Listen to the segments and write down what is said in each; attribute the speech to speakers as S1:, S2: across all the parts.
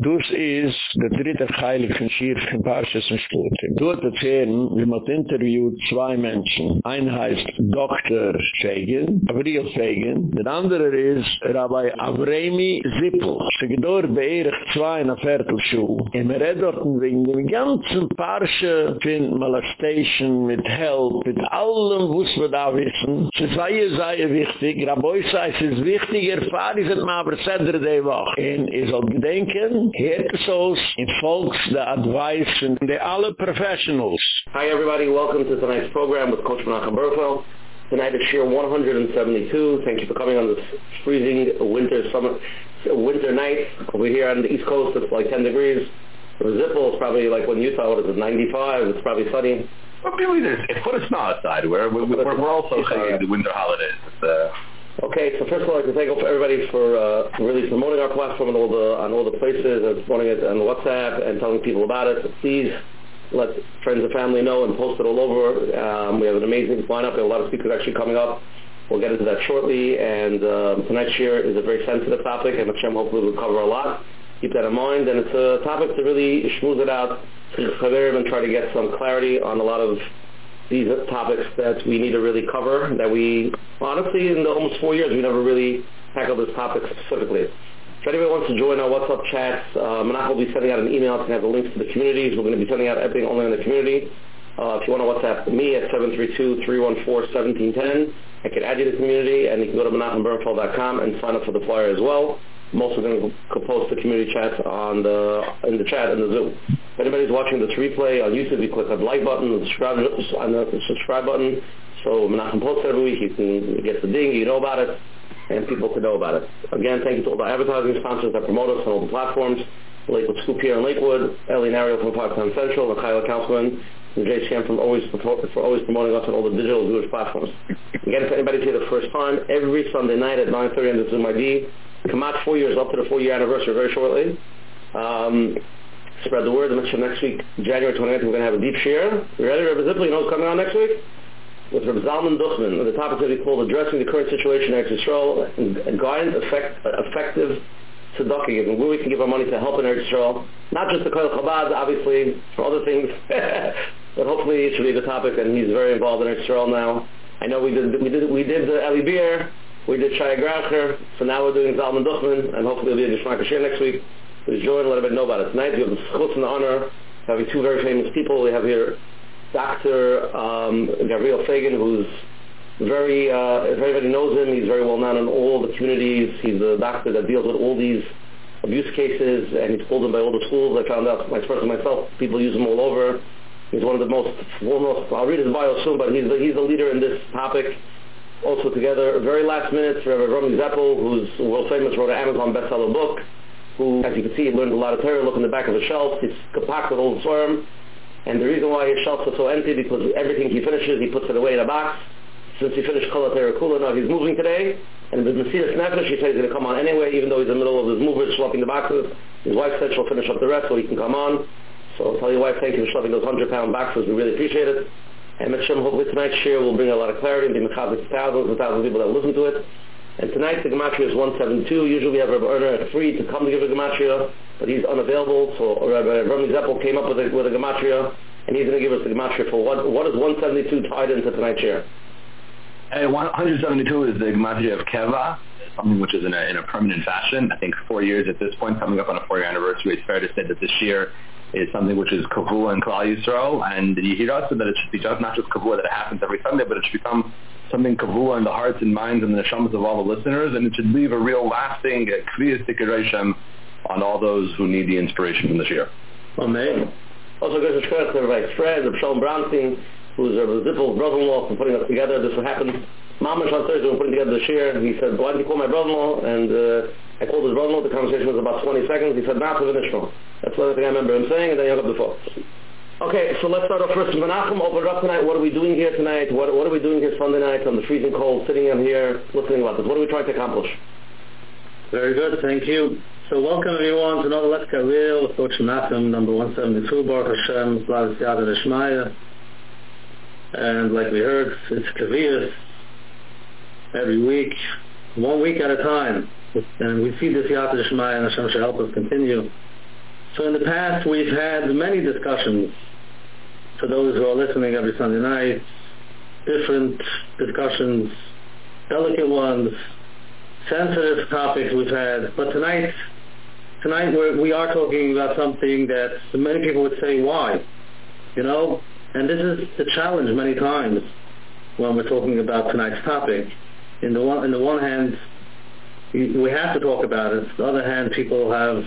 S1: Dus is de dritte heilig van Schier van Parshas en Sputim. Door te veren, we moeten interviewen twee mensen. Een heist Dr. Fagin, Avril Fagin. De andere is Rabbi Avremi Zippel. Ze gedoor beërig twee en een viertel. En we redden dort wegen dem ganzen Parche van Molestation, met Help, met allem was we daar wissen. Ze zei, zeiden, wichtig. Rabbi zei, ze is wichtig. Erfahr is het maar verzender die wacht. En is al gedenken, hört es aus, in folks the advice and the alle professionals.
S2: Hi everybody, welcome to tonight's program with Coach Menachem Bernfeld. Tonight is year 172. Thank you for coming on this freezing winter summer winter night. Over here on the East Coast, it's like 10 degrees. The Zippel is probably like when Utah, what is it, 95? It's probably sunny.
S3: Well, really, there's, it's put a snow outside. We're, we're, we're, we're also taking the winter holidays. It's, uh,
S2: Okay, so first of all, like to thank everybody for uh, really promoting our platform on all the on all the places and promoting it on WhatsApp and telling people about it. Please let friends and family know and post it all over. Um, we have an amazing lineup. Have a lot of speakers actually coming up. We'll get into that shortly. And uh, tonight's year is a very sensitive topic, and Hashem hopefully will cover a lot. Keep that in mind. And it's a topic to really schmooze it out, and try to get some clarity on a lot of these topics that we need to really cover, that we, honestly, in the almost four years, we never really tackled this topic specifically. If anybody wants to join our WhatsApp chats, uh, will be sending out an email to have the links to the communities. We're going to be sending out everything only in the community. Uh, if you want to WhatsApp me at 732-314-1710, I can add you to the community, and you can go to menachembernfeld.com and sign up for the flyer as well. I'm them going to post the community chats on the in the chat in the Zoom. If anybody's watching this replay on YouTube, you click on the like button, the subscribe on the subscribe button. So Menachem posts every week. You can get the ding, you know about it, and people can know about it. Again, thank you to all the advertising sponsors that promote us on all the platforms. Lakewood Scoop here in Lakewood, Ellie Nario from Parktown Central, and Kyla Kaufman and Jay JCM from always for always promoting us on all the digital Jewish platforms. Again, if anybody's here the first time, every Sunday night at 9.30 on the Zoom ID, come out four years up to the four-year anniversary very shortly. Um, spread the word. Mention next week, January 29th, we're going to have a deep share. You ready, Rabbi Zippel? You know what's coming on next week? With Rabbi Zalman Duchman. The topic will be called Addressing the Current Situation in Israel and Guidance effect, Effective tzedakah giving, where we can give our money to help in Eretz Yisrael. Not just the Koil Chabad, obviously, for other things, but hopefully it should be the topic, and he's very involved in Eretz Yisrael now. I know we did we did we did the Eli Beer, we did Shaya Gracher, so now we're doing Zalman Duchman, and hopefully there'll be a Geshmak Shir next week. Please join and let everybody know about it. Tonight we have the schutz and the honor having two very famous people. We have here Dr. Um, Gabriel Fagan, who's very, uh, if everybody knows him, he's very well known in all the communities. He's a doctor that deals with all these abuse cases, and he's pulled them by all the schools. I found out, my person myself, people use him all over. He's one of the most foremost, I'll read his bio soon, but he's the, he's the leader in this topic. Also together, very last minute, Reverend Romy Zippel, who's world famous, wrote an Amazon bestseller book, who, as you can see, learned a lot of Torah. Look in the back of the shelf. He's packed with the swarm. And the reason why his shelves are so empty, because everything he finishes, he puts it away in a box since he finished Kol Kula, now he's moving today, and with Mesiras Nefesh, he said he's going to come on anyway, even though he's in the middle of his movers, schlepping the boxes. His wife said she'll finish up the rest so he can come on. So I'll tell your wife, thank you for schlepping those 100-pound boxes. We really appreciate it. And Hashem, hopefully tonight's share will bring a lot of clarity and be mechazik thousands and thousands of people that listen to it. And tonight the Gematria is 172. Usually we have Rabbi Erner free to come to give a Gematria, but he's unavailable. So Rabbi Rami Zippel came up with a, with a Gematria, and he's going to give us the Gematria for what, what is 172 tied into tonight's share?
S3: Uh, 172 is the Gematria of Keva, something which is in a, in a permanent fashion. I think four years at this point, coming up on a four-year anniversary, it's fair to say that this year is something which is kavua and klal Yisrael, and you hear also that it should be just not just kavua that it happens every Sunday, but it should become something kavua in the hearts and minds and the neshamas of all the listeners, and it should leave a real lasting kriyas uh, on all those who need the inspiration from this year.
S2: Amen. Also, goes to Shkirch, everybody, Fred, Shalom Brownstein, who's a Zippel's brother-in-law for putting us together. This happened Mamash on Thursday when putting together the share. He said, why did you call my brother-in-law? And uh, I called his brother-in-law. The conversation was about 20 seconds. He said, not for the Nishma. That's the only thing I remember him saying, and then he hung up the phone. Okay, so let's start off first. Menachem opened up tonight. What are we doing here tonight? What, what are we doing here Sunday night on the freezing cold, sitting in here, listening about this? What are we trying to accomplish?
S4: Very good, thank you. So welcome everyone to another Let's Get Real with Coach Menachem, number 172, Baruch Hashem, Slavis Yad Rishmaya. And like we heard, it's Kavias every week, one week at a time. And we see this Yad Rishmaya and Hashem shall help us continue. So in the past, we've had many discussions for those who are listening every Sunday night, different discussions, delicate ones, sensitive topics we've had. But tonight, tonight we're, we are talking about something that many people would say, why? You know, and this is the challenge many times when we're talking about tonight's topic. In the one, in the one hand, we have to talk about it. On the other hand, people have,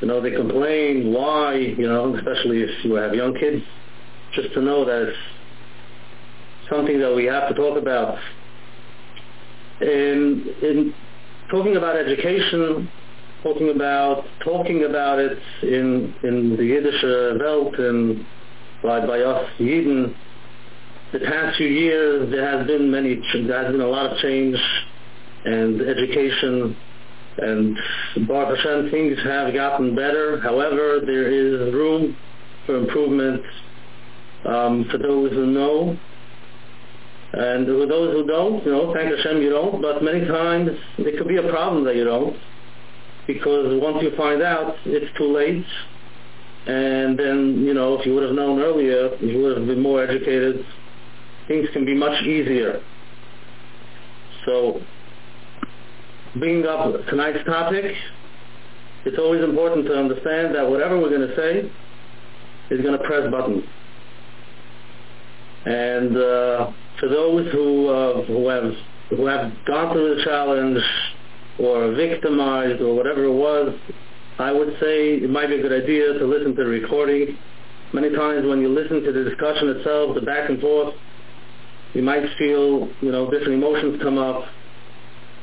S4: you know, they complain why, you know, especially if you have young kids, just to know that it's something that we have to talk about. In, in talking about education, talking about talking about it in in the Yiddish uh, Welt and by by us Yidden, the past few years there has been many there has been a lot of change and education and Baruch Hashem things have gotten better. However, there is room for improvement um, for those who know. And for those who don't, you know, thank Hashem you don't, but many times it could be a problem that you don't because once you find out, it's too late. And then, you know, if you would have known earlier, you would have been more educated, things can be much easier. So bringing up tonight's topic, it's always important to understand that whatever we're going to say is going to press buttons. And uh, for those who uh, who have who have gone through the challenge or victimized or whatever it was, I would say it might be a good idea to listen to the recording. Many times when you listen to the discussion itself, the back and forth, you might feel, you know, different emotions come up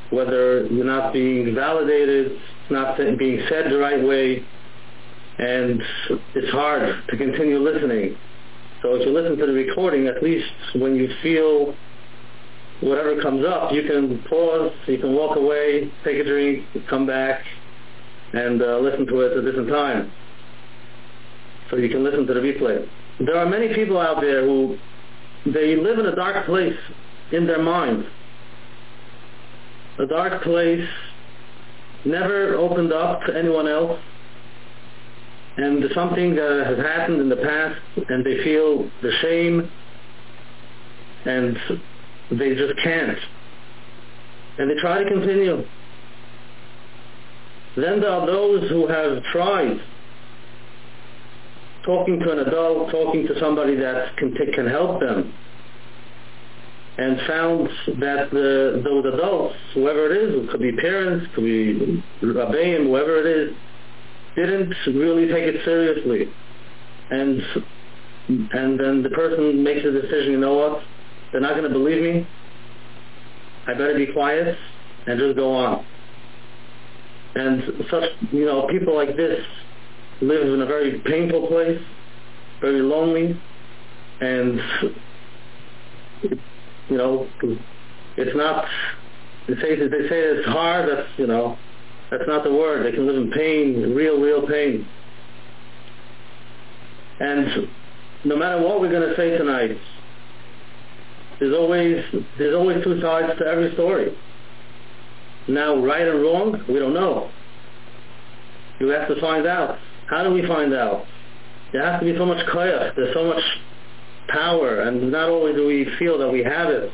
S4: whether you're not being validated, not being said the right way, and it's hard to continue listening. So if you listen to the recording, at least when you feel whatever comes up, you can pause, you can walk away, take a drink, come back, and uh, listen to it at a different time. So you can listen to the replay. There are many people out there who they live in a dark place in their mind a dark place, never opened up to anyone else, and something that has happened in the past, and they feel the shame, and they just can't. And they try to continue. Then there are those who have tried talking to an adult, talking to somebody that can, can help them, and found that the, those adults, whoever it is, it could be parents, could be rabbeim, whoever it is, didn't really take it seriously. And and then the person makes a decision, you know what, they're not going to believe me, I better be quiet and just go on. And such, you know, people like this live in a very painful place, very lonely, and you know, it's not, they say, they say it's hard, that's, you know, that's not the word. They can live in pain, real, real pain. And no matter what we're going to say tonight, there's always, there's always two sides to every story. Now, right and wrong, we don't know. You have to find out. How do we find out? There has to be so much chaos. There's so much power, and not only do we feel that we have it.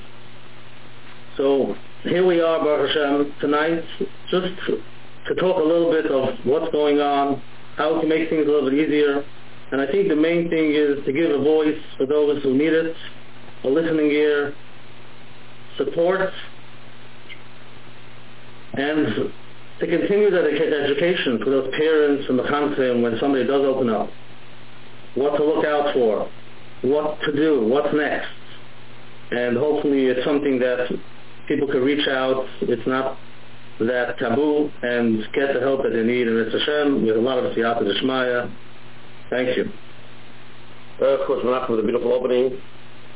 S4: So here we are, Baruch Hashem, tonight, just to talk a little bit of what's going on, how to make things a little bit easier. And I think the main thing is to give a voice for those who need it, a listening ear, support, and to continue that education for those parents and the content when somebody does open up, what to look out for, what to do, what's next. And hopefully it's something that people can reach out. It's not that taboo and get the help that they need. And it's Hashem with a lot of siyata d'shmaya. Thank you.
S2: Uh, of course, we're Menachem with a beautiful opening.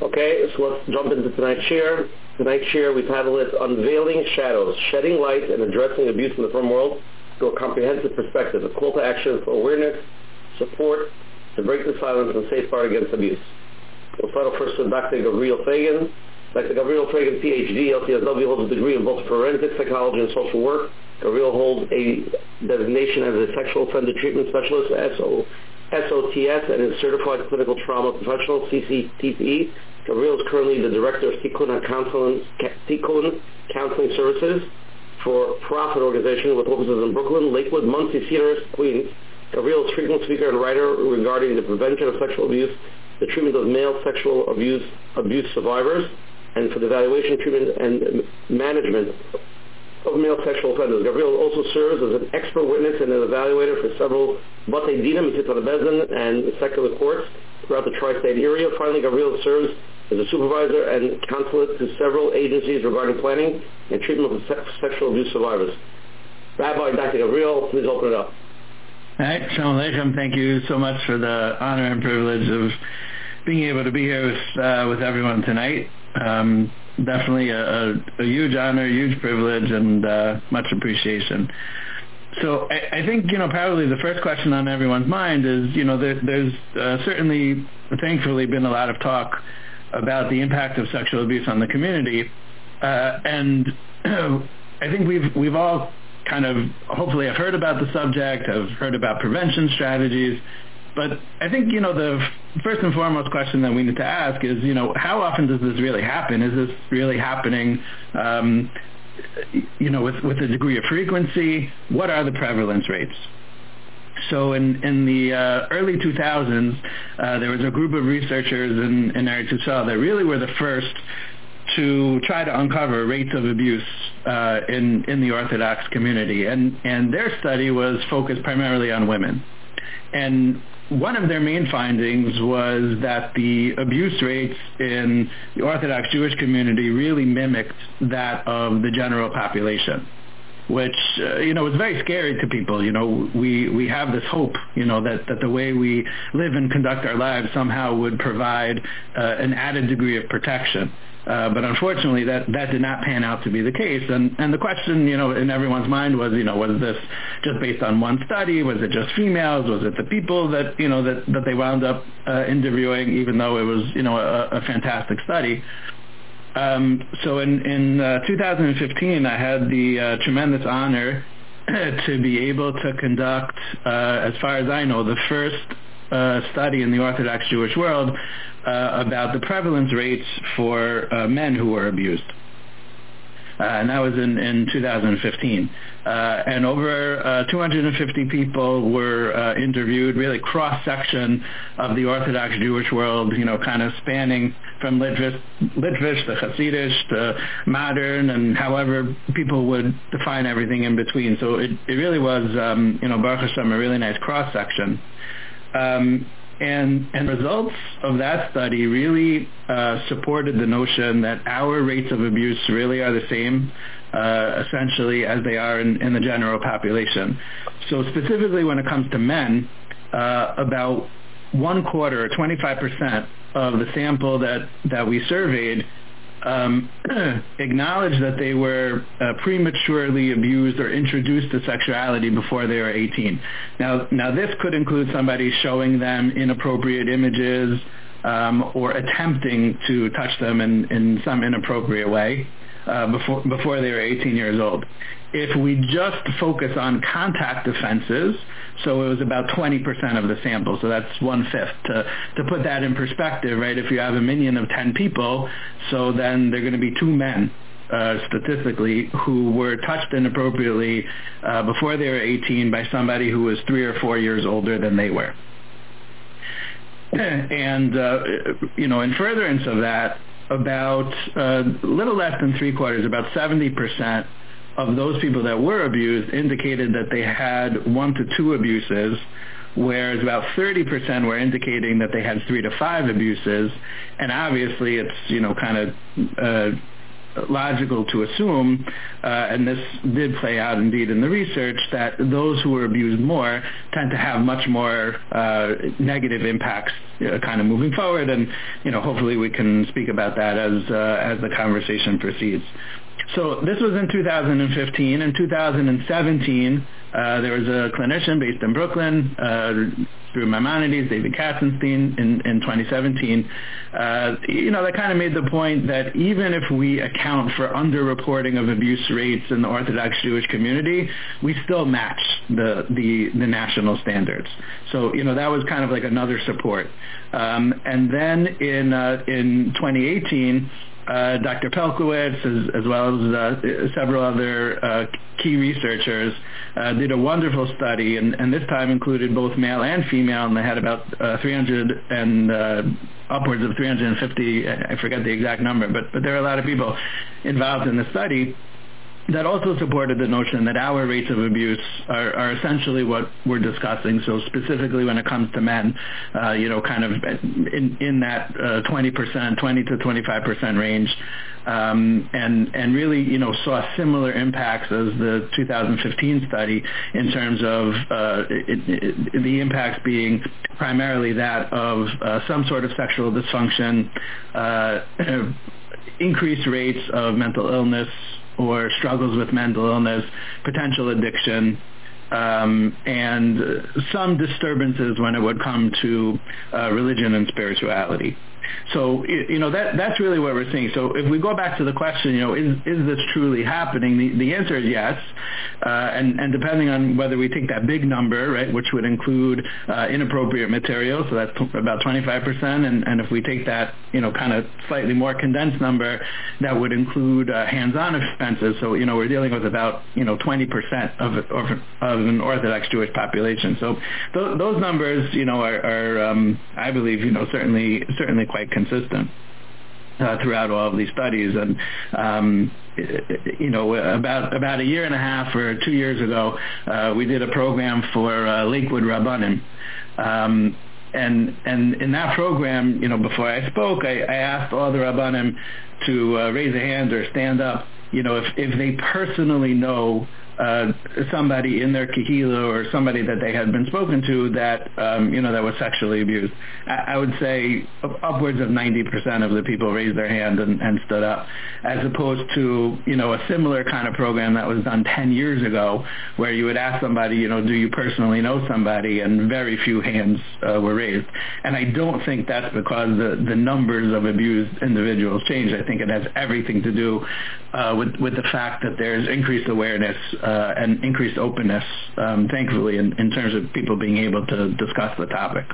S2: Okay, so let's jump into tonight's share. Tonight's share, we titled it Unveiling Shadows, Shedding Light and Addressing Abuse in the Frum World through a Comprehensive Perspective, a call to action for awareness, support, to break the silence and safeguard against abuse. We'll start off first with Dr. Gabriel Fagan. Dr. Gabriel Fagan, PhD, LCSW, holds a degree in both forensic psychology and social work Gabriel holds a designation as a sexual offender treatment specialist, SO, SOTS, and is certified clinical trauma professional, CCTPE. Gabriel is currently the director of Tikkun Counseling, Tikkun Counseling Services for profit organization with offices in Brooklyn, Lakewood, Monsey, Cedar, Queens. Gabriel is frequent speaker and writer regarding the prevention of sexual abuse, the treatment of male sexual abuse abuse survivors, and for the evaluation, treatment, and management of male sexual offenders. Gabriel also serves as an expert witness and an evaluator for several Batei Dinim, Bezin, and secular courts throughout the tri-state area. Finally, Gabriel serves as a supervisor and consulate to several agencies regarding planning and treatment of sexual abuse survivors. Rabbi Dr. Gabriel, please open it up.
S5: All right, Shalom Aleichem. Thank you so much for the honor and privilege of being able to be here with uh, with everyone tonight. Um, definitely a, a, a, huge honor, huge privilege, and uh, much appreciation. So I, I, think you know probably the first question on everyone's mind is you know there, there's uh, certainly thankfully been a lot of talk about the impact of sexual abuse on the community, uh, and I think we've we've all kind of hopefully have heard about the subject, have heard about prevention strategies, but I think, you know, the first and foremost question that we need to ask is, you know, how often does this really happen? Is this really happening, um, you know, with, with a degree of frequency? What are the prevalence rates? So in, in the uh, early 2000s, uh, there was a group of researchers in, in Eretz Yisrael that really were the first to try to uncover rates of abuse uh, in, in the Orthodox community. And, and their study was focused primarily on women. And one of their main findings was that the abuse rates in the Orthodox Jewish community really mimicked that of the general population which uh, you know was very scary to people. You know, we we have this hope, you know, that that the way we live and conduct our lives somehow would provide uh, an added degree of protection. Uh, but unfortunately, that that did not pan out to be the case. And and the question, you know, in everyone's mind was, you know, was this just based on one study? Was it just females? Was it the people that you know that that they wound up uh, interviewing, even though it was you know a, a fantastic study? Um, so in in uh, 2015, I had the uh, tremendous honor to be able to conduct, uh, as far as I know, the first uh, study in the Orthodox Jewish world uh, about the prevalence rates for uh, men who were abused. Uh, and that was in, in 2015. Uh, and over uh, 250 people were uh, interviewed, really cross-section of the Orthodox Jewish world, you know, kind of spanning from Litvish, to Hasidish to modern, and however people would define everything in between. So it, it really was, um, you know, Baruch Hashem, a really nice cross-section. Um, and, and results of that study really uh, supported the notion that our rates of abuse really are the same uh, essentially as they are in, in, the general population. So specifically when it comes to men, uh, about one quarter, or 25% of the sample that, that we surveyed um, acknowledged that they were uh, prematurely abused or introduced to sexuality before they were 18. Now, now this could include somebody showing them inappropriate images um, or attempting to touch them in, in some inappropriate way uh, before before they were 18 years old. If we just focus on contact offenses, so it was about 20% of the sample, so that's one-fifth. To, to put that in perspective, right, if you have a minyan of 10 people, so then there are going to be two men uh, statistically who were touched inappropriately uh, before they were 18 by somebody who was three or four years older than they were. And, uh, you know, in furtherance of that, about a uh, little less than three quarters, about 70% of those people that were abused indicated that they had one to two abuses, whereas about 30% were indicating that they had three to five abuses. And obviously it's, you know, kind of uh, logical to assume, uh, and this did play out indeed in the research, that those who were abused more tend to have much more uh, negative impacts uh, kind of moving forward, and you know hopefully we can speak about that as uh, as the conversation proceeds. So this was in 2015. In 2017, uh, there was a clinician based in Brooklyn, uh, through Maimonides, David Katzenstein in, in 2017, uh, you know, that kind of made the point that even if we account for underreporting of abuse rates in the Orthodox Jewish community, we still match the, the, the national standards. So, you know, that was kind of like another support. Um, and then in, uh, in 2018, uh, Dr. Pelcovitz, as, as well as uh, several other uh, key researchers, uh, did a wonderful study, and, and, this time included both male and female, and they had about uh, 300 and upwards of 350, I forget the exact number, but, but there are a lot of people involved in the study that also supported the notion that our rates of abuse are, are essentially what we're discussing. So specifically when it comes to men, uh, you know, kind of in, in that uh, 20%, 20 to 25% range, um, and and really, you know, saw similar impacts as the 2015 study in terms of uh, it, it, the impacts being primarily that of uh, some sort of sexual dysfunction, uh, increased rates of mental illness, or struggles with mental illness, potential addiction, um, and some disturbances when it would come to uh, religion and spirituality. So you know that that's really what we're seeing. So if we go back to the question, you know, is is this truly happening? The, the answer is yes, uh, and and depending on whether we take that big number, right, which would include uh, inappropriate material, so that's about 25 percent, and and if we take that, you know, kind of slightly more condensed number, that would include uh, hands-on offenses. So you know, we're dealing with about you know 20 percent of, of of an Orthodox Jewish population. So th- those numbers, you know, are, are um, I believe, you know, certainly certainly quite quite consistent. Uh, throughout all of these studies. And um, you know, about about a year and a half or two years ago, uh, we did a program for uh, Lakewood Rabbanim. Um, and and in that program, you know, before I spoke, I, I asked all the Rabbanim to uh, raise a hand or stand up. You know, if if they personally know uh, somebody in their kahila or somebody that they had been spoken to that um, you know that was sexually abused. I, I would say upwards of 90% of the people raised their hand and, and stood up, as opposed to you know a similar kind of program that was done 10 years ago, where you would ask somebody, you know, do you personally know somebody, and very few hands uh, were raised. And I don't think that's because the the numbers of abused individuals changed. I think it has everything to do uh, with with the fact that there's increased awareness uh, and increased openness, um, thankfully, in, in terms of people being able to discuss the topic.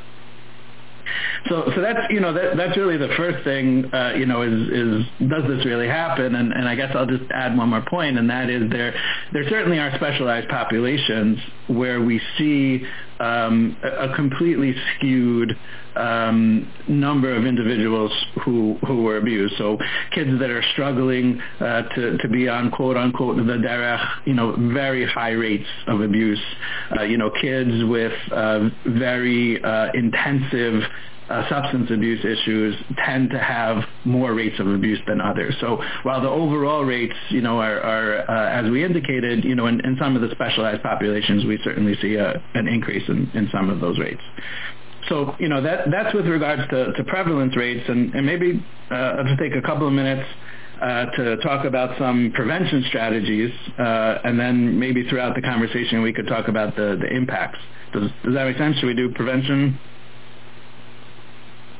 S5: So, so that's you know that that's really the first thing uh, you know is is does this really happen? And, and I guess I'll just add one more point, and that is there there certainly are specialized populations where we see um, a, completely skewed um, number of individuals who who were abused. So kids that are struggling uh, to to be on quote unquote the derech, you know, very high rates of abuse. Uh, you know, kids with uh, very uh, intensive uh, substance abuse issues tend to have more rates of abuse than others. So while the overall rates, you know, are, are uh, as we indicated, you know, in, in, some of the specialized populations, we certainly see a, an increase in, in some of those rates. So, you know, that, that's with regards to, to prevalence rates, and, and maybe uh, I'll just take a couple of minutes uh, to talk about some prevention strategies, uh, and then maybe throughout the conversation we could talk about the, the impacts. Does, does that make sense? Should we do prevention?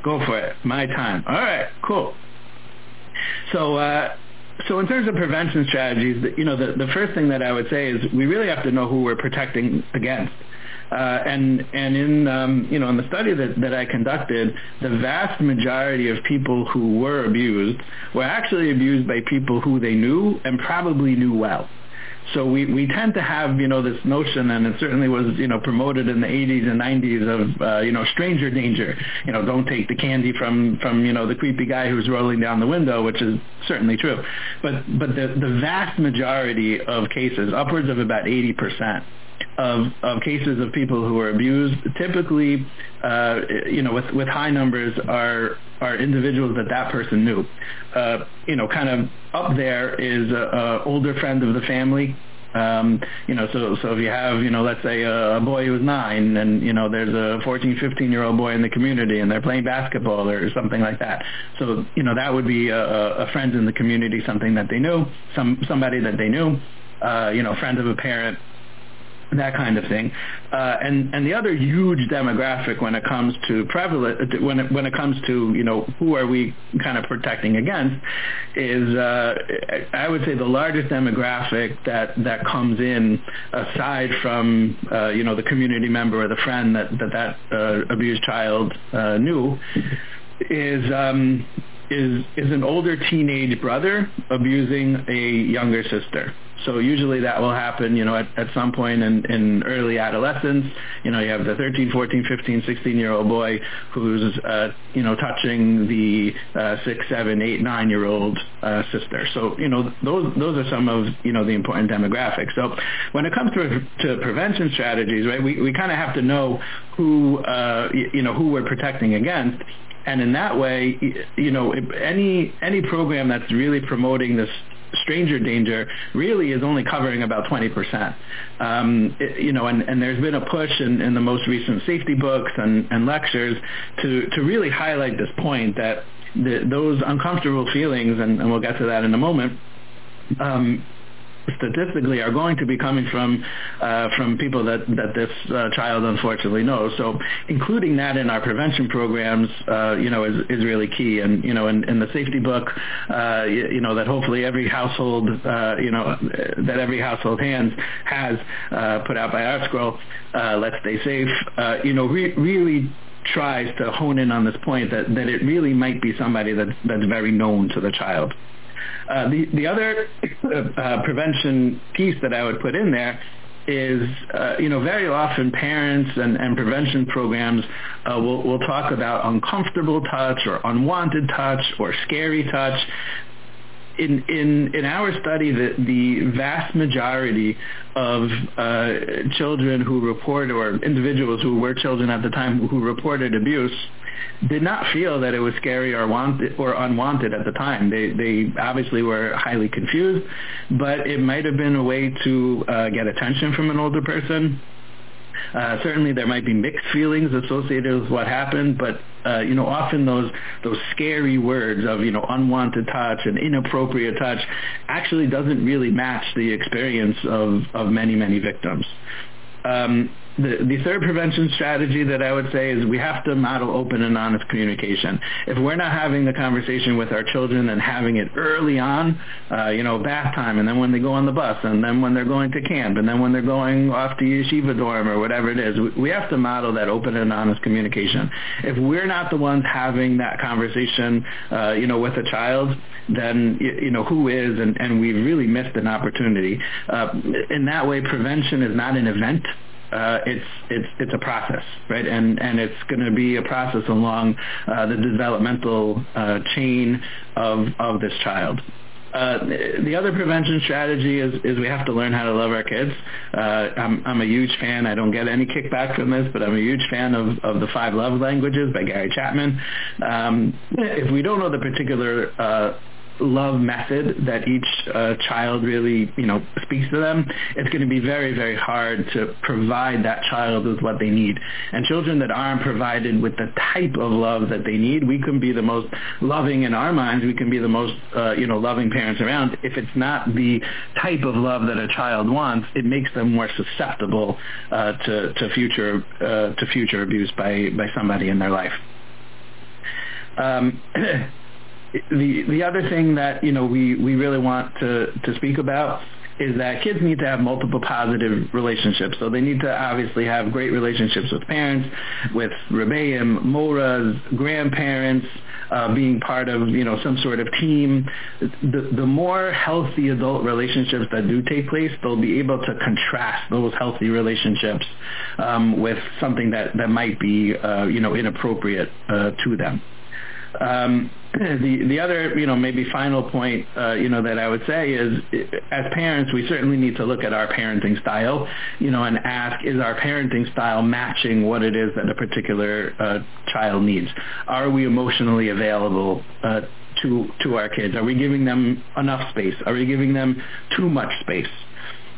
S5: Go for it. My time. All right, cool. So, uh, so in terms of prevention strategies, you know, the, the first thing that I would say is we really have to know who we're protecting against. Uh, and and in um, you know in the study that, that I conducted, the vast majority of people who were abused were actually abused by people who they knew and probably knew well. So we, we tend to have, you know, this notion, and it certainly was, you know, promoted in the 80s and 90s of, uh, you know, stranger danger. You know, don't take the candy from, from, you know, the creepy guy who's rolling down the window, which is certainly true. But, but the, the vast majority of cases, upwards of about 80%, of, of cases of people who are abused, typically, uh, you know, with, with high numbers are are individuals that that person knew. Uh, you know, kind of up there is a, a older friend of the family. Um, you know, so so if you have, you know, let's say a, a boy who's nine, and you know, there's a 14, 15 year old boy in the community, and they're playing basketball or something like that. So you know, that would be a, a friend in the community, something that they knew, some somebody that they knew, uh, you know, friend of a parent, that kind of thing. Uh, and and the other huge demographic when it comes to prevalent when it when it comes to you know who are we kind of protecting against is uh, I would say the largest demographic that that comes in aside from uh, you know the community member or the friend that that that uh, abused child uh, knew is um, is is an older teenage brother abusing a younger sister. So usually that will happen, you know, at, at some point in, in early adolescence. You know, you have the 13, 14, 15, 16-year-old boy who's, uh, you know, touching the uh, 6, 7, 8, 9-year-old uh, sister. So, you know, those those are some of, you know, the important demographics. So when it comes to, to prevention strategies, right, we, we kind of have to know who, uh, you know, who we're protecting against and in that way, you know, any any program that's really promoting this stranger danger really is only covering about 20%. Um, it, you know, and, and there's been a push in, in the most recent safety books and, and lectures to, to really highlight this point that the, those uncomfortable feelings, and, and we'll get to that in a moment, um, statistically are going to be coming from uh, from people that that this uh, child unfortunately knows. So including that in our prevention programs, uh, you know, is is really key. And you know, in, in the safety book, uh, you, you, know, that hopefully every household, uh, you know, that every household hands has uh, put out by ArtScroll, Let's Stay Safe. you know, re- really tries to hone in on this point that, that it really might be somebody that, that's very known to the child. Uh, the the other uh, prevention piece that I would put in there is, uh, you know, very often parents and, and prevention programs uh, will, will talk about uncomfortable touch or unwanted touch or scary touch. In, in, in our study, the, the vast majority of uh, children who report or individuals who were children at the time who reported abuse did not feel that it was scary or wanted or unwanted at the time. They they obviously were highly confused, but it might have been a way to uh, get attention from an older person. Uh, certainly, there might be mixed feelings associated with what happened, but uh, you know, often those those scary words of you know unwanted touch and inappropriate touch actually doesn't really match the experience of of many many victims. Um, the, the third prevention strategy that I would say is we have to model open and honest communication. If we're not having the conversation with our children and having it early on, uh, you know, bath time, and then when they go on the bus, and then when they're going to camp, and then when they're going off to yeshiva dorm or whatever it is, we, we have to model that open and honest communication. If we're not the ones having that conversation, uh, you know, with a child, then you, know who is, and, and we've really missed an opportunity. Uh, in that way, prevention is not an event uh, it's it's it's a process, right? And and it's going to be a process along uh, the developmental uh, chain of of this child. Uh, the other prevention strategy is, is we have to learn how to love our kids. Uh, I'm, I'm a huge fan. I don't get any kickback from this, but I'm a huge fan of, of the Five Love Languages by Gary Chapman. Um, if we don't know the particular uh, love method that each uh, child really, you know, speaks to them, it's going to be very, very hard to provide that child with what they need. And children that aren't provided with the type of love that they need, we can be the most loving in our minds, we can be the most, uh, you know, loving parents around. If it's not the type of love that a child wants, it makes them more susceptible uh, to, to future uh, to future abuse by, by somebody in their life. Um, the the other thing that you know we we really want to to speak about is that kids need to have multiple positive relationships. So they need to obviously have great relationships with parents, with rebbeim, moras, grandparents, uh, being part of you know some sort of team. The, the more healthy adult relationships that do take place, they'll be able to contrast those healthy relationships um, with something that that might be uh, you know inappropriate uh, to them. Um, the the other you know maybe final point uh, you know that I would say is as parents we certainly need to look at our parenting style you know and ask is our parenting style matching what it is that a particular uh, child needs? Are we emotionally available uh, to to our kids? Are we giving them enough space? Are we giving them too much space?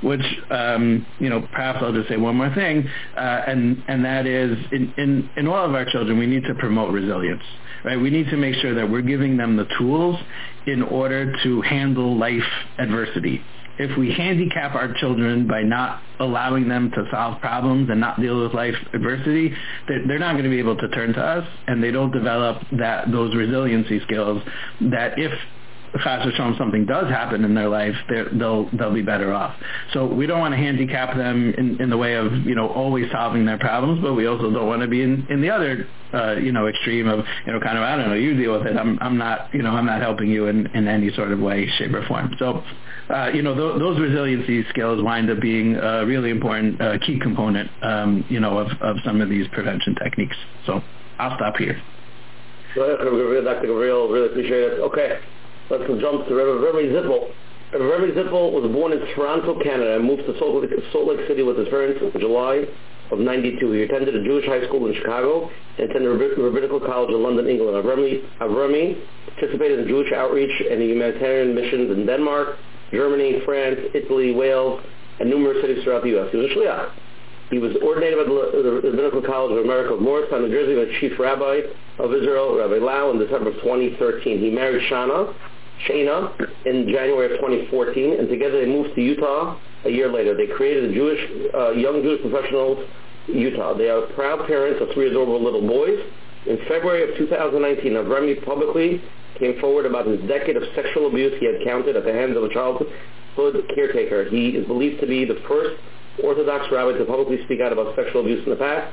S5: Which um, you know perhaps I'll just say one more thing, uh, and and that is in, in in all of our children we need to promote resilience right? We need to make sure that we're giving them the tools in order to handle life adversity. if we handicap our children by not allowing them to solve problems and not deal with life adversity, they're not going to be able to turn to us, and they don't develop that those resiliency skills that if chas v'shalom something does happen in their life, they'll they'll be better off. So we don't want to handicap them in, in the way of you know always solving their problems, but we also don't want to be in, in the other uh, you know extreme of you know kind of I don't know you deal with it. I'm I'm not you know I'm not helping you in, in any sort of way, shape or form. So uh, you know th- those resiliency skills wind up being a really important uh, key component um, you know of, of some of these prevention techniques. So I'll stop here.
S2: Dr. Gabriel, really appreciate it. Okay. Let's jump to Rabbi Remy Zippel. Rabbi Zippel was born in Toronto, Canada, and moved to Salt Lake, Salt Lake City with his parents in July of 92. He attended a Jewish high school in Chicago and attended Rabbinical College in London, England. Avrami, Avrami participated in Jewish outreach and humanitarian missions in Denmark, Germany, France, Italy, Wales, and numerous cities throughout the U.S. He was a shliach. He was ordinated by the Rabbinical College of America of Morristown, New Jersey, the Chief Rabbi of Israel, Rabbi Lau, in December of 2013. He married Shana, Shana in January of 2014, and together they moved to Utah a year later. They created a Jewish, uh, Young Jewish Professionals Utah. They are proud parents of three adorable little boys. In February of 2019, Avrami publicly came forward about his decade of sexual abuse he had counted at the hands of a childhood caretaker. He is believed to be the first Orthodox rabbi to publicly speak out about sexual abuse in the past.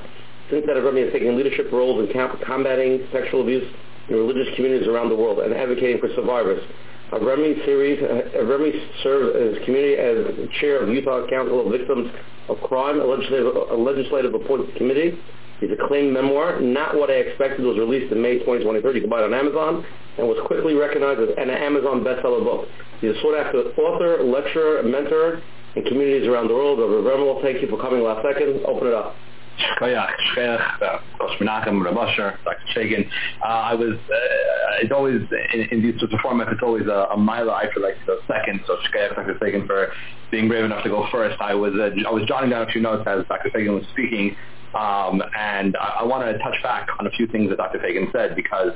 S2: Since that, Avrami has taken leadership roles in combating sexual abuse in religious communities around the world and advocating for survivors. Avrami series, Avrami serves as community as chair of Utah Council of Victims of Crime, a legislative, a legislative appointed committee. His acclaimed memoir, Not What I Expected, was released in May 2023. You can buy it on Amazon and was quickly recognized as an Amazon bestseller book. He's a sought-after author, lecturer, mentor in communities around the world. Avrami, thank you for coming last second. Open it up.
S3: Koyach, Shkech, Coach Menachem, Rabasher, Dr. Fagan. Uh, I was, uh, it's always, in, in these sorts of formats, it's always a, a mile I feel like to go second, so Shkech, Dr. Fagan, for being brave enough to go first. I was, uh, I was jotting down a few notes as Dr. Fagan was speaking, um, and I, I want to touch back on a few things that Dr. Fagan said, because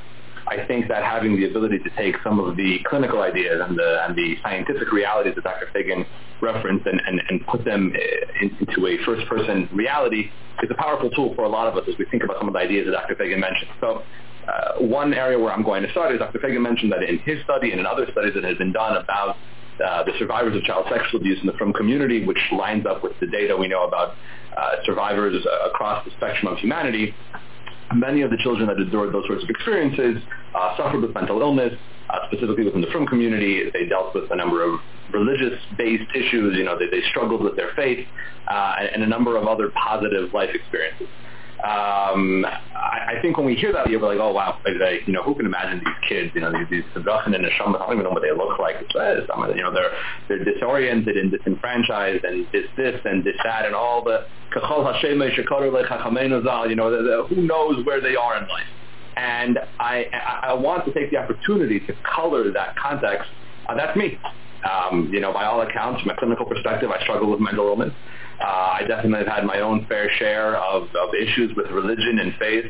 S3: I think that having the ability to take some of the clinical ideas and the, and the scientific realities that Dr. Fagan referenced and, and, and put them uh, into a first-person reality is a powerful tool for a lot of us as we think about some of the ideas that Dr. Fagan mentioned. So uh, one area where I'm going to start is Dr. Fagan mentioned that in his study and in other studies that have been done about uh, the survivors of child sexual abuse in the frum community, which lines up with the data we know about uh, survivors uh, across the spectrum of humanity, many of the children that endured those sorts of experiences uh, suffered with mental illness, uh, specifically within the frum community. They dealt with a number of religious-based issues. You know, they, they struggled with their faith uh, and, and a number of other positive life experiences um, I, I think when we hear that, you're like, oh wow, like, like, you know, who can imagine these kids? You know, these these and Neshama, I don't even know what they look like. You know, they're they're disoriented and disenfranchised and this this and this that and all the kachol Hashem you know, the, the, who knows where they are in life. And I, I, I want to take the opportunity to color that context. Uh, that's me. Um, you know, by all accounts, from a clinical perspective, I struggle with mental illness. Uh, I definitely have had my own fair share of, of issues with religion and faith,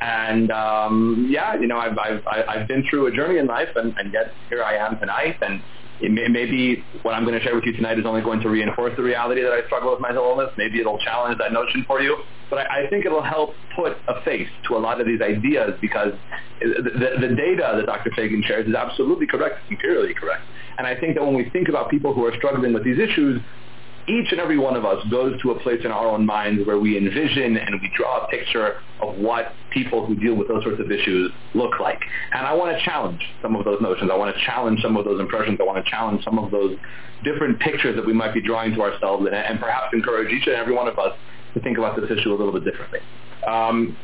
S3: and um, yeah, you know, I've, I've I've been through a journey in life, and, and yet here I am tonight. And maybe what I'm going to share with you tonight is only going to reinforce the reality that I struggle with mental illness. Maybe it'll challenge that notion for you, but I, I think it'll help put a face to a lot of these ideas because the, the data that Dr. Fagan shares is absolutely correct, empirically correct. And I think that when we think about people who are struggling with these issues, each and every one of us goes to a place in our own minds where we envision and we draw a picture of what people who deal with those sorts of issues look like. And I want to challenge some of those notions. I want to challenge some of those impressions. I want to challenge some of those different pictures that we might be drawing to ourselves and, and perhaps encourage each and every one of us to think about this issue a little bit differently. Um,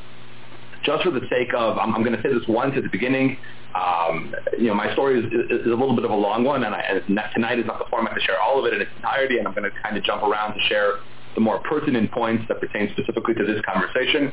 S3: just for the sake of, I'm, I'm going to say this once at the beginning, um, you know, my story is, is, a little bit of a long one, and, I, and tonight is not the format to share all of it in its entirety, and I'm going to kind of jump around to share the more pertinent points that pertain specifically to this conversation.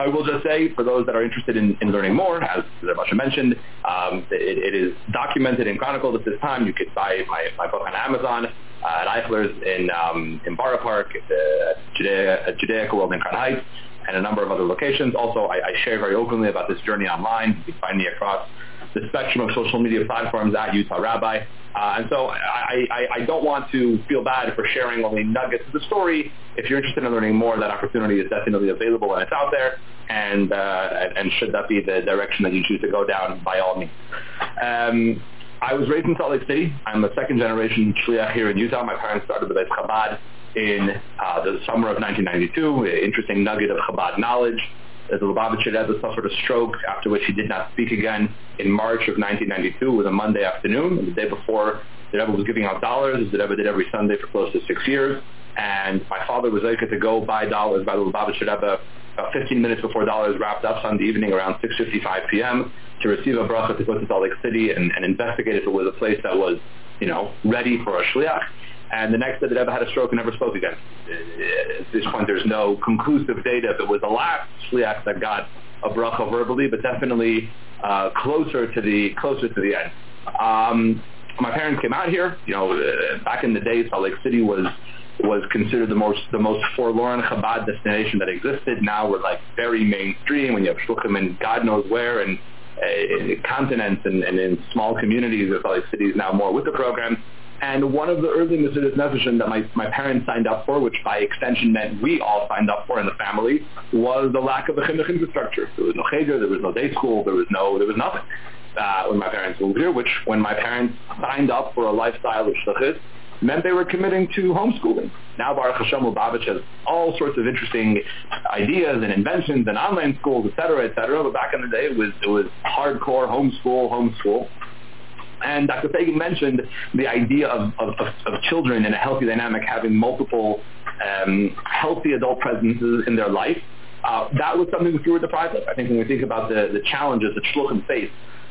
S3: I will just say, for those that are interested in, in learning more, as Rabasha mentioned, um, it, it is documented and chronicled at this time. You could buy my, my book on Amazon uh, at Eichler's in, um, in Borough Park, at the Judea, at Judaica World in Crown Heights. And a number of other locations. Also, I, I share very openly about this journey online. You can find me across the spectrum of social media platforms at Utah Rabbi. Uh, and so I, I, I, don't want to feel bad for sharing only nuggets of the story. If you're interested in learning more, that opportunity is definitely available and it's out there. And, uh, and should that be the direction that you choose to go down, by all means. Um, I was raised in Salt Lake City. I'm a second generation shliach here in Utah. My parents started the Beit Chabad in uh, the summer of 1992. an Interesting nugget of Chabad knowledge. The Lubavitcher Rebbe suffered a stroke, after which he did not speak again in March of 1992. It was a Monday afternoon, and the day before the Rebbe was giving out dollars, as the Rebbe did every Sunday for close to six years. And my father was able to go buy dollars by the Lubavitcher Rebbe about 15 minutes before dollars wrapped up Sunday evening around 6.55 p.m. to receive a bracha to go to Salt Lake City and, and investigate if it was a place that was, you know, ready for a shliach. And the next day the Rebbe had a stroke and never spoke again. At this point, there's no conclusive data if it was the last shliach that got a bracha verbally, but definitely uh, closer to the closer to the end. Um, my parents came out here. You know, uh, back in the day, Salt Lake City was was considered the most the most forlorn Chabad destination that existed. Now we're like very mainstream when you have shluchim in God knows where and uh, continents and, and in small communities. There's like cities now more with the program. And one of the early Mesiras Nefeshim that my, my parents signed up for, which by extension meant we all signed up for in the family, was the lack of a chinuch infrastructure. There was no cheder, there was no day school, there was no, there was nothing uh, when my parents moved here, which when my parents signed up for a lifestyle of shluchis, meant they were committing to homeschooling. Now Baruch Hashem Lubavitch has all sorts of interesting ideas and inventions and online schools, et cetera, et cetera. But back in the day, it was, it was hardcore homeschool, homeschool. And Dr. Fagan mentioned the idea of, of, of, children in a healthy dynamic having multiple um, healthy adult presences in their life. Uh, that was something we were deprived of. I think when we think about the, the challenges that shluchim face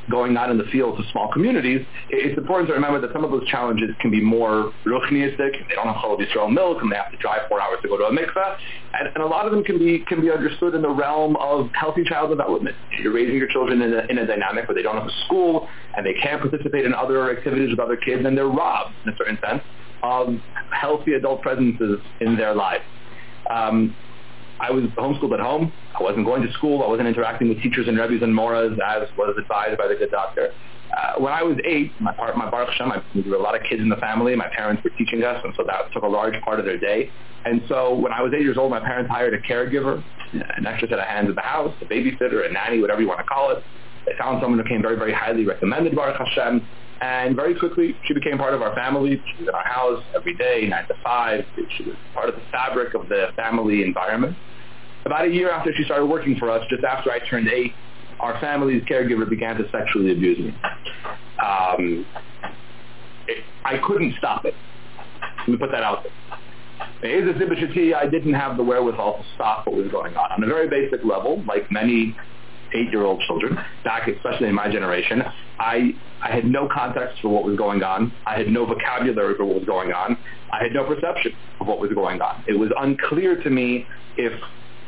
S3: going out in the field to small communities, it's important to remember that some of those challenges can be more ruchniusdik. They don't have Chalav Yisrael milk, and they have to drive four hours to go to a mikveh. And, and, a lot of them can be can be understood in the realm of healthy child development. You're raising your children in a, in a dynamic where they don't have a school, and they can't participate in other activities with other kids, and they're robbed, in a certain sense, of healthy adult presences in their life. Um, I was homeschooled at home. I wasn't going to school. I wasn't interacting with teachers and rebbes and moras as was advised by the good doctor. Uh, when I was eight, my, part, my Baruch Hashem, I, there were a lot of kids in the family. My parents were teaching us, and so that took a large part of their day. And so when I was eight years old, my parents hired a caregiver, an extra set of hands at the house, a babysitter, a nanny, whatever you want to call it. They found someone who came very, very highly recommended, Baruch Hashem, and very quickly she became part of our family. She was in our house every day, 9 to 5. She was part of the fabric of the family environment. About a year after she started working for us, just after I turned eight, our family's caregiver began to sexually abuse me. Um, it, I couldn't stop it. Let me put that out there. I didn't have the wherewithal to stop what was going on. On a very basic level, like many eight-year-old children, back especially in my generation, I, I had no context for what was going on. I had no vocabulary for what was going on. I had no perception of what was going on. It was unclear to me if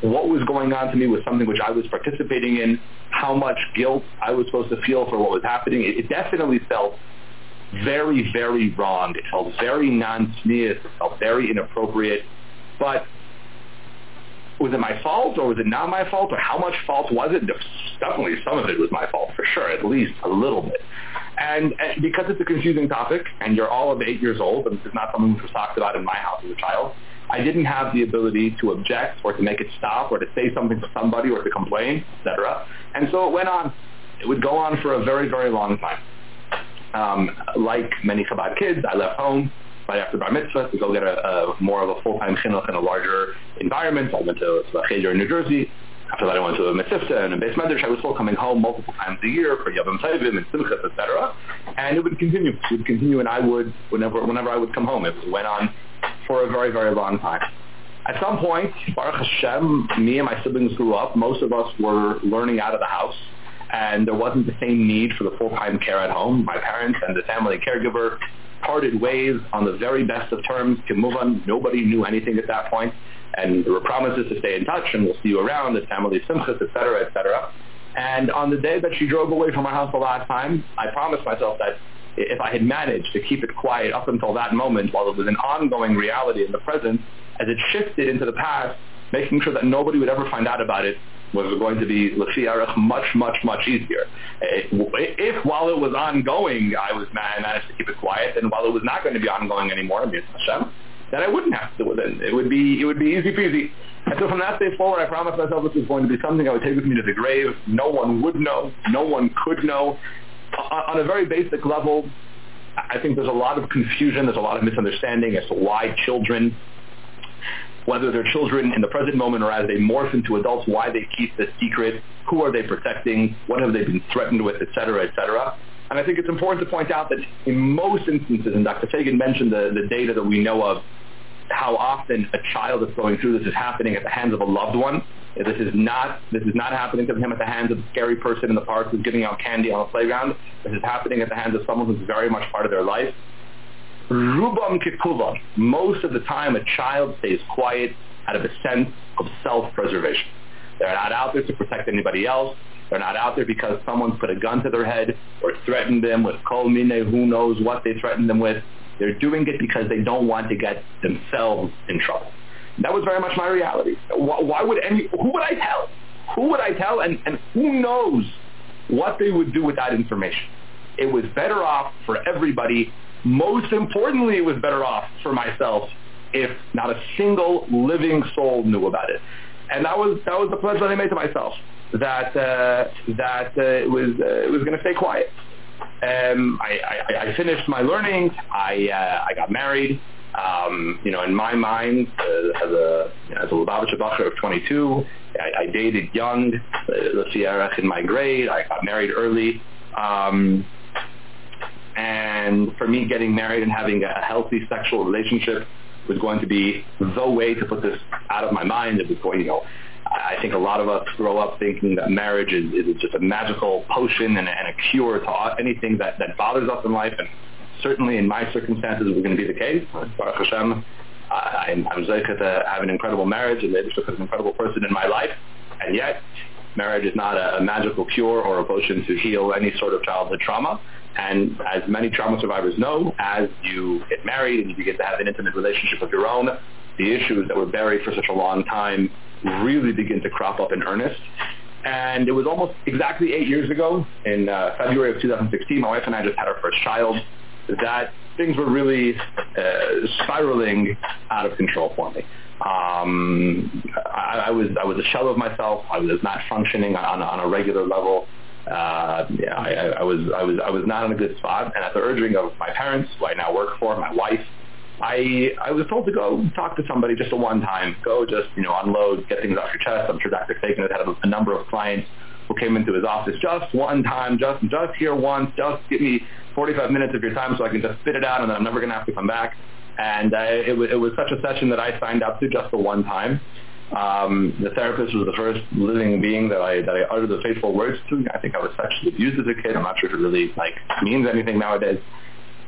S3: what was going on to me was something which I was participating in, how much guilt I was supposed to feel for what was happening. It, it definitely felt very, very wrong. It felt very non-tznius. It felt very inappropriate. But was it my fault or was it not my fault or how much fault was it? Definitely some of it was my fault for sure, at least a little bit. And, and because it's a confusing topic and you're all of eight years old and this is not something which was talked about in my house as a child, I didn't have the ability to object or to make it stop or to say something to somebody or to complain, etc. And so it went on. It would go on for a very, very long time. Um, like many Chabad kids, I left home right after bar mesivta to go get a, a more of a full-time chinuch in a larger environment. I went to, cheder in New Jersey. After that, I went to a mitzvah and a beis medrash. I was still coming home multiple times a year for Yamim Tovim and Simchas, etc. And it would continue. It would continue, and I would, whenever, whenever I would come home, it went on for a very, very long time. At some point, Baruch Hashem, me and my siblings grew up. Most of us were learning out of the house, and there wasn't the same need for the full-time care at home. My parents and the family caregiver parted ways on the very best of terms to move on. Nobody knew anything at that point, and there were promises to stay in touch, and we'll see you around, the family simchas, etc., etc. And on the day that she drove away from our house the last time, I promised myself that if I had managed to keep it quiet up until that moment while it was an ongoing reality in the present, as it shifted into the past, making sure that nobody would ever find out about it was going to be Lefi much, much, much easier. If while it was ongoing, I was managed to keep it quiet, and while it was not going to be ongoing anymore, then I wouldn't have to do it. It would be it would be easy peasy. And so from that day forward, I promised myself this was going to be something I would take with me to the grave. No one would know. No one could know. Uh, on a very basic level, I think there's a lot of confusion. There's a lot of misunderstanding as to why children whether they're children in the present moment or as they morph into adults, why they keep this secret, who are they protecting, what have they been threatened with, et cetera, et cetera. And I think it's important to point out that in most instances, and Dr. Fagan mentioned the, the data that we know of, how often a child that's going through this is happening at the hands of a loved one. This is not this is not happening to him at the hands of a scary person in the park who's giving out candy on a playground. This is happening at the hands of someone who's very much part of their life. Rubam k'chulam. Most of the time, a child stays quiet out of a sense of self-preservation. They're not out there to protect anybody else. They're not out there because someone put a gun to their head or threatened them with kol mine, who knows what they threatened them with. They're doing it because they don't want to get themselves in trouble. That was very much my reality. Why would any, who would I tell? Who would I tell? And, and who knows what they would do with that information? It was better off for everybody most importantly, it was better off for myself if not a single living soul knew about it. And that was that was the pledge that I made to myself that uh, that uh, it was uh, it was going to stay quiet. Um, I, I, I, finished my learning. I uh, I got married. Um, you know, in my mind, uh, as a you know, as a Lubavitcher of 22, I, I dated young, the Sierra in my grade. I got married early. Um, and for me getting married and having a healthy sexual relationship was going to be the way to put this out of my mind. Was going, you know, I think a lot of us grow up thinking that marriage is, is just a magical potion and, and a cure to anything that, that bothers us in life. And certainly in my circumstances, it was going to be the case. Baruch Hashem, I'm, I'm to have an incredible marriage and Leibishter is an incredible person in my life. And yet, marriage is not a, a magical cure or a potion to heal any sort of childhood trauma. And as many trauma survivors know, as you get married and you begin to have an intimate relationship of your own, the issues that were buried for such a long time really begin to crop up in earnest. And it was almost exactly eight years ago, in uh, February of 2016, my wife and I just had our first child, that things were really uh, spiraling out of control for me. Um, I, I, was I was a shell of myself. I was not functioning on, on a regular level uh, yeah, I, I was I was I was not in a good spot, and at the urging of my parents, who I now work for, my wife, I I was told to go talk to somebody just a one time, go just you know unload, get things off your chest. I'm sure Dr. Fagan had a, a number of clients who came into his office just one time, just just here once, just give me 45 minutes of your time so I can just spit it out, and then I'm never going to have to come back. And uh, it, it was such a session that I signed up to just for one time. Um, the therapist was the first living being that I that I uttered the faithful words to. I think I was sexually abused as a kid. I'm not sure if it really like means anything nowadays.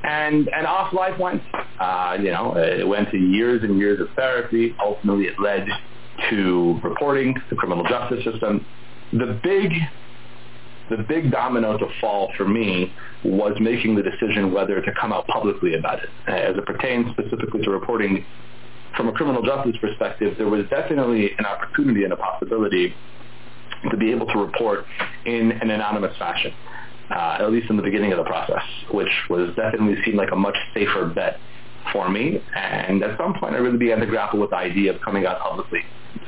S3: And and off life went. Uh, you know, it went to years and years of therapy. Ultimately, it led to reporting the criminal justice system. The big the big domino to fall for me was making the decision whether to come out publicly about it, as it pertains specifically to reporting from a criminal justice perspective, there was definitely an opportunity and a possibility to be able to report in an anonymous fashion, uh, at least in the beginning of the process, which was definitely seen like a much safer bet for me. And at some point, I really began to grapple with the idea of coming out publicly,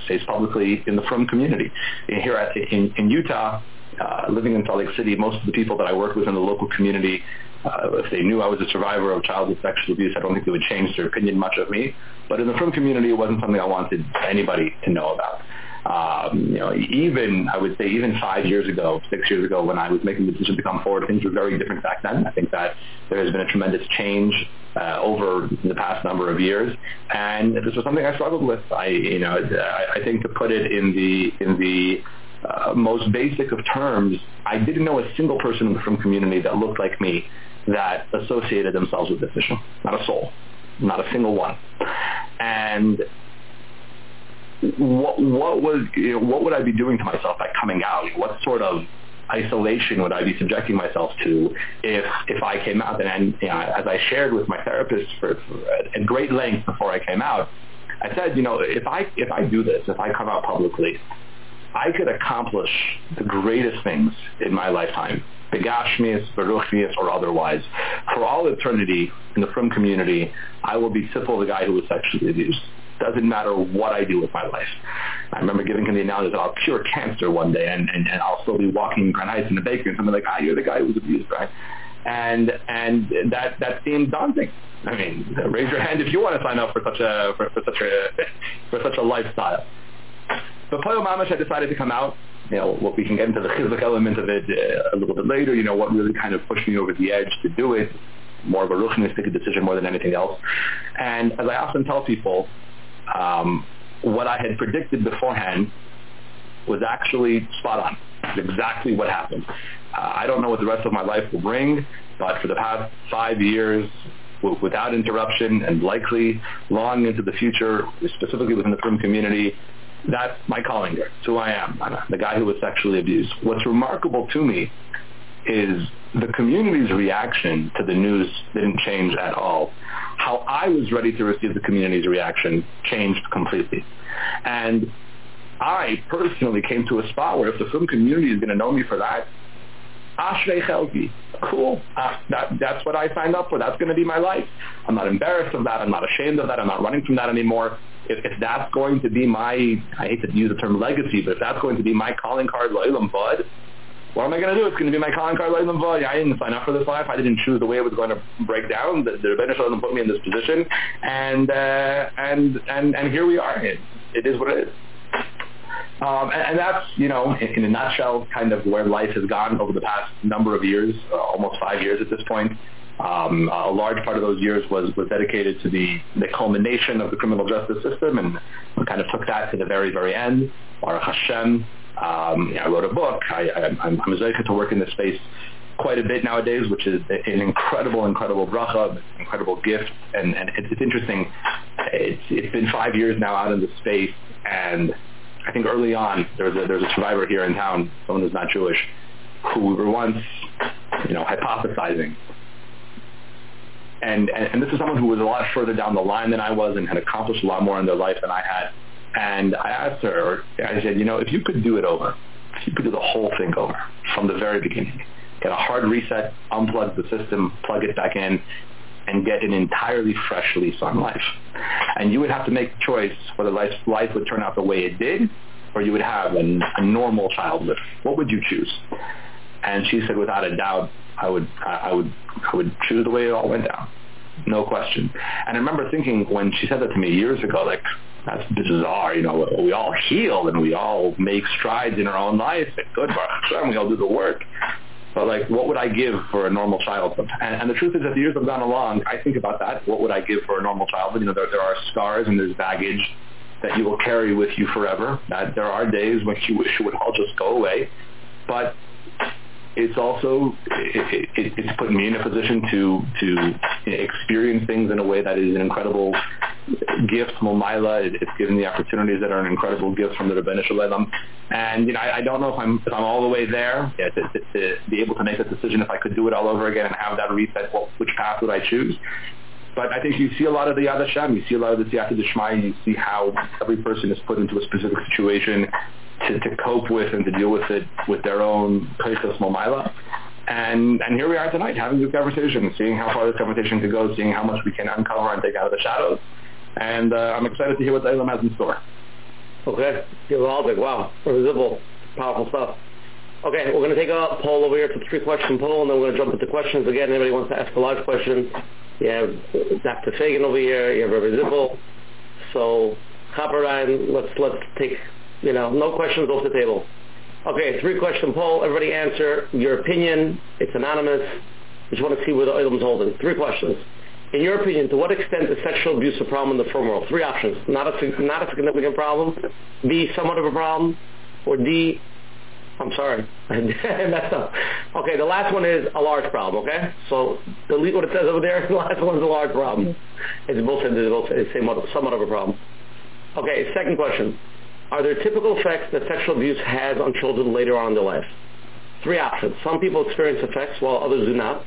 S3: face publicly in the frum community. Here at, in, in Utah, uh, living in Salt Lake City, most of the people that I work with in the local community uh, if they knew I was a survivor of childhood sexual abuse, I don't think they would change their opinion much of me. But in the frum community, it wasn't something I wanted anybody to know about. Um, you know, even I would say even five years ago, six years ago, when I was making the decision to come forward, things were very different back then. I think that there has been a tremendous change uh, over the past number of years, and this was something I struggled with. I, you know, I, I think to put it in the in the uh, most basic of terms, I didn't know a single person in the frum community that looked like me that associated themselves with this issue. Not a soul. Not a single one. And what, what was, you know, what would I be doing to myself by coming out? What sort of isolation would I be subjecting myself to if if I came out? And, and you know, as I shared with my therapist for, for at great length before I came out, I said, you know, if I if I do this, if I come out publicly, I could accomplish the greatest things in my lifetime, b'gashmiyus, b'ruchniyus, or otherwise. For all eternity in the frum community, I will be simple the guy who was sexually abused. Doesn't matter what I do with my life. I remember giving him the analogy that I'll cure cancer one day, and, and, and I'll still be walking Crown Heights in the bakery, and someone like, ah, you're the guy who was abused, right? And and that that seemed daunting. I mean, raise your hand if you want to sign up for such a for, for such a for such a lifestyle. But Poyo Mamash had decided to come out. You know, what we can get into the chizuk element of it uh, a little bit later. You know, what really kind of pushed me over the edge to do it. More of a ruchniusdik decision more than anything else. And as I often tell people, um, what I had predicted beforehand was actually spot on. It's exactly what happened. Uh, I don't know what the rest of my life will bring, but for the past five years, without interruption and likely long into the future, specifically within the frum community, that's my calling there. It's who I am. The guy who was sexually abused. What's remarkable to me is the community's reaction to the news didn't change at all. How I was ready to receive the community's reaction changed completely. And I personally came to a spot where if the frum community is going to know me for that, Ashrei Chelki. Cool. Uh, that, that's what I signed up for. That's going to be my life. I'm not embarrassed of that. I'm not ashamed of that. I'm not running from that anymore. If, if that's going to be my, I hate to use the term legacy, but if that's going to be my calling card, Loilam Bud, what am I going to do? It's going to be my calling card, Loilam Bud. I didn't sign up for this life. I didn't choose the way it was going to break down. The, the Rebbeinu Shalom put me in this position, and uh, and and and here we are. It, it is what it is. Um, and, and, that's, you know, in, in, a nutshell, kind of where life has gone over the past number of years, uh, almost five years at this point. Um, a large part of those years was, was dedicated to the, the culmination of the criminal justice system, and we kind of took that to the very, very end. Baruch Hashem. Um, I wrote a book. I, I, I'm, I'm to work in this space quite a bit nowadays, which is an incredible, incredible bracha, incredible gift. And, and it's, it's interesting. It's, it's been five years now out in the space, and I think early on there was a, there was a survivor here in town, someone who's not Jewish, who we were once, you know, hypothesizing. And, and, and this is someone who was a lot further down the line than I was and had accomplished a lot more in their life than I had. And I asked her, I said, you know, if you could do it over, if you could do the whole thing over from the very beginning, get a hard reset, unplug the system, plug it back in, and get an entirely fresh lease on life. And you would have to make a choice whether life, life would turn out the way it did or you would have a, a normal childhood. What would you choose? And she said, without a doubt, I would, I would, I would choose the way it all went down. No question. And I remember thinking when she said that to me years ago, like, that's bizarre, you know, we all heal and we all make strides in our own life. Good, Baruch we all do the work but like what would I give for a normal childhood? And, and the truth is, as the years have gone along, I think about that. What would I give for a normal childhood? You know, there, there are scars and there's baggage that you will carry with you forever. That there are days when you wish it would all just go away, but it's also it, it, it's put me in a position to to experience things in a way that is an incredible gift from Omaila. It, it's given the opportunities that are an incredible gift from the Shalom. And you know, I, I don't know if I'm if I'm all the way there to, to, to be able to make a decision if I could do it all over again and have that reset. What, which path would I choose? But I think you see a lot of the Yad Hashem, you see a lot of the Siyata Dishmaya, you see how every person is put into a specific situation to, to cope with and to deal with it with their own Peichas Momaila. And and here we are tonight having this conversation, seeing how far this conversation could go, seeing how much we can uncover and take out of the shadows. And uh, I'm excited to hear what the Elam has in store.
S2: Okay. Gevaldig. Wow. Visible. Powerful stuff. Okay, we're going to take a poll over here. It's a three-question poll, and then we're going to jump into questions. Again, anybody wants to ask a live question, you have Dr. Fagan over here, you have Rabbi Zippel. So, Copper Ryan, let's, let's take, you know, no questions off the table. Okay, three-question poll. Everybody answer your opinion. It's anonymous. I just want to see where the item's holding. Three questions. In your opinion, to what extent is sexual abuse a problem in the frum world? Three options. Not a, not a significant problem. B, somewhat of a problem. Or D, I'm sorry. I messed up. Okay, the last one is a large problem, okay? So delete what it says over there. The last one is a large problem. It's both it's both it's somewhat of a problem. Okay, second question. Are there typical effects that sexual abuse has on children later on in their life? Three options. Some people experience effects while others do not.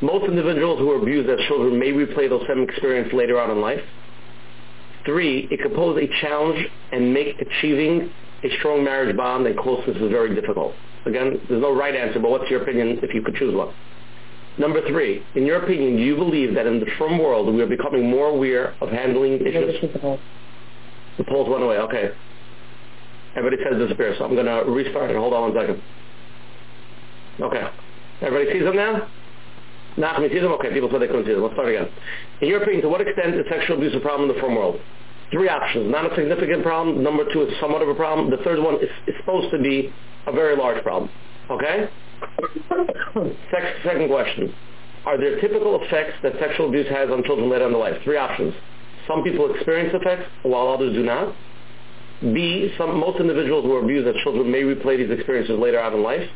S2: Most individuals who are abused as children may replay those same experiences later on in life. Three, it could pose a challenge and make achieving a strong marriage bond and closeness is very difficult. Again, there's no right answer, but what's your opinion if you could choose one? Number three, in your opinion, do you believe that in the frum world we are becoming more aware of handling issues? The polls went away, okay. Everybody says disappear, so I'm going to restart it. Hold on one second. Okay. Everybody sees them now? Nachman sees them? Okay, people said they couldn't see them. Let's start again. In your opinion, to what extent is sexual abuse a problem in the frum world? Three options. Not a significant problem. Number two is somewhat of a problem. The third one is, is supposed to be a very large problem. Okay? Second question. Are there typical effects that sexual abuse has on children later in life? Three options. Some people experience effects while others do not. B, some, most individuals who are abused as children may replay these experiences later on in life.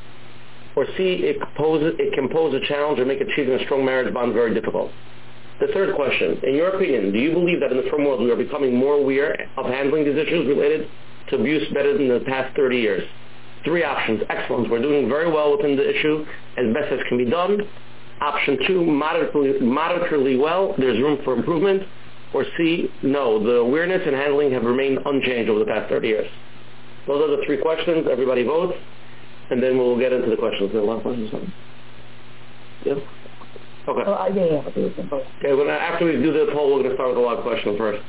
S2: Or C, it, poses, it can pose a challenge or make achieving a strong marriage bond very difficult. The third question, in your opinion, do you believe that in the frum world we are becoming more aware of handling these issues related to abuse better than the past 30 years? Three options. Excellent. We're doing very well within the issue as best as can be done. Option two, moderately, moderately well. There's room for improvement. Or C, no. The awareness and handling have remained unchanged over the past 30 years. Those are the three questions. Everybody votes. And then we'll get into the questions. There a lot of questions. Yeah? Okay.
S6: Well, yeah, yeah,
S2: Okay, well, after we do the poll, we're going to start with a lot of questions first.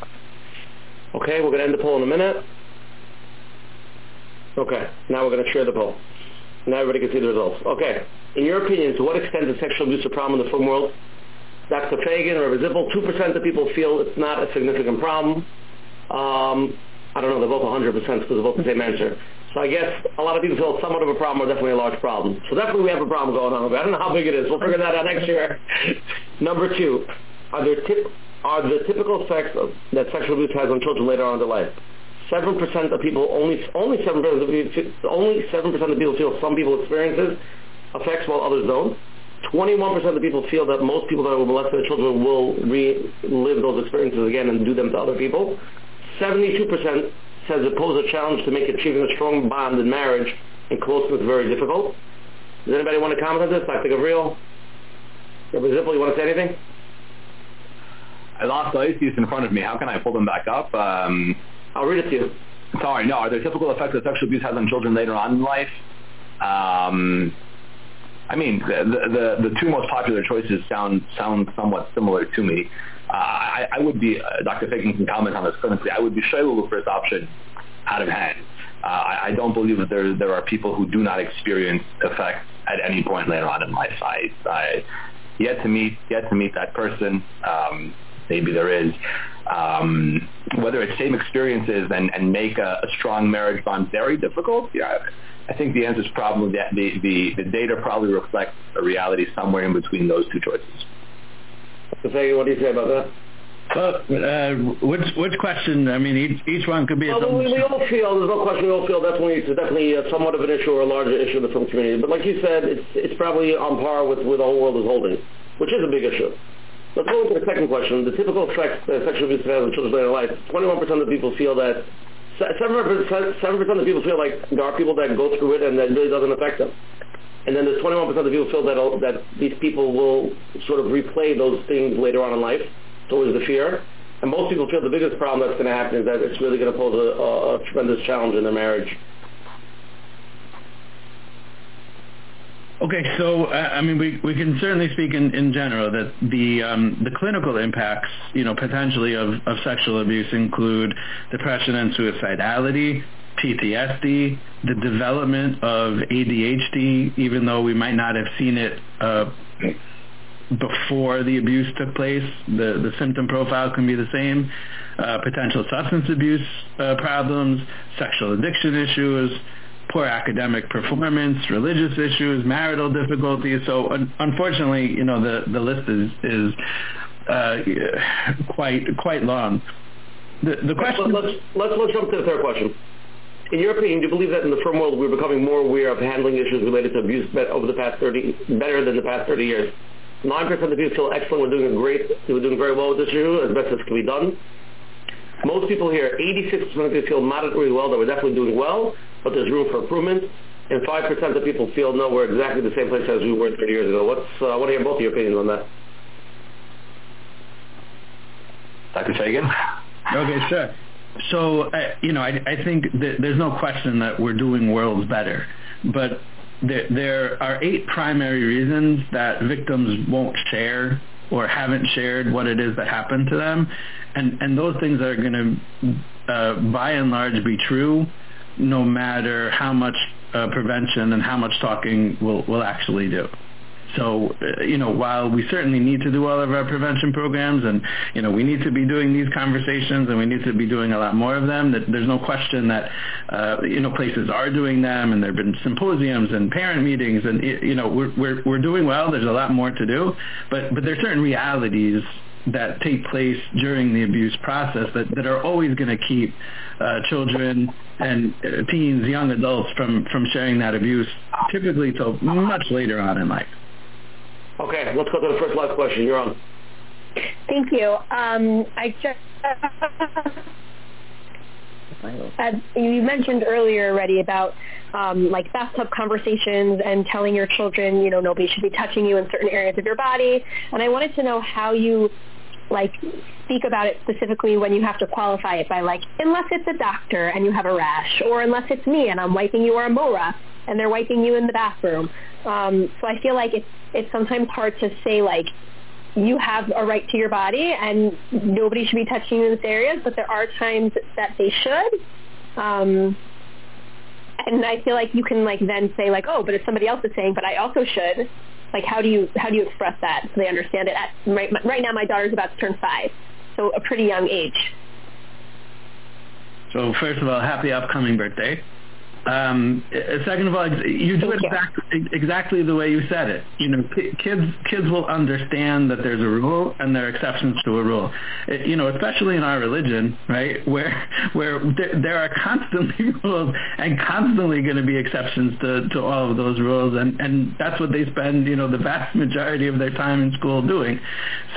S2: Okay, we're going to end the poll in a minute. Okay, now we're going to share the poll. Now everybody can see the results. Okay, in your opinion, to what extent is sexual abuse a problem in the frum world? Dr. Fagan or Zippel, 2% of people feel it's not a significant problem. Um, I don't know, they vote 100% because they vote the same answer. So I guess a lot of people feel it's somewhat of a problem or definitely a large problem. So definitely we have a problem going on. I don't know how big it is. We'll figure that out next year. Number two, are there tip, are the typical effects of, that sexual abuse has on children later on in their life? Seven percent of people only only seven percent of people only seven percent of people feel some people experiences effects while others don't. Twenty-one percent of the people feel that most people that are molested by children will relive those experiences again and do them to other people. Seventy-two percent says it poses a challenge to make achieving a strong bond in marriage and closeness very difficult. Does anybody want to comment on this? Dr. Gabriel? Rabbi Zippel, you want to say anything?
S3: I lost the ice in front of me. How can I pull them back up? Um,
S2: I'll read it to you.
S3: Sorry, no. Are there typical effects that sexual abuse has on children later on in life? Um, I mean, the, the, the two most popular choices sound sound somewhat similar to me. Uh, I, I would be, uh, Dr. Fagan can comment on this clinically, I would be the first option out of hand. Uh, I, I don't believe that there there are people who do not experience effects at any point later on in life. I, I yet to meet yet to meet that person. Um, maybe there is. Um, whether it's same experiences and, and make a, a strong marriage bond very difficult, yeah, I think the answer is probably that the, the, the data probably reflects a reality somewhere in between those two choices.
S2: So, what do you say about that?
S5: Well, uh, which which question? I mean, each each one could be.
S2: Well, we, we all feel there's no question. We all feel that's definitely it's definitely a somewhat of an issue or a larger issue in the frum community. But like you said, it's it's probably on par with with the whole world is holding, which is a big issue. Let's go into the second question. The typical effects that sexual abuse has on children's later life. 21% of people feel that 7% of people feel like there are people that go through it and that really doesn't affect them. And then there's 21% of people feel that that these people will sort of replay those things later on in life. So is the fear. And most people feel the biggest problem that's going to happen is that it's really going to pose a, a, a tremendous challenge in their marriage.
S5: Okay, so uh, I mean, we we can certainly speak in, in general that the um, the clinical impacts, you know, potentially of, of sexual abuse include depression and suicidality, PTSD, the development of ADHD, even though we might not have seen it uh, before the abuse took place, the the symptom profile can be the same. Uh, potential substance abuse uh, problems, sexual addiction issues poor academic performance, religious issues, marital difficulties. So un- unfortunately, you know, the, the list is, is uh, quite quite long. The, the question...
S2: Let's, let's, let's jump to the third question. In your opinion, do you believe that in the frum world we're becoming more aware of handling issues related to abuse over the past 30, better than the past 30 years? 9% of people feel excellent. We're doing great, we're doing very well with this issue as best as can be done. Most people here, 86% of people feel moderately well, that we're definitely doing well, but there's room for improvement. And 5% of people feel, no, we're exactly the same place as we were 30 years ago. What's, uh, I want to hear both of your opinions on that.
S3: Dr. Fagan?
S5: Okay, sure. So, uh, you know, I, I think that there's no question that we're doing worlds better, but there, there are eight primary reasons that victims won't share or haven't shared what it is that happened to them, and and those things are going to, uh, by and large, be true, no matter how much uh, prevention and how much talking will will actually do. So, uh, you know, while we certainly need to do all of our prevention programs and, you know, we need to be doing these conversations and we need to be doing a lot more of them, that there's no question that, uh, you know, places are doing them and there have been symposiums and parent meetings and, you know, we're, we're, we're doing well. There's a lot more to do. But, but there are certain realities that take place during the abuse process that, that are always going to keep uh, children and uh, teens, young adults from, from sharing that abuse typically till much later on in life.
S2: Okay, let's go to the first live question. You're on.
S6: Thank you. Um, I just uh, you mentioned earlier already about um, like bathtub conversations and telling your children, you know, nobody should be touching you in certain areas of your body. And I wanted to know how you like speak about it specifically when you have to qualify it by like unless it's a doctor and you have a rash or unless it's me and I'm wiping you or a mora and they're wiping you in the bathroom. Um, so I feel like it's it's sometimes hard to say like you have a right to your body and nobody should be touching you in this area, but there are times that they should. Um, and I feel like you can like then say like, oh, but if somebody else is saying, but I also should. Like, how do you how do you express that so they understand it? At, right, right now, my daughter's about to turn five, so a pretty young age.
S5: So first of all, happy upcoming birthday. Um, second of all, you do it exactly, exactly the way you said it. You know, kids kids will understand that there's a rule and there are exceptions to a rule. It, you know, especially in our religion, right, where where there, there are constantly rules and constantly going to be exceptions to, to all of those rules, and and that's what they spend you know the vast majority of their time in school doing.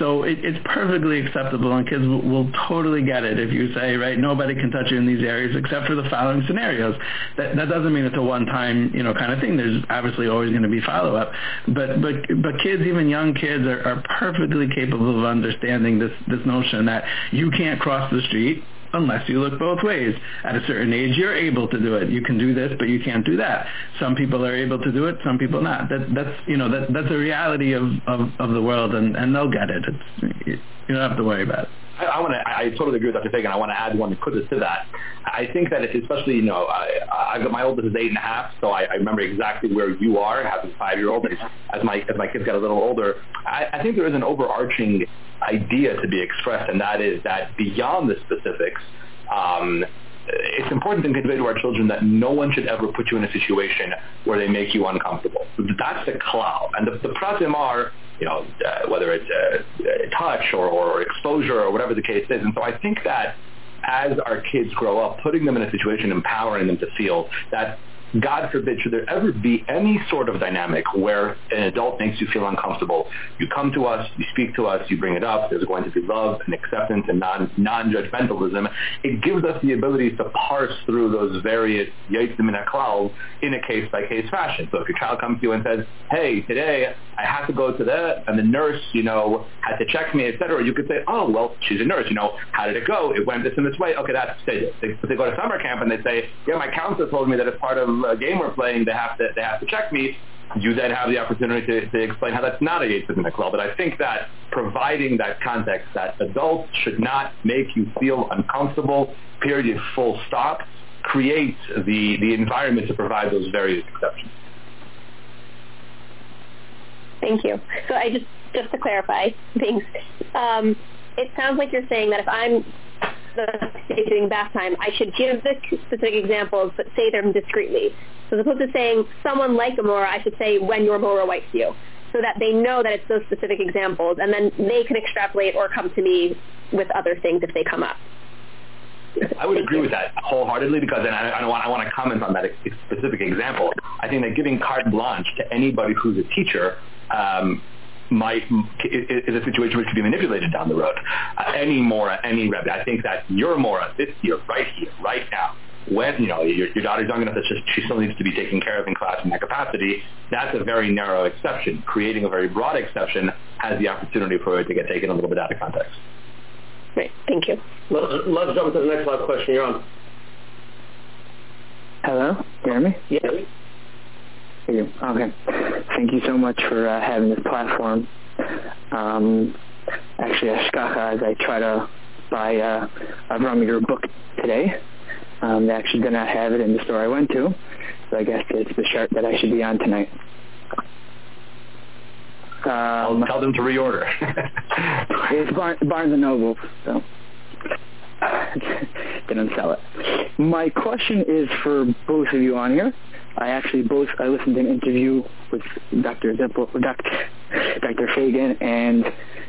S5: So it, it's perfectly acceptable, and kids will, will totally get it if you say, right, nobody can touch you in these areas except for the following scenarios. That that doesn't mean it's a one-time, you know, kind of thing. There's obviously always going to be follow-up, but but but kids, even young kids, are, are perfectly capable of understanding this this notion that you can't cross the street unless you look both ways. At a certain age, you're able to do it. You can do this, but you can't do that. Some people are able to do it, some people not. That, that's you know that that's a reality of, of, of the world, and, and they'll get it. It's, you don't have to worry about it.
S3: I, I want to. I totally agree with Dr. Fagan. I want to add one quiz to that. I think that it's especially, you know, I, I got my oldest is eight and a half, so I, I remember exactly where you are, having a five-year-old. As my as my kids got a little older, I, I think there is an overarching idea to be expressed, and that is that beyond the specifics. Um, it's important to convey to our children that no one should ever put you in a situation where they make you uncomfortable. That's the klal. And the, the pratim are, you know, uh, whether it's uh, touch or, or exposure or whatever the case is. And so I think that as our kids grow up, putting them in a situation, empowering them to feel that God forbid, should there ever be any sort of dynamic where an adult makes you feel uncomfortable, you come to us, you speak to us, you bring it up, there's going to be love and acceptance and non, non-judgmentalism. It gives us the ability to parse through those various yitzim and aklal in a case-by-case fashion. So if your child comes to you and says, hey, today I have to go to that, and the nurse, you know, had to check me, etc., you could say, oh, well, she's a nurse, you know, how did it go? It went this and this way. Okay, that's it. They, they go to summer camp and they say, yeah, my counselor told me that as part of a game we're playing, they have to they have to check me. You then have the opportunity to, to explain how that's not a Yates club. But I think that providing that context that adults should not make you feel uncomfortable, period, full stop, creates the, the environment to provide those various exceptions.
S6: Thank you. So I just just to clarify things, um, it sounds like you're saying that if I'm the doing bath time, I should give the specific examples, but say them discreetly. So as opposed to saying someone like a Mora, I should say when your Mora wipes you, so that they know that it's those specific examples, and then they can extrapolate or come to me with other things if they come up.
S3: I would agree with that wholeheartedly because, and I, I, want, I want to comment on that specific example. I think that giving carte blanche to anybody who's a teacher um, might is a situation which could be manipulated down the road. Uh, any Mora, any Rebbe. I think that your Mora this year, right here, right now, when you know your, your daughter's young enough that she still needs to be taken care of in class in that capacity, that's a very narrow exception. Creating a very broad exception has the opportunity for it to get taken a little bit out of context.
S6: Great. Thank you.
S2: Let's, let's jump to the next live question. You're on.
S7: Hello, Jeremy?
S2: Yes.
S7: Thank you. Okay. Thank you so much for uh, having this platform. Um, actually, Ashkacha, as I try to buy uh, Avram your book today, um, they actually did not have it in the store I went to, so I guess it's the shirt that I should be on tonight.
S3: Um, I'll tell them to reorder.
S7: it's Bar- Barnes and Noble, so didn't sell it. My question is for both of you on here. I actually both I listened to an interview with Dr. Zippel, Dr. Dr. Fagan and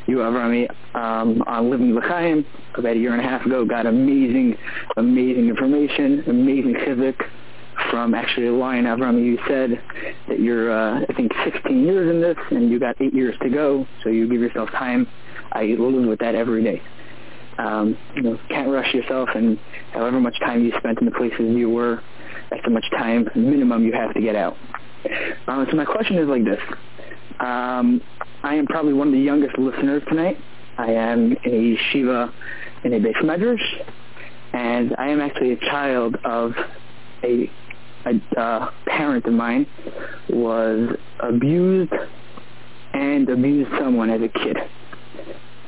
S7: you Avrami um, on Living L'Chaim about a year and a half ago. Got amazing, amazing information, amazing civic from actually Lion Avrami. You said that you're uh, I think 16 years in this and you got eight years to go, so you give yourself time. I live with that every day. Um, you know, can't rush yourself, and however much time you spent in the places you were that's how much time minimum you have to get out. Uh, so my question is like this. Um, I am probably one of the youngest listeners tonight. I am a yeshiva in a beis medrash, and I am actually a child of a, a uh, parent of mine was abused and abused someone as a kid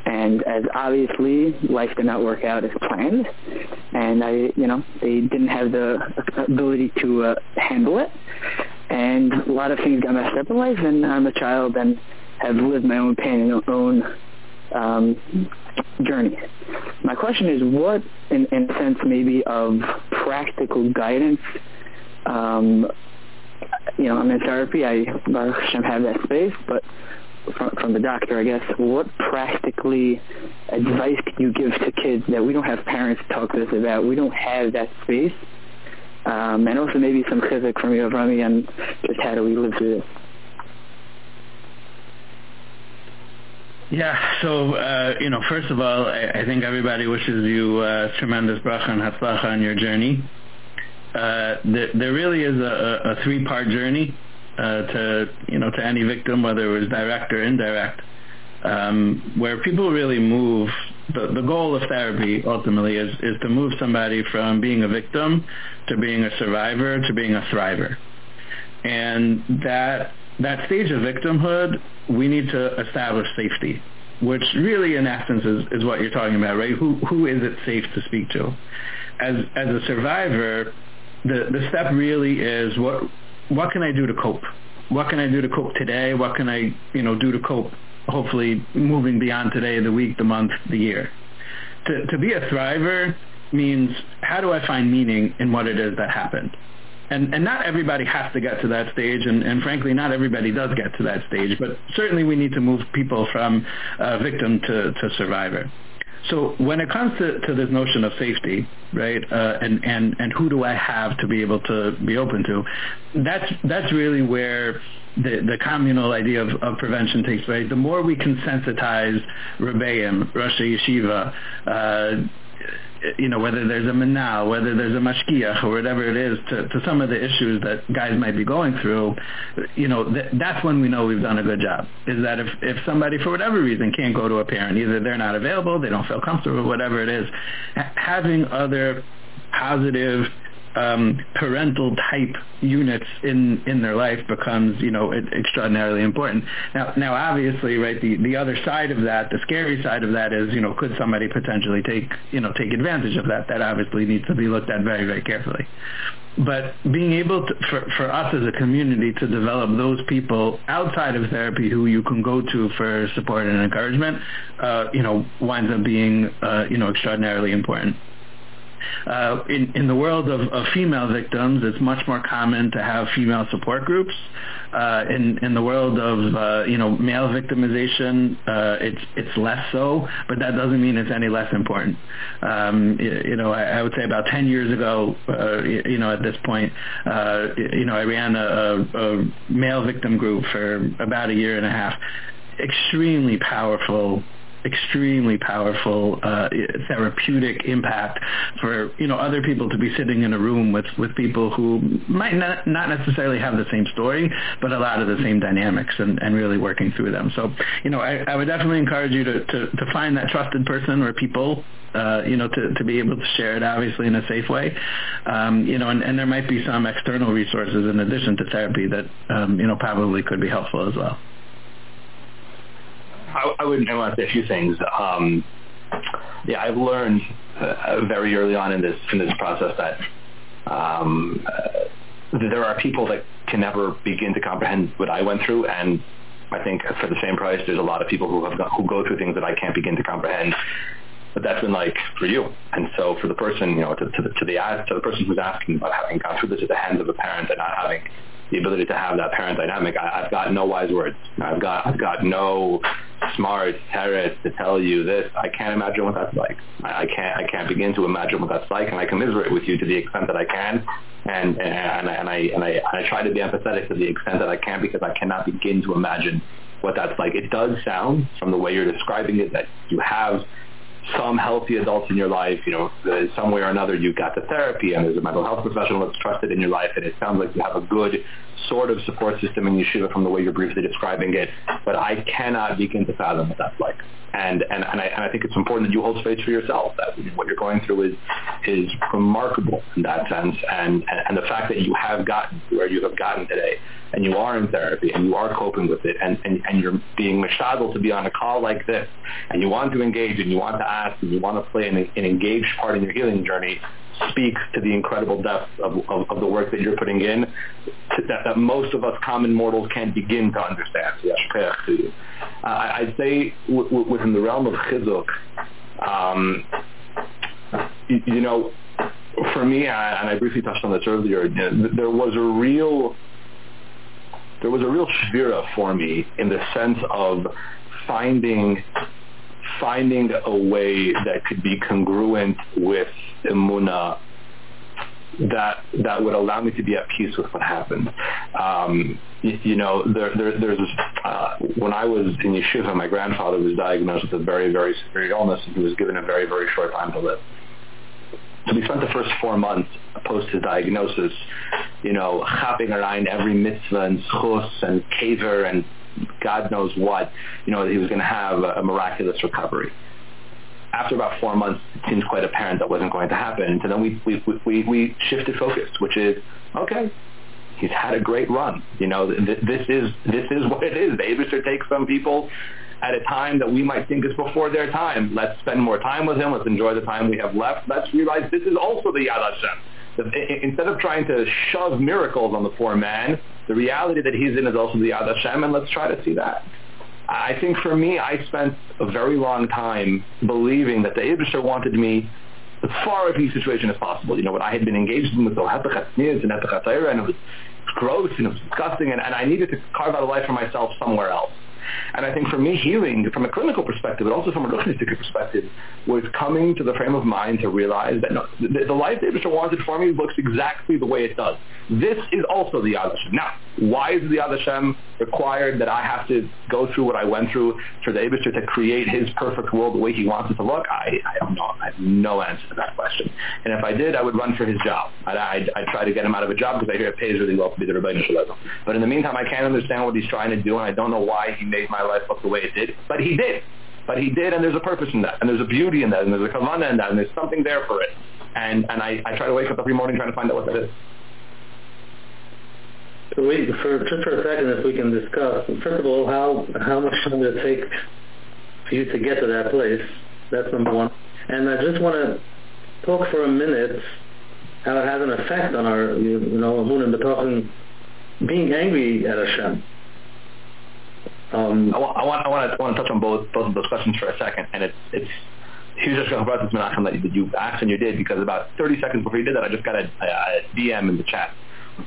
S7: and as obviously life did not work out as planned and I you know they didn't have the ability to uh, handle it and a lot of things got messed up in life and I'm a child and have lived my own pain and own um, journey. My question is what in, in a sense maybe of practical guidance um, you know, I'm in therapy. I have that space, but from, from the doctor, I guess, what practically advice can you give to kids that we don't have parents talk to us about? We don't have that space. Um, and also maybe some chizuk from you, Rami, and just how do we live through this?
S5: Yeah, so, uh, you know, first of all, I, I think everybody wishes you uh, tremendous bracha and hatzlacha on your journey. Uh, there, there really is a, a three-part journey to you know to any victim, whether it was direct or indirect, um, where people really move. The, the goal of therapy ultimately is is to move somebody from being a victim to being a survivor to being a thriver, and that that stage of victimhood, we need to establish safety, which really in essence is, is what you're talking about, right? Who who is it safe to speak to? As as a survivor, the the step really is what what can I do to cope? What can I do to cope today? What can I, you know, do to cope hopefully moving beyond today, the week, the month, the year? To, to be a thriver means how do I find meaning in what it is that happened? And, and not everybody has to get to that stage, and, and frankly, not everybody does get to that stage, but certainly we need to move people from uh, victim to, to survivor. So when it comes to, to this notion of safety, right, uh, and, and, and who do I have to be able to be open to, that's, that's really where the, the communal idea of, of prevention takes place. The more we can sensitize Rebbeim, Rosh Yeshiva, uh, you know, whether there's a menahel, whether there's a mashgiach, or whatever it is, to, to some of the issues that guys might be going through, you know, th- that's when we know we've done a good job. Is that if, if somebody, for whatever reason, can't go to a parent, either they're not available, they don't feel comfortable, whatever it is, ha- having other positive um, parental type units in in their life becomes you know extraordinarily important. Now now obviously right the the other side of that the scary side of that is you know could somebody potentially take you know take advantage of that that obviously needs to be looked at very very carefully. But being able to, for, for us as a community to develop those people outside of therapy who you can go to for support and encouragement, uh, you know, winds up being, uh, you know, extraordinarily important. Uh, in, in the world of, of, female victims, it's much more common to have female support groups. Uh, in in the world of uh, you know male victimization, uh, it's it's less so, but that doesn't mean it's any less important. Um, you, you, know, I, I, would say about 10 years ago, uh, you, you, know, at this point, uh, you know, I ran a, a male victim group for about a year and a half. Extremely powerful extremely powerful uh, therapeutic impact for you know other people to be sitting in a room with with people who might not not necessarily have the same story, but a lot of the same dynamics, and, and really working through them. So you know, I, I would definitely encourage you to, to to find that trusted person or people uh, you know, to, to be able to share it obviously in a safe way. Um, you know, and, and there might be some external resources in addition to therapy that, um, you know, probably could be helpful as well.
S3: I, I would I want to say a few things. Um, yeah, I've learned uh, very early on in this in this process that um, uh, there are people that can never begin to comprehend what I went through, and I think for the same price, there's a lot of people who have who go through things that I can't begin to comprehend but that's been like for you. And so for the person, you know, to, to the to the to the person who's asking about having gone through this at the hands of a parent and not having the ability to have that parent dynamic, I, I've got no wise words. I've got I've got no smart parrot to tell you this. I can't imagine what that's like. I, I can't I can't begin to imagine what that's like, and I commiserate with you to the extent that I can, and and, and, I, and I and I and I try to be empathetic to the extent that I can because I cannot begin to imagine what that's like. It does sound from the way you're describing it that you have some healthy adults in your life, you know, uh, some way or another you got the therapy and there's a mental health professional that's trusted in your life and it sounds like you have a good sort of support system in yeshiva from the way you're briefly describing it, but I cannot begin to fathom what that's like. And, and, and, I, and I think it's important that you hold space for yourself, that what you're going through is, is remarkable in that sense. And, and, and the fact that you have gotten where you have gotten today and you are in therapy and you are coping with it and, and, and you're being mashadal to be on a call like this and you want to engage and you want to ask and you want to play an, an engaged part in your healing journey speaks to the incredible depth of, of, of the work that you're putting in to, that, that, most of us common mortals can't begin to understand. Yes. Uh, I'd say w- within the realm of chizuk, um, you, you, know, for me, I, and I briefly touched on this earlier, there was a real there was a real shvira for me in the sense of finding finding a way that could be congruent with emuna that that would allow me to be at peace with what happened. Um, you, know, there, there, there's uh, when I was in yeshiva, my grandfather was diagnosed with a very, very severe illness, and he was given a very, very short time to live. So we spent the first four months post his diagnosis, you know, hopping around every mitzvah and schus and kaver and God knows what, you know, that he was going to have a, a miraculous recovery. After about four months, it seemed quite apparent that wasn't going to happen. So then we, we, we, we shifted focus, which is, okay, he's had a great run. You know, th- this is this is what it is. The Abishter takes some people at a time that we might think is before their time. Let's spend more time with him. Let's enjoy the time we have left. Let's realize this is also the Yad Hashem. Instead of trying to shove miracles on the poor man, the reality that he's in is also the Yad Hashem, and let's try to see that. I think for me, I spent a very long time believing that the Abishter wanted me as far of his situation as possible. You know, what I had been engaged in with the Hepech and Hepech and it was gross and it was disgusting, and, and I needed to carve out a life for myself somewhere else. And I think for me, healing from a clinical perspective, but also from a ruchniusdik perspective, was coming to the frame of mind to realize that no, the, the life David wanted for me looks exactly the way it does. This is also the Yad Hashem. Now, why is the Yad Hashem required that I have to go through what I went through for the Abishter to create his perfect world the way he wants it to look? I, I have no, I have no answer to that question. And if I did, I would run for his job. I'd, I'd, I'd try to get him out of a job because I hear it pays really well to be the Ribbono Shel Olam. But in the meantime, I can't understand what he's trying to do, and I don't know why he made my life look the way it did. But he did. But he did, and there's a purpose in that, and there's a beauty in that, and there's a kavanah in that, and there's something there for it. And and I, I try to wake up every morning trying to find out what that is.
S4: So for, just for a second, if we can discuss, first of all, how how much time did it take for you to get to that place? That's number one. And I just want to talk for a minute how it has an effect on our, you, you know, Amun talking, being angry at Hashem.
S3: Um, I, want, I, want, I, want to, want to touch on both both of those questions for a second, and it's it's huge Menachem that you asked and you did because about 30 seconds before you did that, I just got a, a, a DM in the chat.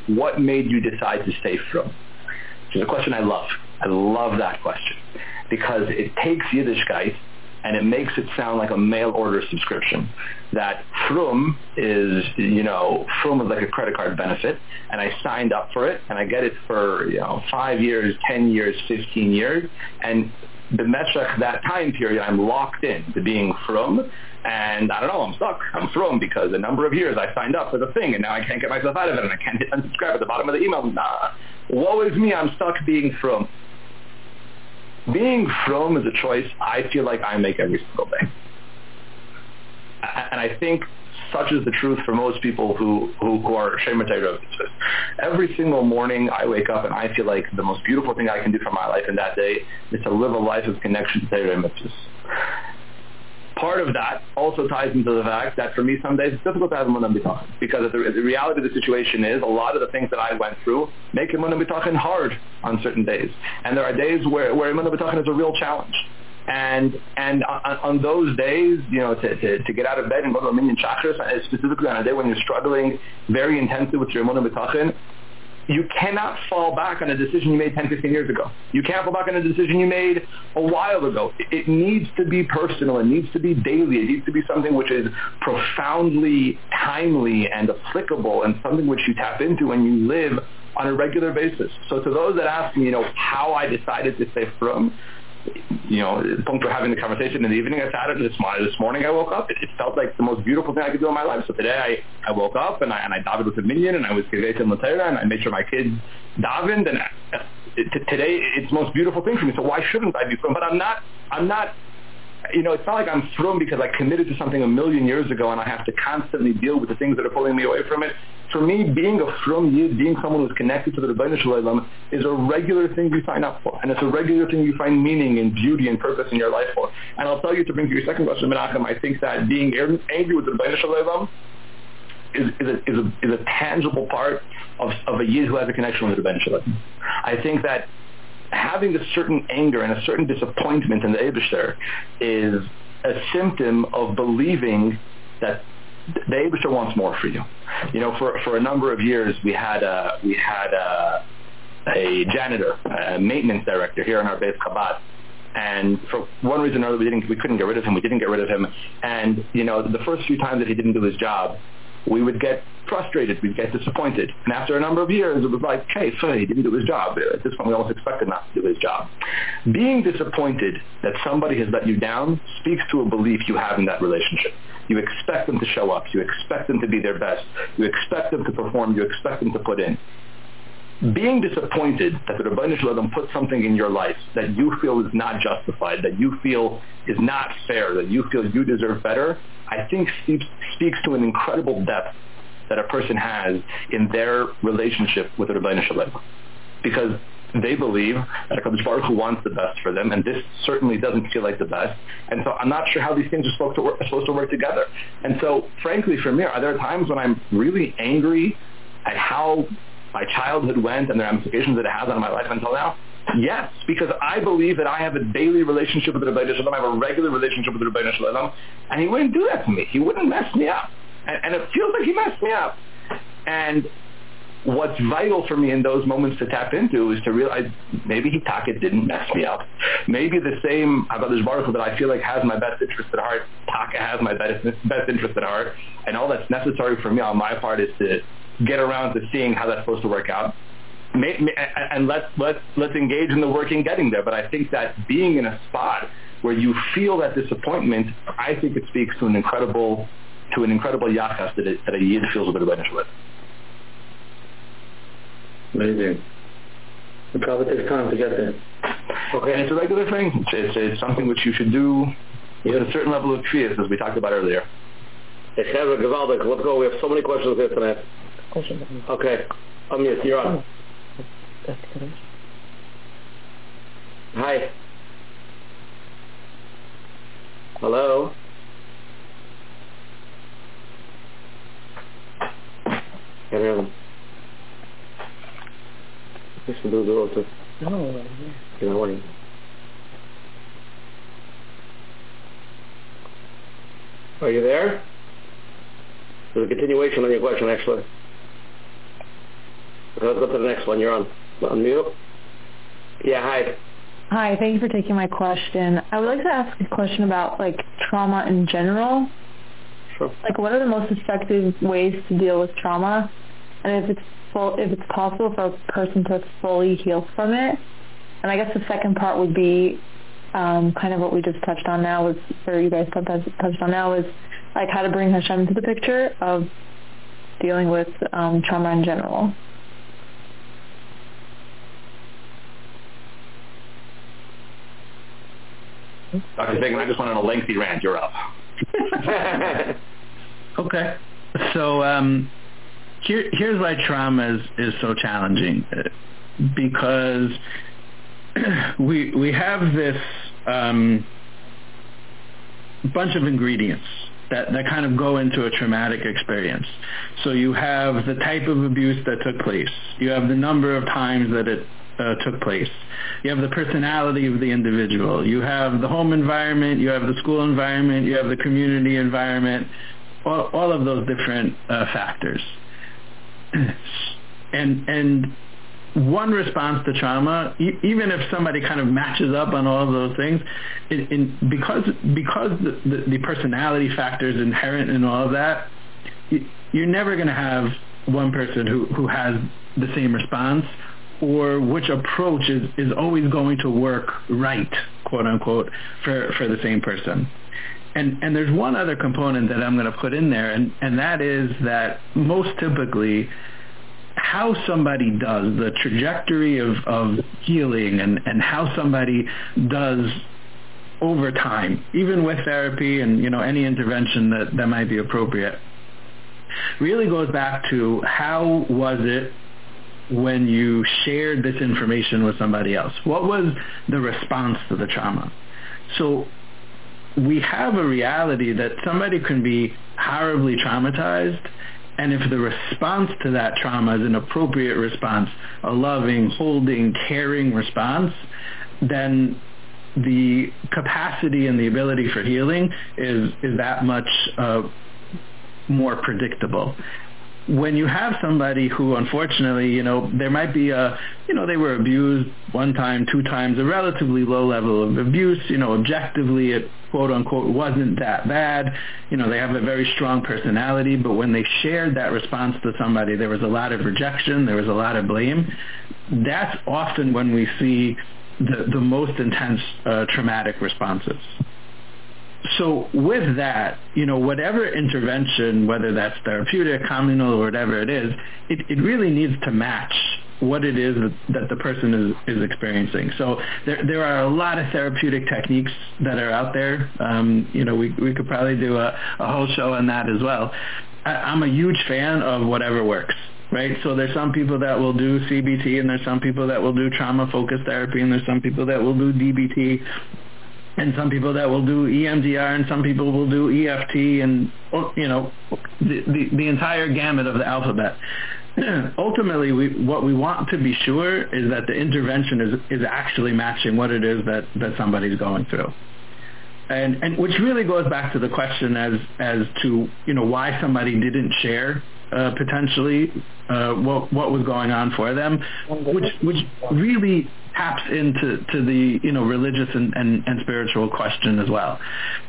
S3: What made you decide to stay frum? Which is a question I love. I love that question because it takes Yiddishkeit and it makes it sound like a mail order subscription. That Frum is, you know, Frum is like a credit card benefit, and I signed up for it, and I get it for, you know, five years, ten years, fifteen years, and the Meshach, that time period, I'm locked in to being frum, and I don't know, I'm stuck. I'm frum because a number of years I signed up for the thing, and now I can't get myself out of it, and I can't hit unsubscribe at the bottom of the email. Nah, woe is me, I'm stuck being frum. Being frum is a choice I feel like I make every single day. And I think such is the truth for most people who, who, who are Shematay Every single morning I wake up and I feel like the most beautiful thing I can do for my life in that day is to live a life of connection to Torah. Part of that also ties into the fact that for me some days it's difficult to have Emunah B'tachin because the, the, reality of the situation is a lot of the things that I went through make Emunah B'tachin hard on certain days. And there are days where, where Emunah B'tachin is a real challenge and and on, on those days, you know, to, to, to get out of bed and go to a minyan Shacharis, uh, specifically on a day when you're struggling very intensely with your emunah b'tachin, you cannot fall back on a decision you made 10, 15 years ago. You can't fall back on a decision you made a while ago. It, needs to be personal. It needs to be daily. It needs to be something which is profoundly timely and applicable and something which you tap into when you live on a regular basis. So to those that ask me, you know, how I decided to stay frum, you know, the for having the conversation in the evening, I sat this morning. This morning I woke up. It, it, felt like the most beautiful thing I could do in my life. So today I, I woke up and I and I davened with a minyan and I was giving in Latera and I made sure my kids davened and I, uh, t- today it's the most beautiful thing for me. So why shouldn't I be frum? But I'm not. I'm not you know, it's not like I'm thrown because I committed to something a million years ago and I have to constantly deal with the things that are pulling me away from it. For me, being a frum yid, being someone who's connected to the Ribbono Shel Olam, is a regular thing you sign up for. And it's a regular thing you find meaning and beauty and purpose in your life for. And I'll tell you to bring to your second question, Menachem, I think that being er, angry with the Ribbono Shel Olam is, is, a, is, a, is a tangible part of, of a yid who has a connection with the Ribbono Shel Olam. I think that having a certain anger and a certain disappointment in the Abishter is a symptom of believing that the Abishter wants more for you. You know, for for a number of years we had a, we had a, a janitor, a maintenance director here in our Beis Chabad, and for one reason or another we didn't we couldn't get rid of him. We didn't get rid of him, and you know the first few times that he didn't do his job, we would get frustrated, we'd get disappointed. And after a number of years, it was like, okay, so he didn't do his job. At this point, we almost expected not to do his job. Being disappointed that somebody has let you down speaks to a belief you have in that relationship. You expect them to show up. You expect them to be their best. You expect them to perform. You expect them to put in. Being disappointed that the Ribbono Shel Olam put something in your life that you feel is not justified, that you feel is not fair, that you feel you deserve better, I think speaks, speaks to an incredible depth that a person has in their relationship with the Ribbono Shel Olam. Because they believe that HaKadosh Baruch Hu wants the best for them, and this certainly doesn't feel like the best. And so I'm not sure how these things are supposed to work, supposed to work together. And so, frankly, for me, are there times when I'm really angry at how my childhood went and the ramifications that it has on my life until now? Yes, because I believe that I have a daily relationship with the Ribbono Shel Olam. I have a regular relationship with the Ribbono Shel Olam, and he wouldn't do that to me. He wouldn't mess me up. And, and it feels like he messed me up. And what's vital for me in those moments to tap into is to realize maybe Hitaka didn't mess me up. Maybe the same HaKadosh Baruch Hu that I feel like has my best interest at heart, Taka has my best, best interest at heart, and all that's necessary for me on my part is to get around to seeing how that's supposed to work out and let's let's let's engage in the work in getting there. But I think that being in a spot where you feel that disappointment, I think it speaks to an incredible to an incredible yachas that, it, that a yid feels a bit of with.
S4: Amazing. It probably takes time to get there.
S3: Okay. And it's a regular thing. It's, it's, it's something which you should do with a certain level of fear, as we talked about earlier.
S2: Let's go. We have so many questions here tonight. Okay. Amir, you're on. Hi. Hello. Can hear them. Listen to the door too. No, yeah. morning. Are you there? There's a continuation on your question, actually. Let's go to the next one. You're on. Unmute. Yeah, hi.
S8: Hi, thank you for taking my question. I would like to ask a question about like trauma in general.
S2: Sure.
S8: Like, what are the most effective ways to deal with trauma, and if it's full, if it's possible for a person to fully heal from it? And I guess the second part would be, um, kind of what we just touched on now was, or you guys touched on now was like how to bring Hashem into the picture of dealing with um, trauma in general.
S3: Dr. Fagan, I just went on a lengthy rant. You're up.
S5: okay. So um, here, here's why trauma is, is so challenging. Because we, we have this um, bunch of ingredients that, that kind of go into a traumatic experience. So you have the type of abuse that took place. You have the number of times that it uh, took place. You have the personality of the individual. You have the home environment. You have the school environment. You have the community environment. All, all of those different uh, factors. and and one response to trauma, e- even if somebody kind of matches up on all of those things, in, in, because because the, the, the, personality factors inherent in all of that, you, you're never going to have one person who, who has the same response or which approach is, is always going to work right, quote unquote, for, for the same person. And, and there's one other component that I'm going to put in there, and, and that is that most typically how somebody does, the trajectory of, of healing and, and how somebody does over time, even with therapy and you know any intervention that, that might be appropriate, really goes back to how was it when you shared this information with somebody else? What was the response to the trauma? So we have a reality that somebody can be horribly traumatized and if the response to that trauma is an appropriate response, a loving, holding, caring response, then the capacity and the ability for healing is is that much uh, more predictable when you have somebody who unfortunately, you know, there might be a, you know, they were abused one time, two times, a relatively low level of abuse, you know, objectively it quote unquote wasn't that bad. You know, they have a very strong personality, but when they shared that response to somebody, there was a lot of rejection, there was a lot of blame. That's often when we see the, the most intense uh, traumatic responses so with that, you know, whatever intervention, whether that's therapeutic, communal, or whatever it is, it, it really needs to match what it is that the person is, is experiencing. So there, there are a lot of therapeutic techniques that are out there. Um, you know, we, we could probably do a, a whole show on that as well. I, I'm a huge fan of whatever works right? So there's some people that will do CBT and there's some people that will do trauma focused therapy and there's some people that will do DBT and some people that will do EMDR, and some people will do EFT, and you know, the the, the entire gamut of the alphabet. Ultimately, we, what we want to be sure is that the intervention is is actually matching what it is that that somebody's going through. And, and which really goes back to the question as as to you know why somebody didn't share uh, potentially uh, what what was going on for them, which which really taps into to the you know religious and, and, and spiritual question as well.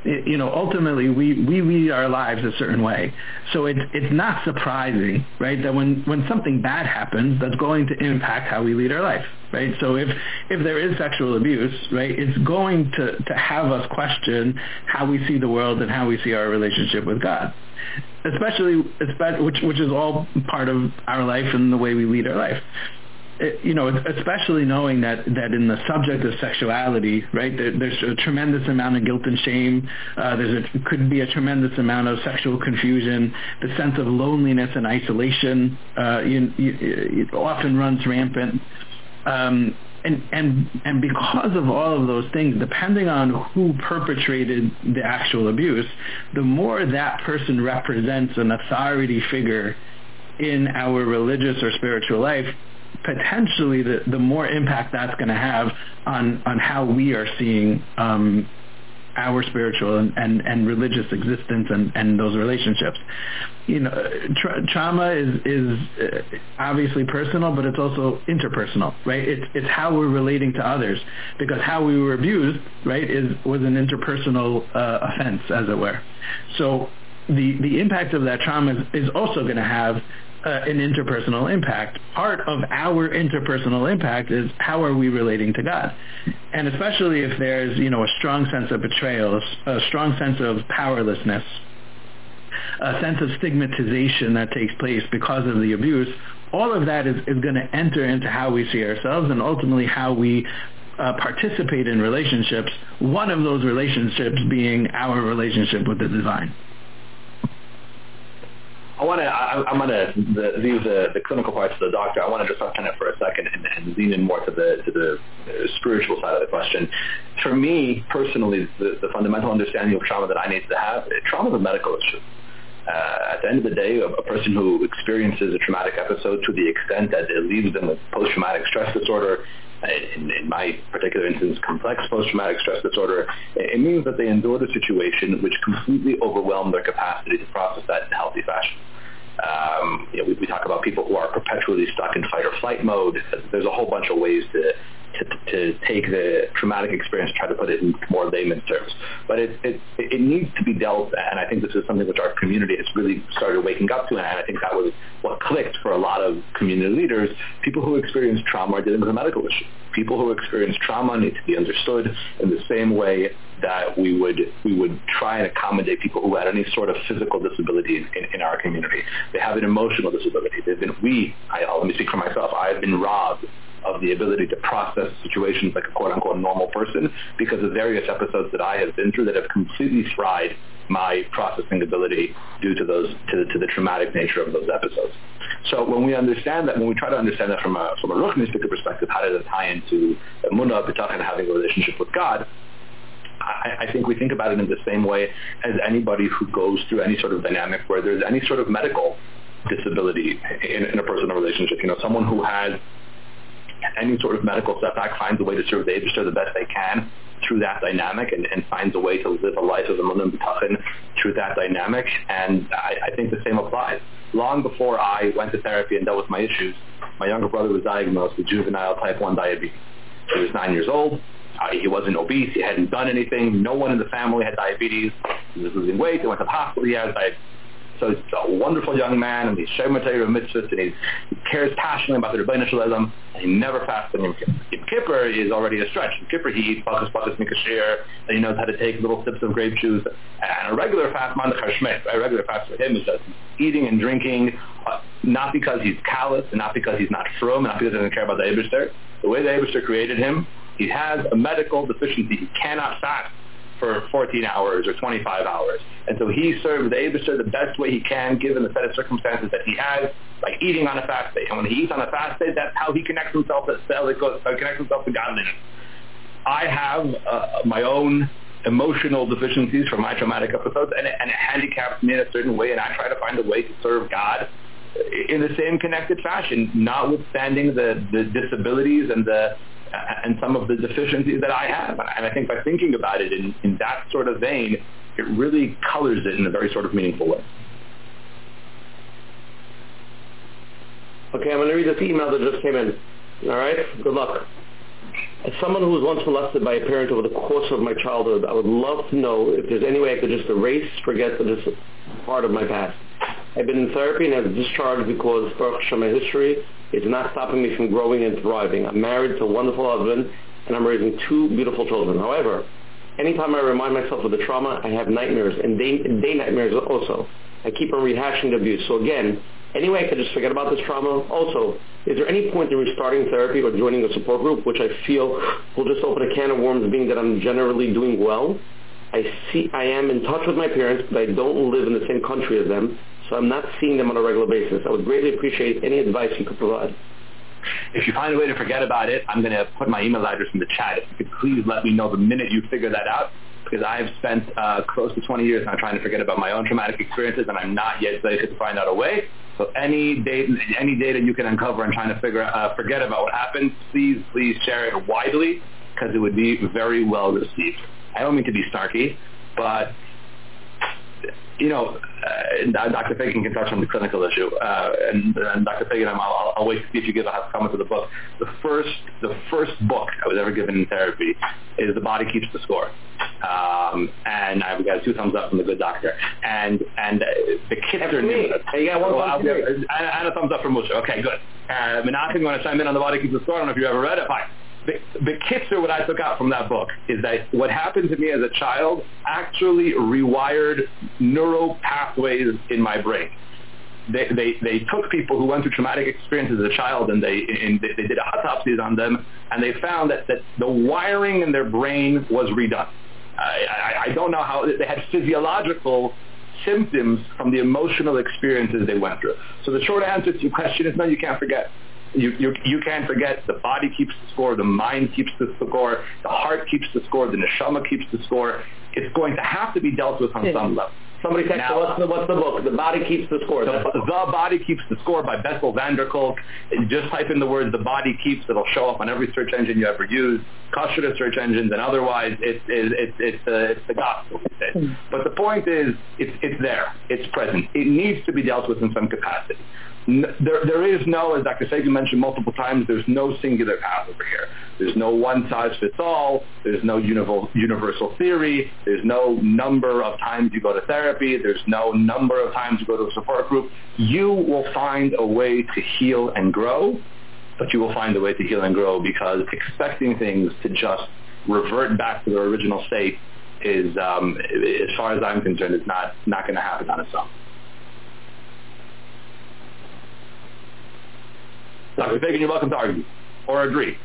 S5: It, you know, ultimately we, we lead our lives a certain way, so it's it's not surprising, right, that when when something bad happens, that's going to impact how we lead our life, right? So if if there is sexual abuse, right, it's going to to have us question how we see the world and how we see our relationship with God especially which which is all part of our life and the way we lead our life. You know, especially knowing that that in the subject of sexuality, right, there, there's a tremendous amount of guilt and shame. Uh, there's a, could be a tremendous amount of sexual confusion. The sense of loneliness and isolation uh, you, you, often runs rampant. Um, and and and because of all of those things depending on who perpetrated the actual abuse the more that person represents an authority figure in our religious or spiritual life potentially the the more impact that's going to have on on how we are seeing um, our spiritual and, and, and religious existence and, and those relationships. You know, tra- trauma is is uh, obviously personal, but it's also interpersonal, right? It's it's how we're relating to others, because how we were abused, right, is was an interpersonal uh, offense, as it were. So the the impact of that trauma is, is also going to have uh, an interpersonal impact. Part of our interpersonal impact is how are we relating to God? And especially if there's, you know, a strong sense of betrayal, a strong sense of powerlessness, a sense of stigmatization that takes place because of the abuse, all of that is, is going to enter into how we see ourselves and ultimately how we uh, participate in relationships, one of those relationships being our relationship with the divine.
S3: I want to. I'm going to leave the, the clinical parts to the doctor. I want to just touch on it for a second and, and lean in more to the to the uh, spiritual side of the question. For me personally, the, the fundamental understanding of trauma that I need to have, uh, trauma is a medical issue. Uh, at the end of the day, a, a, person who experiences a traumatic episode to the extent that it leaves them with post-traumatic stress disorder, uh, in, in, my particular instance, complex post-traumatic stress disorder, it means that they endured a situation which completely overwhelmed their capacity to process that in a healthy fashion. Flight mode. There's a whole bunch of ways to to, to take the traumatic experience, try to put it in more layman's terms. But it, it, it needs to be dealt, and I think this is something which our community has really started waking up to, and I think that was what clicked for a lot of community leaders. People who experience trauma are dealing with a medical issue. People who experience trauma need to be understood in the same way that we would we would try and accommodate people who had any sort of physical disability in, in, our community. They have an emotional disability. They've been we. I, let me speak for myself. I have been robbed of the ability to process situations like a quote-unquote normal person because of various episodes that I have been through that have completely fried my processing ability due to those to, to the traumatic nature of those episodes. So when we understand that, when we try to understand that from a from a Ruchniusdik perspective, how does it tie into Emunah, and having a relationship with God? I, I think we think about it in the same way as anybody who goes through any sort of dynamic where there's any sort of medical disability in, in a personal relationship. You know, someone who has any sort of medical setback finds a way to serve the Abishter the best they can through that dynamic and, and finds a way to live a life of a Munam through that dynamic. And I, I think the same applies. Long before I went to therapy and dealt with my issues, my younger brother was diagnosed with juvenile type 1 diabetes. He was nine years old. Uh, he wasn't obese. He hadn't done anything. No one in the family had diabetes. He was losing weight. He went to the hospital. He has diabetes so he's a wonderful young man, and he's Shematay mitzvahs, and he cares passionately about the Ribbono Shel Olam, and he never fasts on Yom Kippur. Yom Kippur is already a stretch. Yom Kippur he eats pachos pachos mikshiur, and he knows how to take little sips of grape juice. And a regular fast, man the a regular fast for him is just eating and drinking, uh, not because he's callous, and not because he's not frum, not because he doesn't care about the Abishter. The way the Abishter created him, he has a medical deficiency. He cannot fast for 14 hours or 25 hours. And so he serves the Abishter the best way he can given the set of circumstances that he has, like eating on a fast day. And when he eats on a fast day, that's how he connects himself to, uh, connects himself to godliness. I have uh, my own emotional deficiencies from my traumatic episodes, and it, and it handicaps me in a certain way, and I try to find a way to serve God in the same connected fashion, notwithstanding the, the disabilities and the and some of the deficiencies that I have. And I think by thinking about it in, in that sort of vein, it really colors it in a very sort of meaningful way.
S2: Okay, I'm going to read this email that just came in. All right? Good luck. As someone who was once molested by a parent over the course of my childhood, I would love to know if there's any way I could just erase, forget this part of my past. I've been in therapy and have discharged because, Hashem, my history is not stopping me from growing and thriving. I'm married to a wonderful husband, and I'm raising two beautiful children. However, anytime I remind myself of the trauma, I have nightmares, and day, day nightmares also. I keep on rehashing the abuse. So again, anyway, I could just forget about this trauma. Also, is there any point in restarting therapy or joining a support group, which I feel will just open a can of worms, being that I'm generally doing well? I see I am in touch with my parents, but I don't live in the same country as them, so I'm not seeing them on a regular basis. I would greatly appreciate any advice you could provide.
S3: If you find a way to forget about it, I'm going to put my email address in the chat. If you could please let me know the minute you figure that out, because I've spent uh, close to 20 years now trying to forget about my own traumatic experiences, and I'm not yet ready to find out a way. So any data, any data you can uncover and trying to figure uh, forget about what happened, please, please share it widely, because it would be very well received. I don't mean to be snarky, but you know, uh, Dr. Fagan can touch on the clinical issue, uh, and, and, Dr. Fagan, I'll, I'll, I'll, wait to see if you give a comment to the book. The first, the first book I was ever given in therapy is "The Body Keeps the Score," um, and I've got two thumbs up from the good doctor. And and uh, the kids
S2: are new. Hey, you got one well,
S3: thumbs and a thumbs up from Moshe. Okay, good. Uh, Menachem, you want to chime in on "The Body Keeps the Score"? I don't know if you ever read it. Fine the, the kitzer, what I took out from that book is that what happened to me as a child actually rewired neural pathways in my brain. They, they, they took people who went through traumatic experiences as a child and they, and they, they did autopsies on them and they found that, that the wiring in their brain was redone. I, I, I don't know how, they had physiological symptoms from the emotional experiences they went through. So the short answer to your question is no, you can't forget you, you, you can't forget the body keeps the score, the mind keeps the score, the heart keeps the score, the neshama keeps the score. It's going to have to be dealt with on some level.
S2: Somebody text now, what's the, what's the book? The Body Keeps the Score.
S3: The, the, Body Keeps the Score by Bessel van der Kolk. Just type in the words The Body Keeps. It'll show up on every search engine you ever use, kosher search engines, and otherwise it's, it's, it's, uh, it's the gospel. Hmm. But the point is, it's, it's there. It's present. It needs to be dealt with in some capacity there, there is no, as Dr. Fagan mentioned multiple times, there's no singular path over here. There's no one size fits all. There's no universal theory. There's no number of times you go to therapy. There's no number of times you go to a support group. You will find a way to heal and grow, but you will find a way to heal and grow because expecting things to just revert back to their original state is, um, as far as I'm concerned, it's not, not going to happen on its own. Dr. Fagan, you're welcome to argue or agree.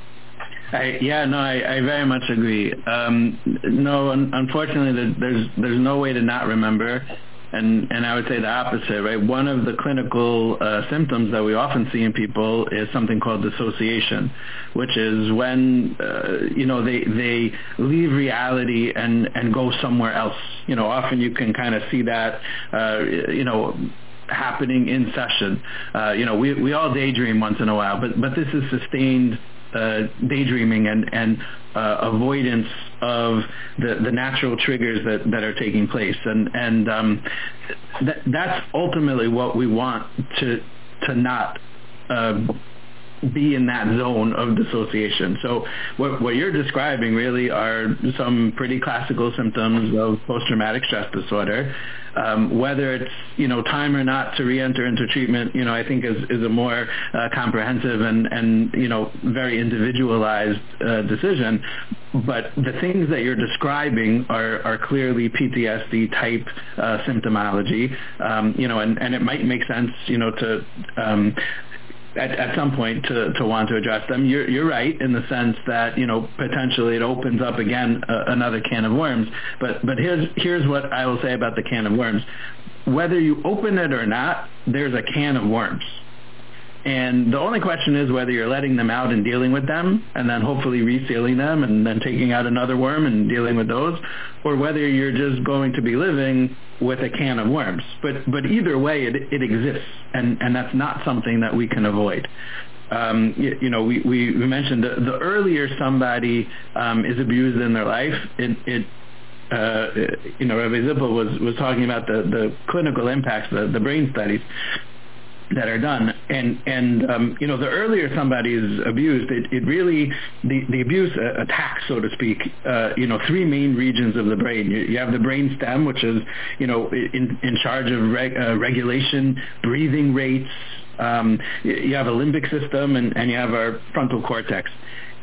S5: I, yeah, no, I, I very much agree. Um, no, un- unfortunately, there's there's no way to not remember, and and I would say the opposite, right? One of the clinical uh, symptoms that we often see in people is something called dissociation, which is when uh, you know they they leave reality and and go somewhere else. You know, often you can kind of see that, uh, you know happening in session. Uh, you know, we we all daydream once in a while, but but this is sustained uh, daydreaming and and uh, avoidance of the the natural triggers that that are taking place, and and um, that that's ultimately what we want to to not. Uh, be in that zone of dissociation. So what, what you're describing really are some pretty classical symptoms of post-traumatic stress disorder. Um, whether it's you know time or not to re-enter into treatment, you know I think is is a more uh, comprehensive and and you know very individualized uh, decision. But the things that you're describing are are clearly PTSD type uh, symptomology. Um, you know, and and it might make sense you know to um, at, at some point to, to want to address them. You're, you're right in the sense that you know potentially it opens up again uh, another can of worms. But but here's here's what I will say about the can of worms. Whether you open it or not, there's a can of worms. And the only question is whether you're letting them out and dealing with them and then hopefully resealing them and then taking out another worm and dealing with those or whether you're just going to be living with a can of worms. But but either way it it exists and and that's not something that we can avoid. Um, you, you, know, we, we, mentioned the, the earlier somebody um, is abused in their life, it, it uh, you know, Rabbi Zippel was, was talking about the, the clinical impacts, the, the brain studies that are done. And and um, you know the earlier somebody is abused it, it really the the abuse uh, attacks so to speak uh, you know three main regions of the brain. You, you, have the brain stem which is you know in in charge of reg, uh, regulation breathing rates um, you have a limbic system and, and you have our frontal cortex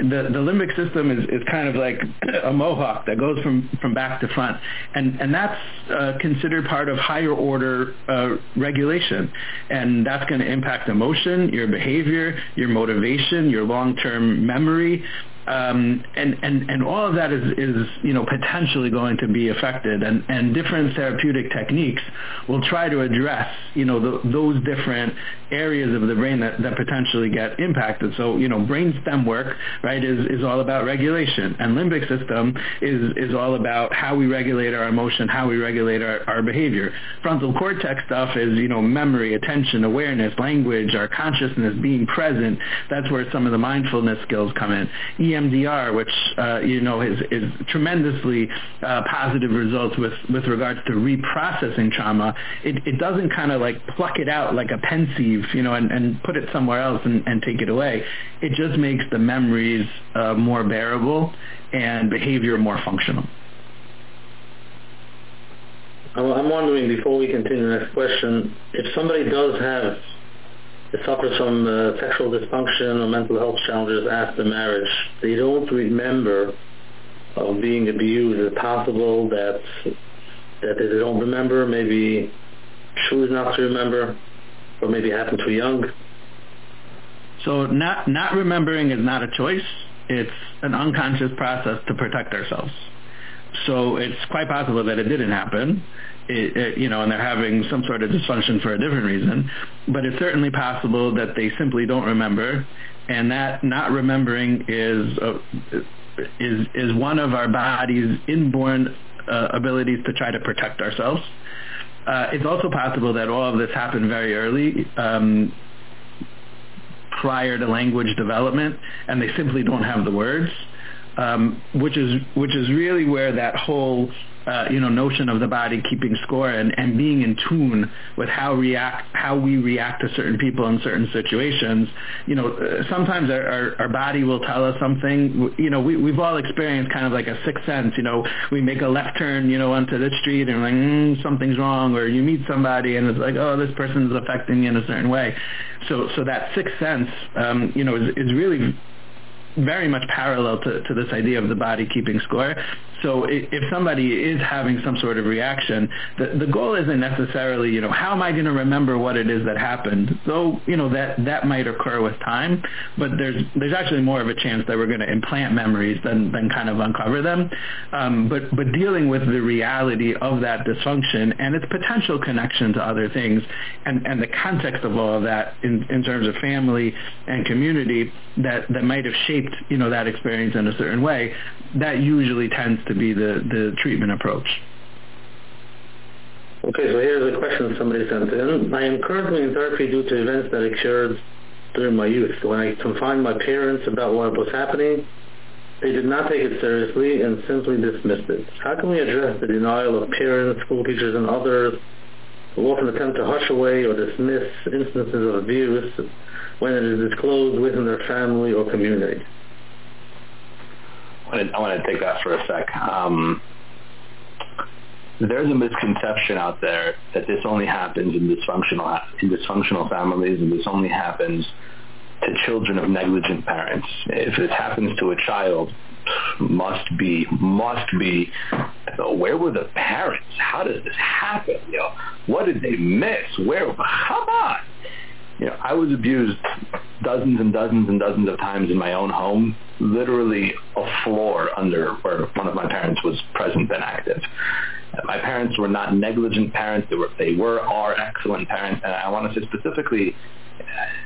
S5: the the limbic system is, is kind of like a mohawk that goes from, from back to front, and and that's uh, considered part of higher order uh, regulation, and that's going to impact emotion, your behavior, your motivation, your long term memory, um, and, and, and all of that is, is, you know, potentially going to be affected. And, and different therapeutic techniques will try to address, you know, the, those different areas of the brain that, that potentially get impacted. So, you know, brain stem work, right, is, is all about regulation. And limbic system is, is all about how we regulate our emotion, how we regulate our, our behavior. Frontal cortex stuff is, you know, memory, attention, awareness, language, our consciousness, being present. That's where some of the mindfulness skills come in. EMDR, which uh, you know is, is tremendously uh, positive results with with regards to reprocessing trauma, it, it doesn't kind of like pluck it out like a pensieve, you know, and, and put it somewhere else and, and take it away. It just makes the memories uh, more bearable and behavior more functional.
S4: I'm wondering, before we continue the next question, if somebody does have, suffers from uh, sexual dysfunction or mental health challenges after marriage, they don't remember of being abused. Is it possible that that they don't remember, maybe choose not to remember, or maybe happened too young?
S5: So not not remembering is not a choice. It's an unconscious process to protect ourselves. So it's quite possible that it didn't happen, it, it, you know, and they're having some sort of dysfunction for a different reason. But it's certainly possible that they simply don't remember, and that not remembering is uh, is is one of our body's inborn uh, abilities to try to protect ourselves. Uh, it's also possible that all of this happened very early. Um, prior to language development and they simply don't have the words um, which is which is really where that whole uh, you know notion of the body keeping score and, and being in tune with how react how we react to certain people in certain situations. You know, uh, sometimes our, our, our body will tell us something. You know, we we've all experienced kind of like a sixth sense. You know, we make a left turn, you know, onto the street and like mm, something's wrong, or you meet somebody and it's like, oh, this person's affecting me in a certain way. So so that sixth sense, um, you know, is, is really very much parallel to, to this idea of the body keeping score. So if somebody is having some sort of reaction, the, the goal isn't necessarily, you know, how am I going to remember what it is that happened? Though, you know, that, that might occur with time, but there's, there's actually more of a chance that we're going to implant memories than, than kind of uncover them. Um, but, but dealing with the reality of that dysfunction and its potential connection to other things and, and the context of all of that in, in terms of family and community that, that might have shaped, you know, that experience in a certain way, that usually tends to be the, the treatment approach.
S4: Okay, so here's a question somebody sent in. I am currently in therapy due to events that occurred during my youth. When I confronted my parents about what was happening, they did not take it seriously and simply dismissed it. How can we address the denial of parents, school teachers, and others who often attempt to hush away or dismiss instances of abuse when it is disclosed within their family or community?
S3: I want to take that for a sec. Um, there's a misconception out there that this only happens in dysfunctional in dysfunctional families, and this only happens to children of negligent parents. If this happens to a child, must be must be where were the parents? How does this happen? You know, what did they miss? Where? Come on you know, I was abused dozens and dozens and dozens of times in my own home, literally a floor under where one of my parents was present and active. My parents were not negligent parents. They were, they were, are excellent parents. And I want to say specifically,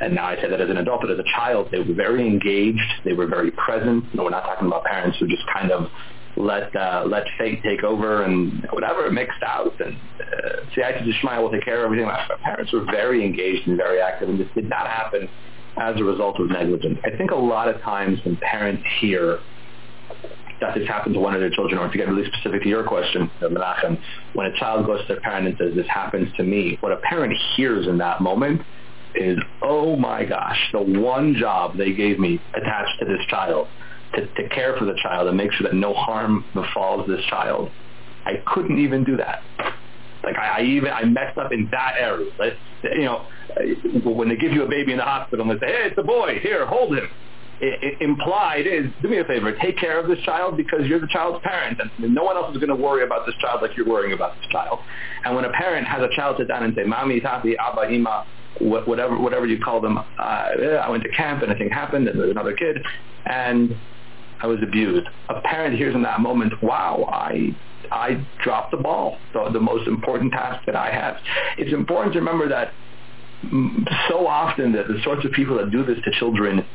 S3: and now I say that as an adult, but as a child, they were very engaged. They were very present. You know, we're not talking about parents who just kind of let uh, let fate take over and whatever mixed out and uh, Siyata Dishmaya will take care of everything. My parents were very engaged and very active and this did not happen as a result of negligence. I think a lot of times when parents hear that this happened to one of their children, or to get really specific to your question, Menachem, when a child goes to their parent and says, this happens to me, what a parent hears in that moment is, oh my gosh, the one job they gave me attached to this child to, to care for the child and make sure that no harm befalls this child. I couldn't even do that. Like I, I even I messed up in that area. Like, you know, when they give you a baby in the hospital and they say, "Hey, it's a boy. Here, hold him." It, it implied is, do me a favor, take care of this child because you're the child's parent, and no one else is going to worry about this child like you're worrying about this child. And when a parent has a child sit down and say, "Mommy, Tati, Abba, Ima," whatever whatever you call them, uh, I went to camp and a thing happened, and there's another kid, and I was abused. A parent hears in that moment, wow, I I dropped the ball, the, the most important task that I have. It's important to remember that so often that the sorts of people that do this to children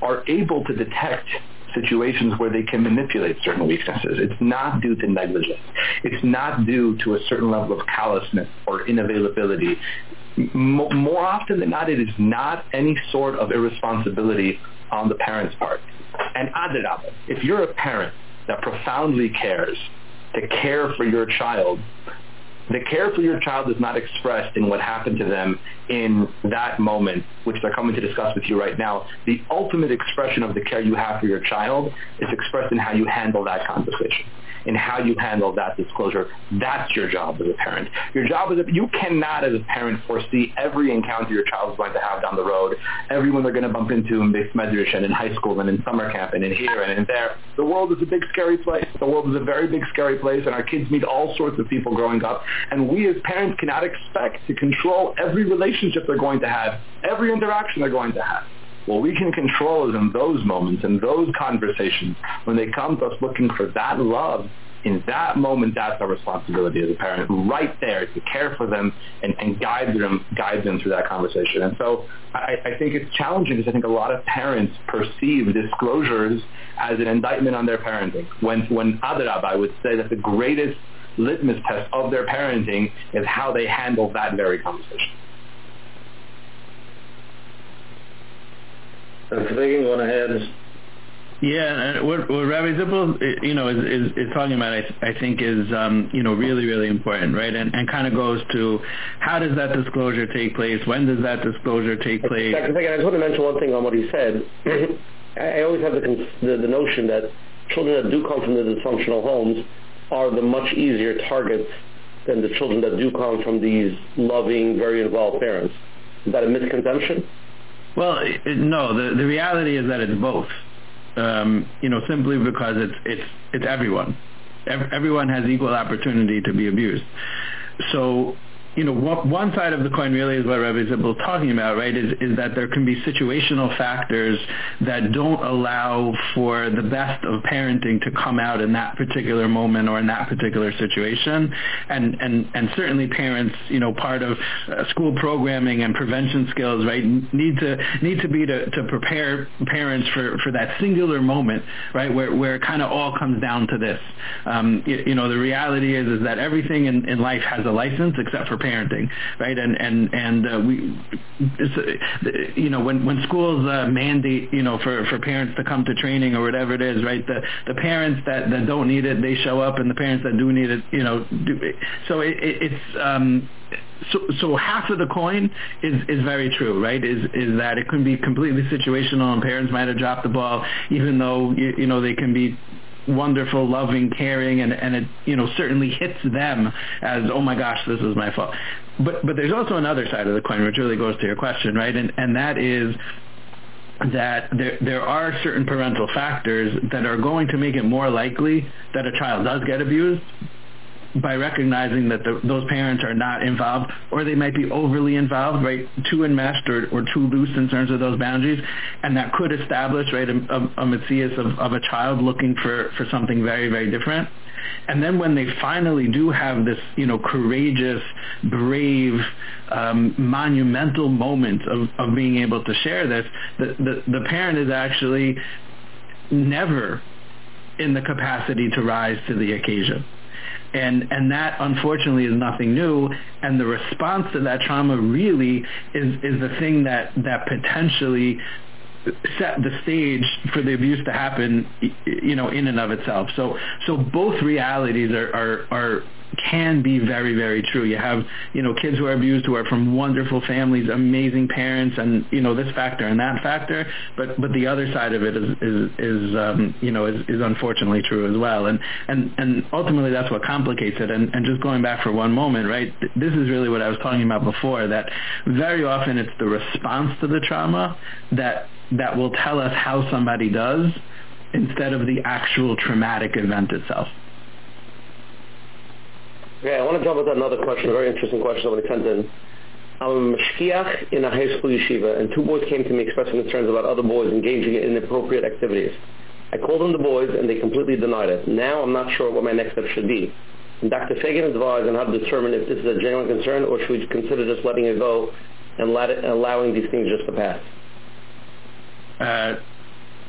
S3: are able to detect situations where they can manipulate certain weaknesses. It's not due to negligence. It's not due to a certain level of callousness or inavailability. more often than not, it is not any sort of irresponsibility on the parent's part. And adrabah, if you're a parent that profoundly cares to care for your child, the care for your child is not expressed in what happened to them in that moment, which they're coming to discuss with you right now. The ultimate expression of the care you have for your child is expressed in how you handle that conversation in how you handle that disclosure. That's your job as a parent. Your job is you cannot as a parent foresee every encounter your child is going to have down the road, everyone they're going to bump into in Beis Medrash and in high school and in summer camp and in here and in there. The world is a big scary place. The world is a very big scary place and our kids meet all sorts of people growing up and we as parents cannot expect to control every relationship they're going to have, every interaction they're going to have. What we can control is in those moments, in those conversations, when they come to us looking for that love, in that moment, that's our responsibility as a parent, right there to care for them and, and guide them, guide them through that conversation. And so I, I think it's challenging because I think a lot of parents perceive disclosures as an indictment on their parenting. When, when Adrabah, I would say that the greatest litmus test of their parenting is how they handle that very conversation.
S4: And thinking one ahead.
S5: Yeah, what, what Rabbi Zippel, you know, is, is, is talking about, I, I think, is um, you know really really important, right? And and kind of goes to how does that disclosure take place? When does that disclosure take place?
S2: Second, second, I just want to mention one thing on what he said. I always have the, the the notion that children that do come from the dysfunctional homes are the much easier targets than the children that do come from these loving, very involved parents. Is that a misconception?
S5: Well, no. The the reality is that it's both. Um, you know, simply because it's it's it's everyone. Everyone has equal opportunity to be abused. So you know, one side of the coin really is what Rabbi Zippel is talking about, right, is, is that there can be situational factors that don't allow for the best of parenting to come out in that particular moment or in that particular situation. And, and, and certainly parents, you know, part of uh, school programming and prevention skills, right, need to, need to be to, to prepare parents for, for that singular moment, right, where, where it kind of all comes down to this. Um, you, you, know, the reality is, is that everything in, in life has a license except for parenting, right? And and and uh, we, uh, you know, when when schools uh, mandate, you know, for for parents to come to training or whatever it is, right? The the parents that that don't need it, they show up, and the parents that do need it, you know, do. It. So it, it, it's um, so, so half of the coin is, is very true, right? Is is that it can be completely situational, and parents might have dropped the ball, even though you, you know they can be wonderful, loving, caring, and, and it you know certainly hits them as oh my gosh, this is my fault. But but there's also another side of the coin which really goes to your question, right? And and that is that there there are certain parental factors that are going to make it more likely that a child does get abused by recognizing that the, those parents are not involved or they might be overly involved, right, too enmeshed or, or too loose in terms of those boundaries, and that could establish, right, a, a, a of, of a child looking for, for something very, very different. And then when they finally do have this, you know, courageous, brave, um, monumental moment of, of being able to share this, the, the, the parent is actually never in the capacity to rise to the occasion and and that unfortunately is nothing new. And the response to that trauma really is is the thing that that potentially set the stage for the abuse to happen you know in and of itself. So so both realities are are, are can be very, very true. You have, you know, kids who are abused who are from wonderful families, amazing parents, and you know this factor and that factor. But but the other side of it is is, is um, you know is, is unfortunately true as well. And and and ultimately that's what complicates it. And and just going back for one moment, right? This is really what I was talking about before. That very often it's the response to the trauma that that will tell us how somebody does instead of the actual traumatic event itself.
S2: Okay, I want to jump into another question, a very interesting question somebody sent in. I'm a mashgiach in a high school yeshiva, and two boys came to me expressing concerns about other boys engaging in inappropriate activities. I called them the boys, and they completely denied it. Now I'm not sure what my next step should be. And Dr. Fagan advised on how to determine if this is a genuine concern, or should we consider just letting it go and let it, allowing these things just to pass?
S5: Uh,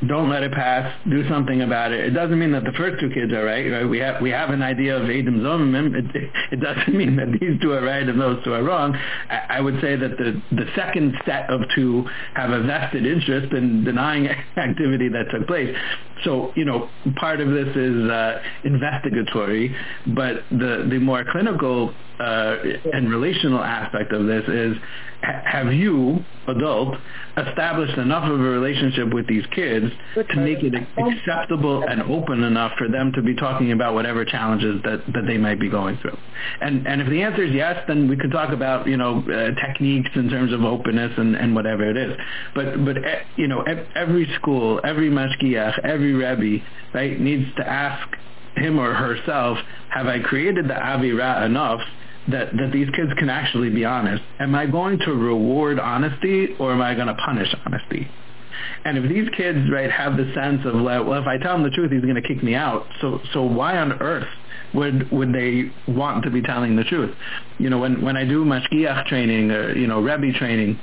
S5: don't let it pass, do something about it. It doesn't mean that the first two kids are right. right? We have we have an idea of Adam Zomim. It, it doesn't mean that these two are right and those two are wrong. I, I would say that the the second set of two have a vested interest in denying activity that took place. So you know, part of this is uh, investigatory, but the the more clinical uh, and relational aspect of this is have you, adult, established enough of a relationship with these kids to make it acceptable and open enough for them to be talking about whatever challenges that, that they might be going through? And and if the answer is yes, then we could talk about you know uh, techniques in terms of openness and, and whatever it is. But but you know every school, every mashgiach, every rebbe, right, needs to ask him or herself, have I created the avira enough that, that these kids can actually be honest. Am I going to reward honesty or am I going to punish honesty? And if these kids, right, have the sense of, like, well, if I tell him the truth, he's going to kick me out. So, so why on earth would would they want to be telling the truth? You know, when when I do mashgiach training, or, you know, rebbe training,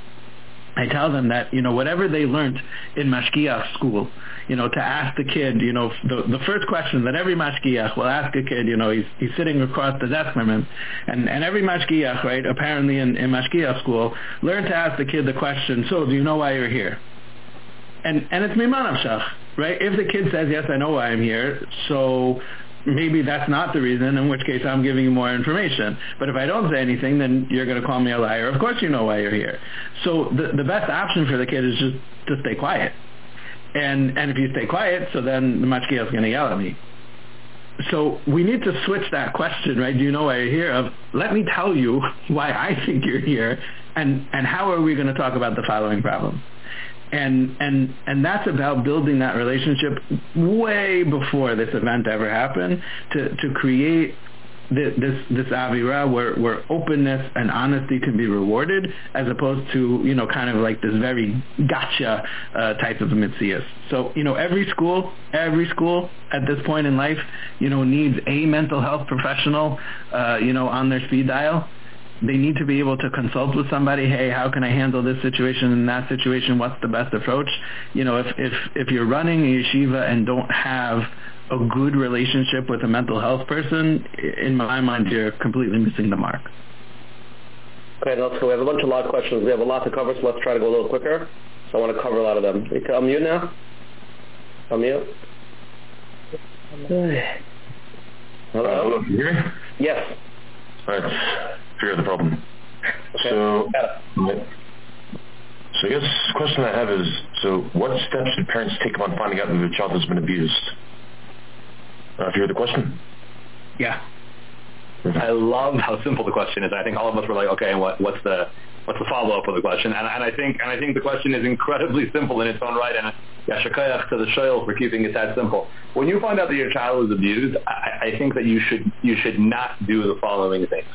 S5: I tell them that, you know, whatever they learned in mashgiach school, you know, to ask the kid, you know, the, the first question that every mashgiach will ask a kid, you know, he's, he's sitting across the desk from him, and, and every mashgiach, right, apparently in, in mashgiach school, learn to ask the kid the question, so do you know why you're here? And, and it's mimah nafshach, right? If the kid says, yes, I know why I'm here, so maybe that's not the reason, in which case I'm giving you more information. But if I don't say anything, then you're going to call me a liar. Of course you know why you're here. So the, the best option for the kid is just to stay quiet. And, and if you stay quiet, so then the mashgiach is going to yell at me. So we need to switch that question, right? Do you know why you're here? Of let me tell you why I think you're here, and and how are we going to talk about the following problem? and and and that's about building that relationship way before this event ever happened to to create this this avira where where openness and honesty can be rewarded as opposed to you know kind of like this very gotcha uh, type of mitzias. So you know every school every school at this point in life you know needs a mental health professional uh, you know on their speed dial they need to be able to consult with somebody hey how can i handle this situation and that situation? What's the best approach? You know if if if you're running a yeshiva and don't have a good relationship with a mental health person in my mind you're completely missing the mark.
S2: Okay let's go we have a bunch of lot questions. We have a lot to cover so let's try to go a little quicker. So i want to cover a lot of them. You can unmute now. Unmute. Hello?
S9: Hello
S2: yes.
S9: All right fear of the problem. Okay. So, so I guess the question I have is, so what steps should parents take upon finding out that their child has been abused? Uh, hear the question?
S5: Yeah.
S3: I love how simple the question is. I think all of us were like, okay, what, what's the what's the follow up of the question? And, and I think and I think the question is incredibly simple in its own right. And yasher koach to the shoyl for keeping it that simple. When you find out that your child is abused, I, I think that you should you should not do the following things.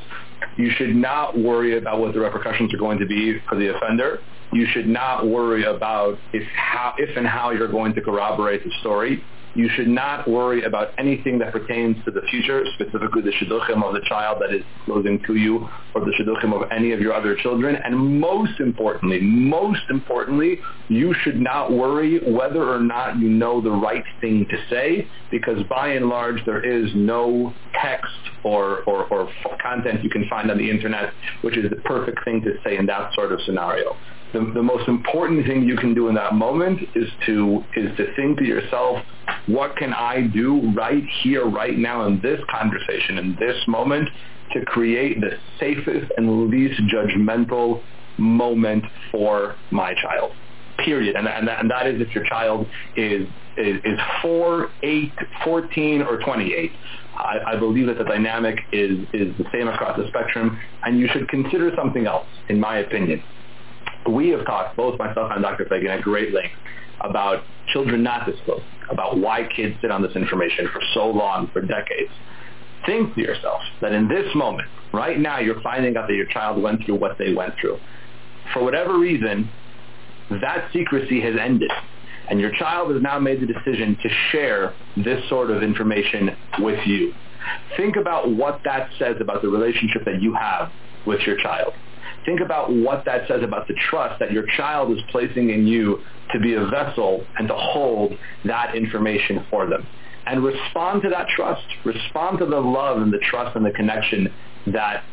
S3: You should not worry about what the repercussions are going to be for the offender. You should not worry about if, how, if and how you're going to corroborate the story. You should not worry about anything that pertains to the future, specifically the shidduchim of the child that is closing to you or the shidduchim of any of your other children. And most importantly, most importantly, you should not worry whether or not you know the right thing to say because by and large there is no text or, or, or content you can find on the internet which is the perfect thing to say in that sort of scenario the, the most important thing you can do in that moment is to is to think to yourself, what can I do right here, right now in this conversation, in this moment, to create the safest and least judgmental moment for my child. Period. And, and, and that is if your child is, is, is 4, 8, 14, or 28. I, I believe that the dynamic is, is the same across the spectrum, and you should consider something else, in my opinion we have talked, both myself and Dr. Fagan, at great length about children not disclosing, about why kids sit on this information for so long, for decades. Think to yourself that in this moment, right now, you're finding out that your child went through what they went through. For whatever reason, that secrecy has ended. And your child has now made the decision to share this sort of information with you. Think about what that says about the relationship that you have with your child. Think about what that says about the trust that your child is placing in you to be a vessel and to hold that information for them. And respond to that trust. Respond to the love and the trust and the connection that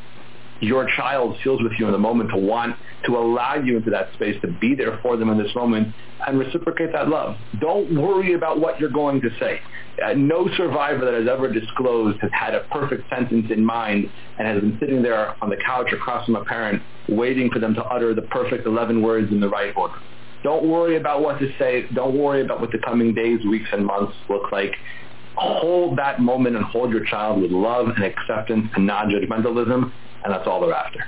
S3: your child feels with you in the moment to want to allow you into that space to be there for them in this moment and reciprocate that love. Don't worry about what you're going to say. Uh, no survivor that has ever disclosed has had a perfect sentence in mind and has been sitting there on the couch across from a parent waiting for them to utter the perfect 11 words in the right order. Don't worry about what to say. Don't worry about what the coming days, weeks, and months look like. Hold that moment and hold your child with love and acceptance and non-judgmentalism and that's all they're after.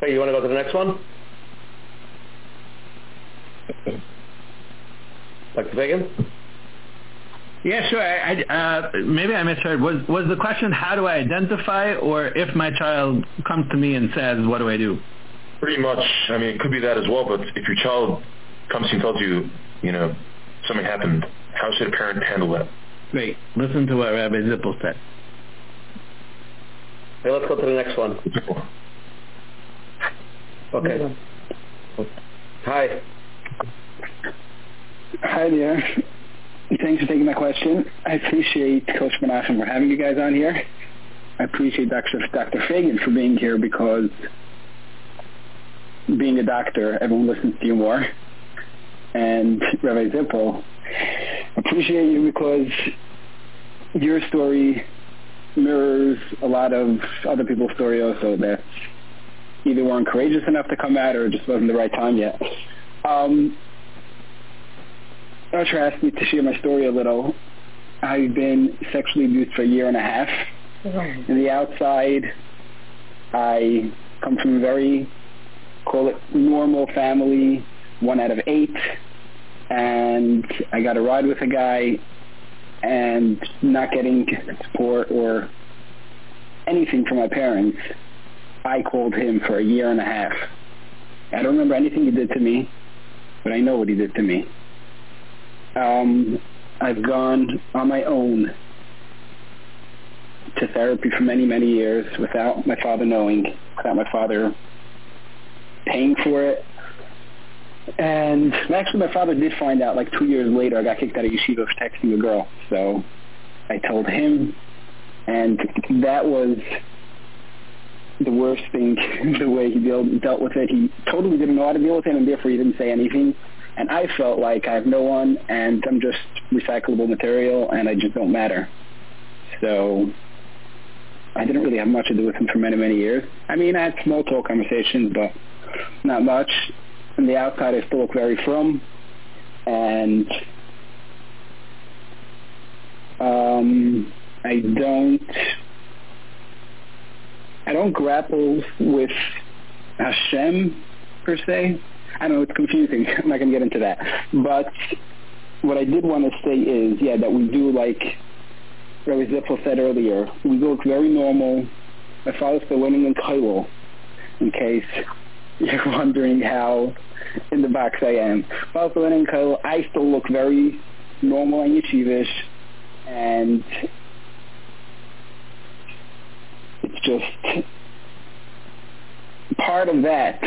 S2: Hey, you want to go to the next one? Dr. Fagan?
S5: Yeah, sure. I, uh, maybe I misheard. Was was the question how do I identify, or if my child comes to me and says, what do I do?
S9: Pretty much. I mean, it could be that as well. But if your child comes and tells you, you know, something happened, how should a parent handle that?
S5: Great. Listen to what Rabbi Zippel said.
S2: Okay, let's go to the next one. Okay. Hi.
S10: Hi there. Thanks for taking my question. I appreciate Coach Menachem for having you guys on here. I appreciate Dr. Dr. Fagan for being here because being a doctor, everyone listens to you more. And Rabbi Zippel, appreciate you because your story mirrors a lot of other people's story also that either weren't courageous enough to come out or just wasn't the right time yet. Um, asked me to share my story a little. I've been sexually abused for a year and a half. In the outside, I come from a very, call it normal family, one out of eight and I got a ride with a guy and not getting support or anything from my parents, I called him for a year and a half. I don't remember anything he did to me, but I know what he did to me. Um, I've gone on my own to therapy for many, many years without my father knowing, without my father paying for it, and actually, my father did find out like two years later. I got kicked out of yeshiva for texting a girl. So I told him, and that was the worst thing, the way he dealt, dealt with it. He totally didn't know how to deal with it, and therefore he didn't say anything. And I felt like I have no one, and I'm just recyclable material, and I just don't matter. So I didn't really have much to do with him for many, many years. I mean, I had small talk conversations, but not much from the outside I still look very frum and um, I don't I don't grapple with Hashem per se. I know it's confusing. I'm not going to get into that. But what I did want to say is, yeah, that we do like Rabbi Zippel said earlier, we look very normal. My father's still learning in Kollel, in case you're wondering how in the box I am. Also in I still look very normal and yeshivish, and it's just part of that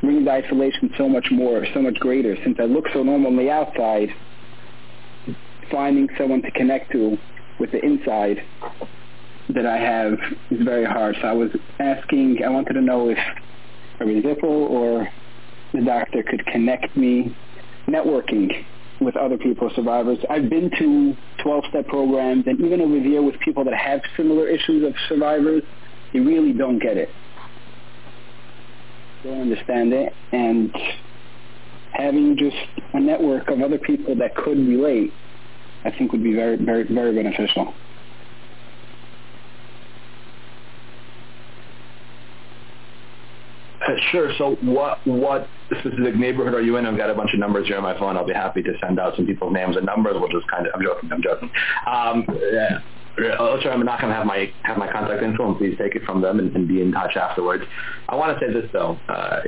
S10: brings isolation so much more, so much greater. Since I look so normal on the outside, finding someone to connect to with the inside that I have is very hard. So I was asking, I wanted to know if a Zippel or the doctor could connect me networking with other people, survivors. I've been to 12-step programs and even over here with people that have similar issues of survivors, they really don't get it. Don't understand it. And having just a network of other people that could relate, I think would be very, very, very beneficial.
S3: Uh, sure. So what what specific neighborhood are you in? I've got a bunch of numbers here on my phone. I'll be happy to send out some people's names and numbers. We'll just kind of. I'm joking. I'm joking. Um, yeah. Uh, I'm not going to have my have my contact info, and please take it from them and, and be in touch afterwards. I want to say this though, uh,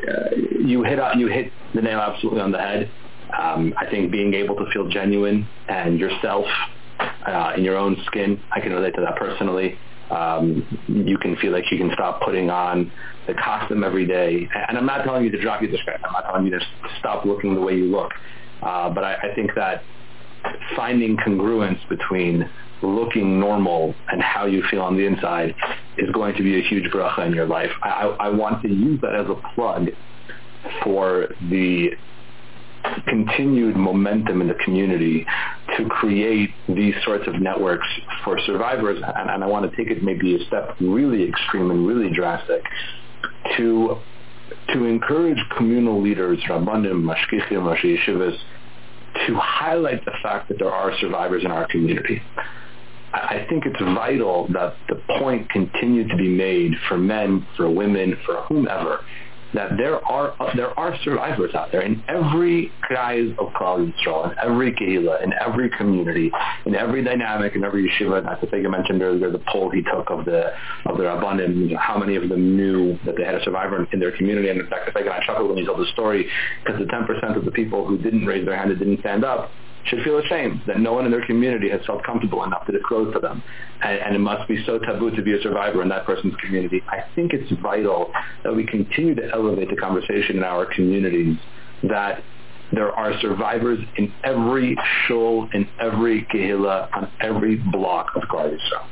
S3: you hit you hit the nail absolutely on the head. Um, I think being able to feel genuine and yourself uh, in your own skin, I can relate to that personally. um, you can feel like you can stop putting on the costume every day. And I'm not telling you to drop your discretion. I'm not telling you to stop looking the way you look. Uh, but I, I think that finding congruence between looking normal and how you feel on the inside is going to be a huge bracha in your life. I, I want to use that as a plug for the continued momentum in the community to create these sorts of networks for survivors and, and I want to take it maybe a step really extreme and really drastic to to encourage communal leaders, Rabbanim, Mashgichim, Roshei Yeshivas, to highlight the fact that there are survivors in our community. I think it's vital that the point continue to be made for men, for women, for whomever, that there are there are survivors out there in every guise of Klal Yisrael, in every kehillah, in every community, in every dynamic, in every yeshiva. As I mentioned earlier, the poll he took of the of the rabbanim, how many of them knew that they had a survivor in, in their community. And in fact, I chuckled when he told the story because the 10% of the people who didn't raise their hand and didn't stand up should feel ashamed that no one in their community has felt comfortable enough to disclose to them. And, and, it must be so taboo to be a survivor in that person's community. I think it's vital that we continue to elevate the conversation in our communities that there are survivors in every shul, in every kehillah, on every block of Yisrael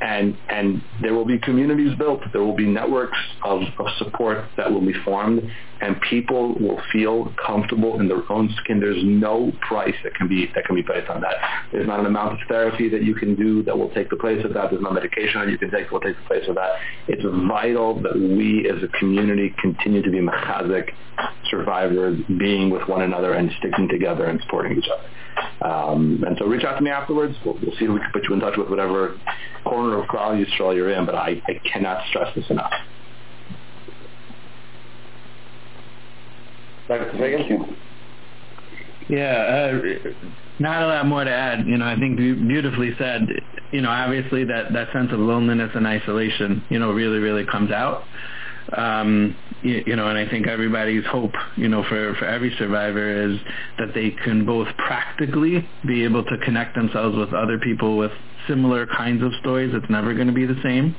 S3: and and there will be communities built. There will be networks of, of support that will be formed and people will feel comfortable in their own skin. There's no price that can be that can be placed on that. There's not an amount of therapy that you can do that will take the place of that. There's no medication that you can take that will take the place of that. It's vital that we as a community continue to be mechazik survivors being with one another and sticking together and supporting each other um, and so reach out to me afterwards. We'll, we'll, see if we can put you in touch with whatever corner of Klal Yisrael you're in, but I, I cannot stress this enough.
S2: Dr. Fagan?
S5: Yeah, uh, not a lot more to add. You know, I think beautifully said. You know, obviously that that sense of loneliness and isolation, you know, really really comes out um, you, know, and I think everybody's hope, you know, for, for every survivor is that they can both practically be able to connect themselves with other people with similar kinds of stories. It's never going to be the same,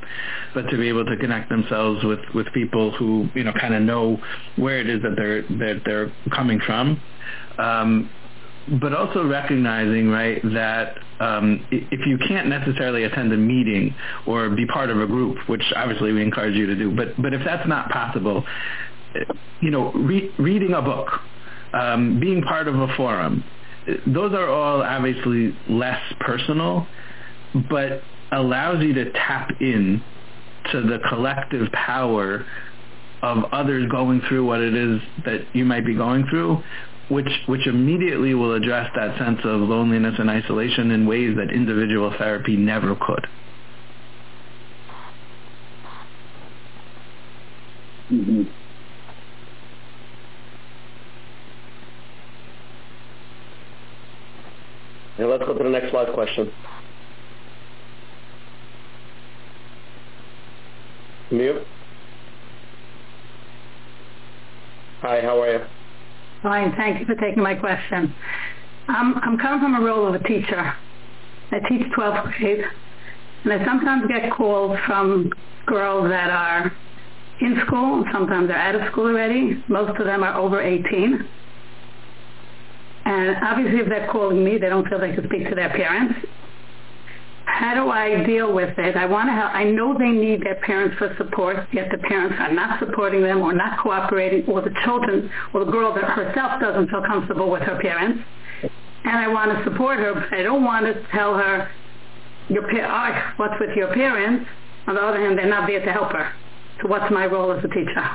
S5: but to be able to connect themselves with, with people who, you know, kind of know where it is that they're, that they're coming from. Um, but also recognizing, right, that um, if you can't necessarily attend a meeting or be part of a group, which obviously we encourage you to do, but but if that's not possible, you know, re- reading a book, um, being part of a forum, those are all obviously less personal, but allows you to tap in to the collective power of others going through what it is that you might be going through which which immediately will address that sense of loneliness and isolation in ways that individual therapy never could.
S2: Mm-hmm. Now let's go to the next live question. Mute. Hi, how are you?
S11: Fine. Thank you for taking my question. I'm, I'm coming from a role of a teacher. I teach 12th grade, and I sometimes get calls from girls that are in school, sometimes they're out of school already. Most of them are over 18. And obviously if they're calling me, they don't feel they can speak to their parents how do I deal with it? I want to help. I know they need their parents for support, yet the parents are not supporting them or not cooperating, or the children or the girl that herself doesn't feel comfortable with her parents. And I want to support her, but I don't want to tell her, your pa- oh, what's with your parents? On the other hand, they're not there to help her. So what's my role as a teacher?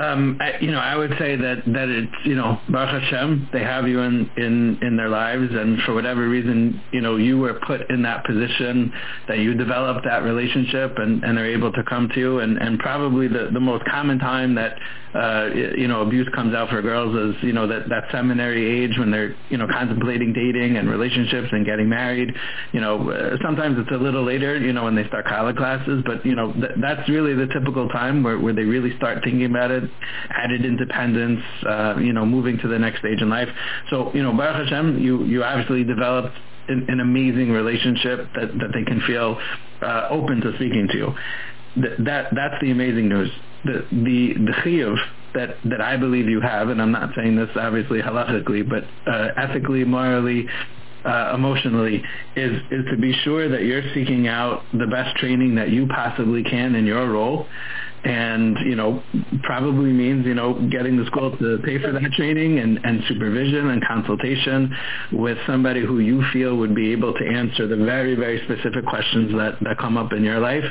S5: Um, I, you know, I would say that that it's you know Baruch Hashem, they have you in in in their lives, and for whatever reason, you know, you were put in that position that you developed that relationship and and they're able to come to, you, and and probably the the most common time that uh, you know abuse comes out for girls is you know that that seminary age when they're you know contemplating dating and relationships and getting married. You know, uh, sometimes it's a little later, you know, when they start college classes, but you know th- that's really the typical time where where they really start thinking about it added independence, uh, you know, moving to the next stage in life. So, you know, Baruch Hashem, you, you obviously developed an, an amazing relationship that, that they can feel uh, open to speaking to you. That, that that's the amazing news. The the the chiyuv that that I believe you have, and I'm not saying this obviously halachically, but uh, ethically, morally, uh, emotionally is is to be sure that you're seeking out the best training that you possibly can in your role. And you know probably means you know getting the school to pay for that training and, and supervision and consultation with somebody who you feel would be able to answer the very very specific questions that that come up in your life.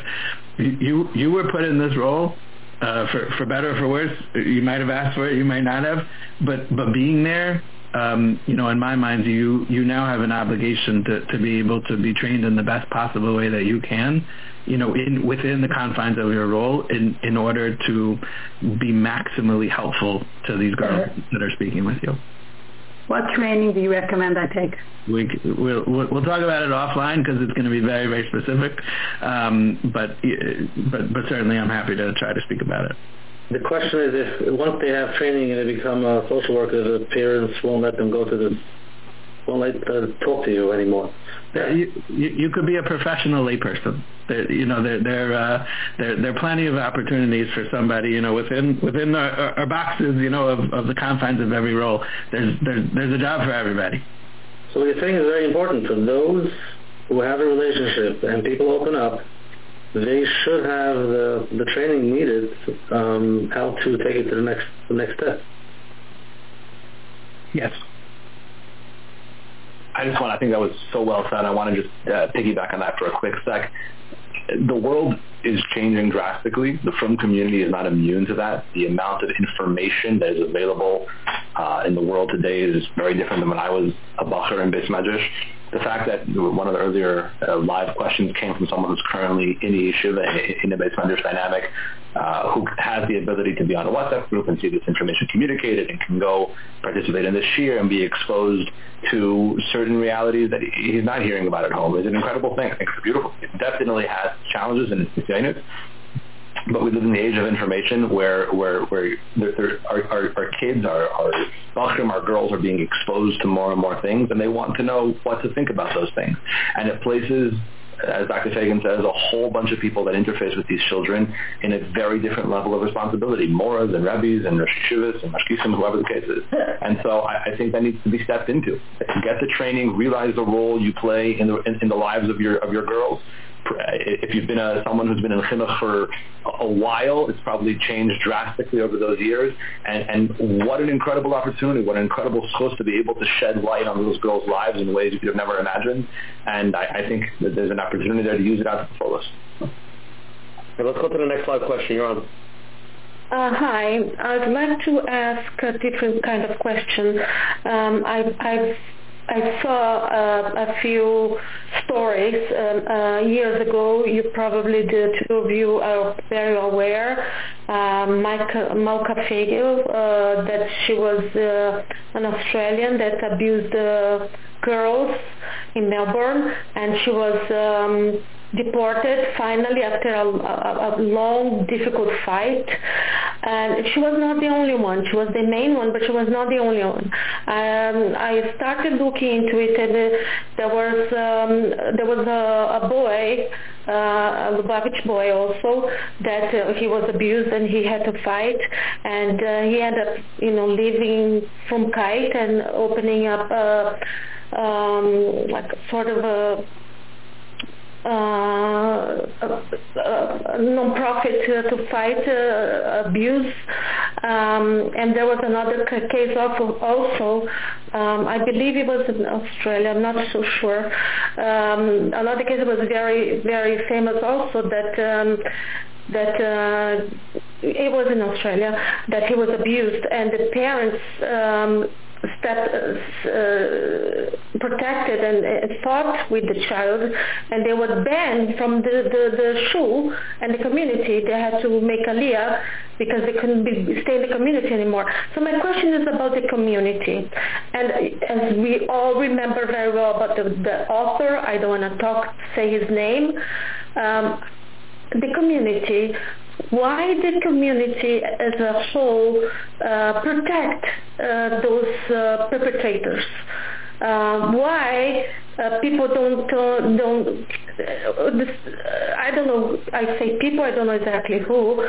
S5: You you were put in this role uh, for for better or for worse you might have asked for it you might not have but but being there um, you know, in my mind, you you now have an obligation to, to be able to be trained in the best possible way that you can, you know, in within the confines of your role, in in order to be maximally helpful to these girls that are speaking with you.
S11: What training do you recommend I take?
S5: We, we'll, we'll talk about it offline because it's going to be very, very specific. Um, but, but, but certainly I'm happy to try to speak about it.
S4: The question is if once they have training and they become a social worker, the parents won't let them go to the, won't let uh, talk to you anymore.
S5: You, you, could be a professional layperson. There, you know, there there uh, there there are plenty of opportunities for somebody. You know, within within our, our boxes, you know, of, of the confines of every role. There's there's there's a job for everybody.
S4: So what you're saying is very important for those who have a relationship and people open up they should have the the training needed um, how to take it to the next the next step.
S5: Yes.
S3: I just want, I think that was so well said. I want to just uh, piggyback on that for a quick sec. The world is changing drastically. The frum community is not immune to that. The amount of information that is available uh, in the world today is very different than when I was a bacher in Beis the fact that one of the earlier uh, live questions came from someone who's currently in the yeshiva in the Beis dynamic, uh, who has the ability to be on a WhatsApp group and see this information communicated and can go participate in this year and be exposed to certain realities that he's not hearing about at home is an incredible thing. I think it's beautiful. It definitely has challenges and it's but we live in the age of information where where where there, there, our, our, our kids, our our bachrim, our girls are being exposed to more and more things, and they want to know what to think about those things. And it places as Dr. Fagan says, a whole bunch of people that interface with these children in a very different level of responsibility, moras and rabbis and rosh and mashgichim, whoever the case is. And so I, I, think that needs to be stepped into. Get the training, realize the role you play in the, in, in the lives of your, of your girls, if you've been a, someone who's been in chinuch for a while, it's probably changed drastically over those years. And, and what an incredible opportunity, what an incredible source to be able to shed light on those girls' lives in ways you could have never imagined. And I, I think that there's an opportunity there to use it out to the fullest.
S2: Okay, let's go to the next slide question. You're on.
S12: Uh, hi, I'd like to ask a different kind of question. Um, I, I've I saw uh, a few stories um, uh, years ago. You probably the two of you are very aware. Um, Malka Leifer, uh, that she was uh, an Australian that abused uh, girls in Melbourne, and she was. Um, deported finally after a, a, a, long difficult fight. And she was not the only one. She was the main one but she was not the only one. Um, I started looking into it and uh, there was um, there was a, a boy uh, a Lubavitch boy also that uh, he was abused and he had to fight. And uh, he ended up you know leaving from kite and opening up a um, like sort of a, non-profit uh, to fight uh, abuse. Um, and there was another case of also um, I believe it was in Australia I'm not so sure. Um, another case was very very famous also that um, that uh, it was in Australia that he was abused and the parents um, step, uh, uh, protected and uh, fought with the child and they were banned from the, the, the shul and the community. They had to make a aliyah because they couldn't be, stay in the community anymore. So my question is about the community. And as we all remember very well about the, the author, I don't want to talk, say his name, um, the community why the community as a whole uh, protect uh, those uh, perpetrators? Uh, why uh, people don't uh, don't uh, uh, I don't know I say people I don't know exactly who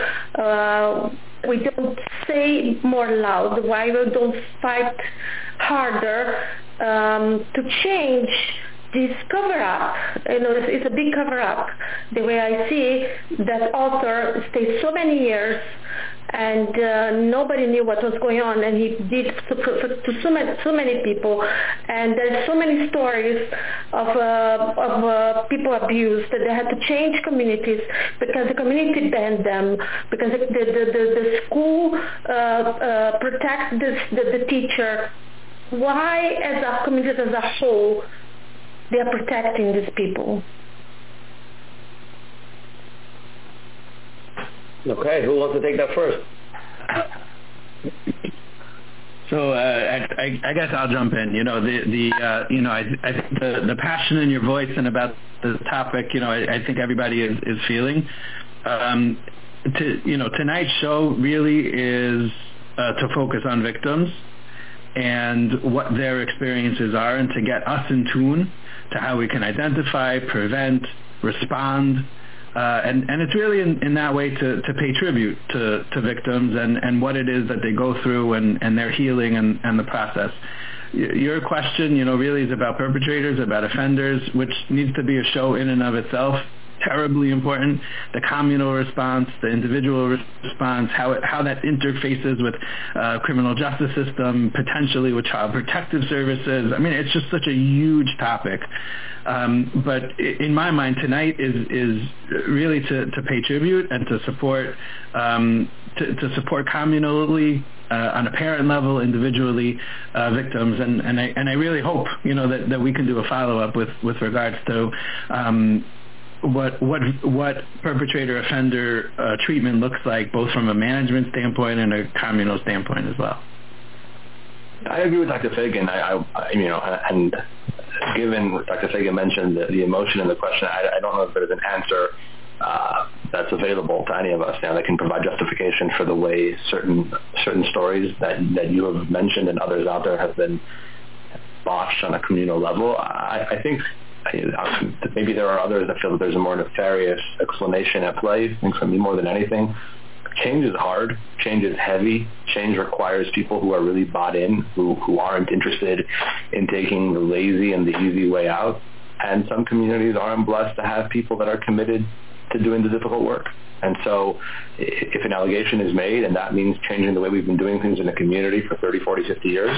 S12: uh, we don't say more loud why we don't fight harder um, to change this cover up, you know, it's, a big cover up. The way I see that author stayed so many years and uh, nobody knew what was going on and he did to, to so, many, so many people and there's so many stories of, uh, of uh, people abused that they had to change communities because the community banned them because the, the, the, the school uh, uh, protects the, the teacher why as a community as a whole they are protecting these people.
S2: Okay, who wants to take that first?
S5: So uh, I, I, guess I'll jump in. You know, the the uh, you know I, I think the the passion in your voice and about the topic, you know, I, I think everybody is is feeling. Um, to you know, tonight's show really is uh, to focus on victims and what their experiences are, and to get us in tune to how we can identify, prevent, respond, uh, and, and it's really in, in that way to, to pay tribute to, to victims and, and what it is that they go through and, and their healing and, and the process. Your question, you know, really is about perpetrators, about offenders, which needs to be a show in and of itself terribly important. The communal response, the individual response, how it, how that interfaces with uh, criminal justice system, potentially with child protective services. I mean, it's just such a huge topic. Um, but in my mind, tonight is is really to, to pay tribute and to support um, to, to support communally uh, on a parent level, individually, uh, victims, and, and I and I really hope you know that, that we can do a follow up with with regards to um, what what what perpetrator offender uh, treatment looks like, both from a management standpoint and a communal standpoint as well.
S3: I agree with Dr. Fagan. I, I you know, and given Dr. Fagan mentioned the, the emotion in the question, I, I don't know if there's an answer uh, that's available to any of us now that can provide justification for the way certain certain stories that that you have mentioned and others out there have been botched on a communal level. I, I think maybe there are others that feel that there's a more nefarious explanation at play. I think for me more than anything, change is hard. Change is heavy. Change requires people who are really bought in, who, who aren't interested in taking the lazy and the easy way out. And some communities aren't blessed to have people that are committed to doing the difficult work. And so if an allegation is made and that means changing the way we've been doing things in the community for 30, 40, 50 years,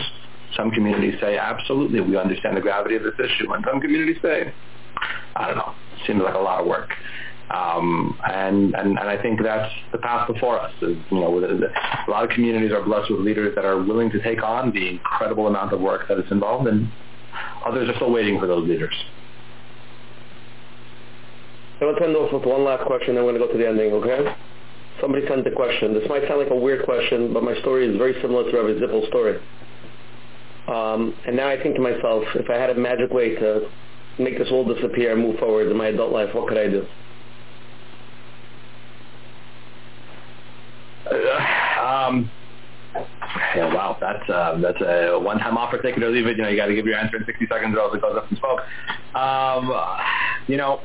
S3: some communities say, absolutely, we understand the gravity of this issue. And some communities say, I don't know, seems like a lot of work. Um, and, and, and I think that's the path before us. Is, you know, a lot of communities are blessed with leaders that are willing to take on the incredible amount of work that is involved, and others are still waiting for those leaders.
S2: I want to end off with one last question, then we're going to go to the ending, okay? Somebody sent the question. This might sound like a weird question, but my story is very similar to Rabbi Zippel's story. Um, and now I think to myself, if I had a magic way to make this all disappear and move forward in my adult life, what could I do?
S3: Uh, um, yeah, wow, that's uh, that's a one-time offer. Take it or leave it. You know, you got to give your answer in 60 seconds, or else it goes up in smoke. Um, you know,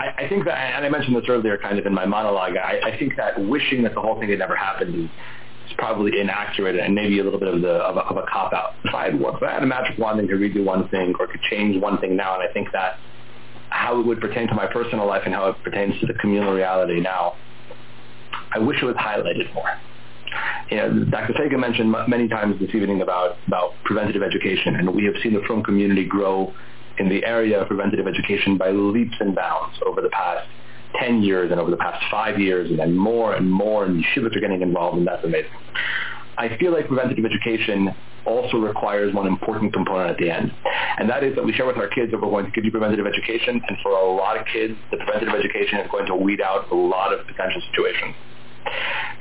S3: I, I think that, and I mentioned this earlier, kind of in my monologue. I, I think that wishing that the whole thing had never happened is it's probably inaccurate and maybe a little bit of the of a, of a cop out. I, had, if I had a magic wand and could redo one thing or could change one thing now, and I think that how it would pertain to my personal life and how it pertains to the communal reality now, I wish it was highlighted more. You know, Dr. Fagan mentioned many times this evening about, about preventative education, and we have seen the Frum community grow in the area of preventative education by leaps and bounds over the past 10 years and over the past five years and then more and more and yeshivas are getting involved and that's amazing. I feel like preventative education also requires one important component at the end. And that is that we share with our kids that we're going to give you preventative education and for a lot of kids, the preventative education is going to weed out a lot of potential situations.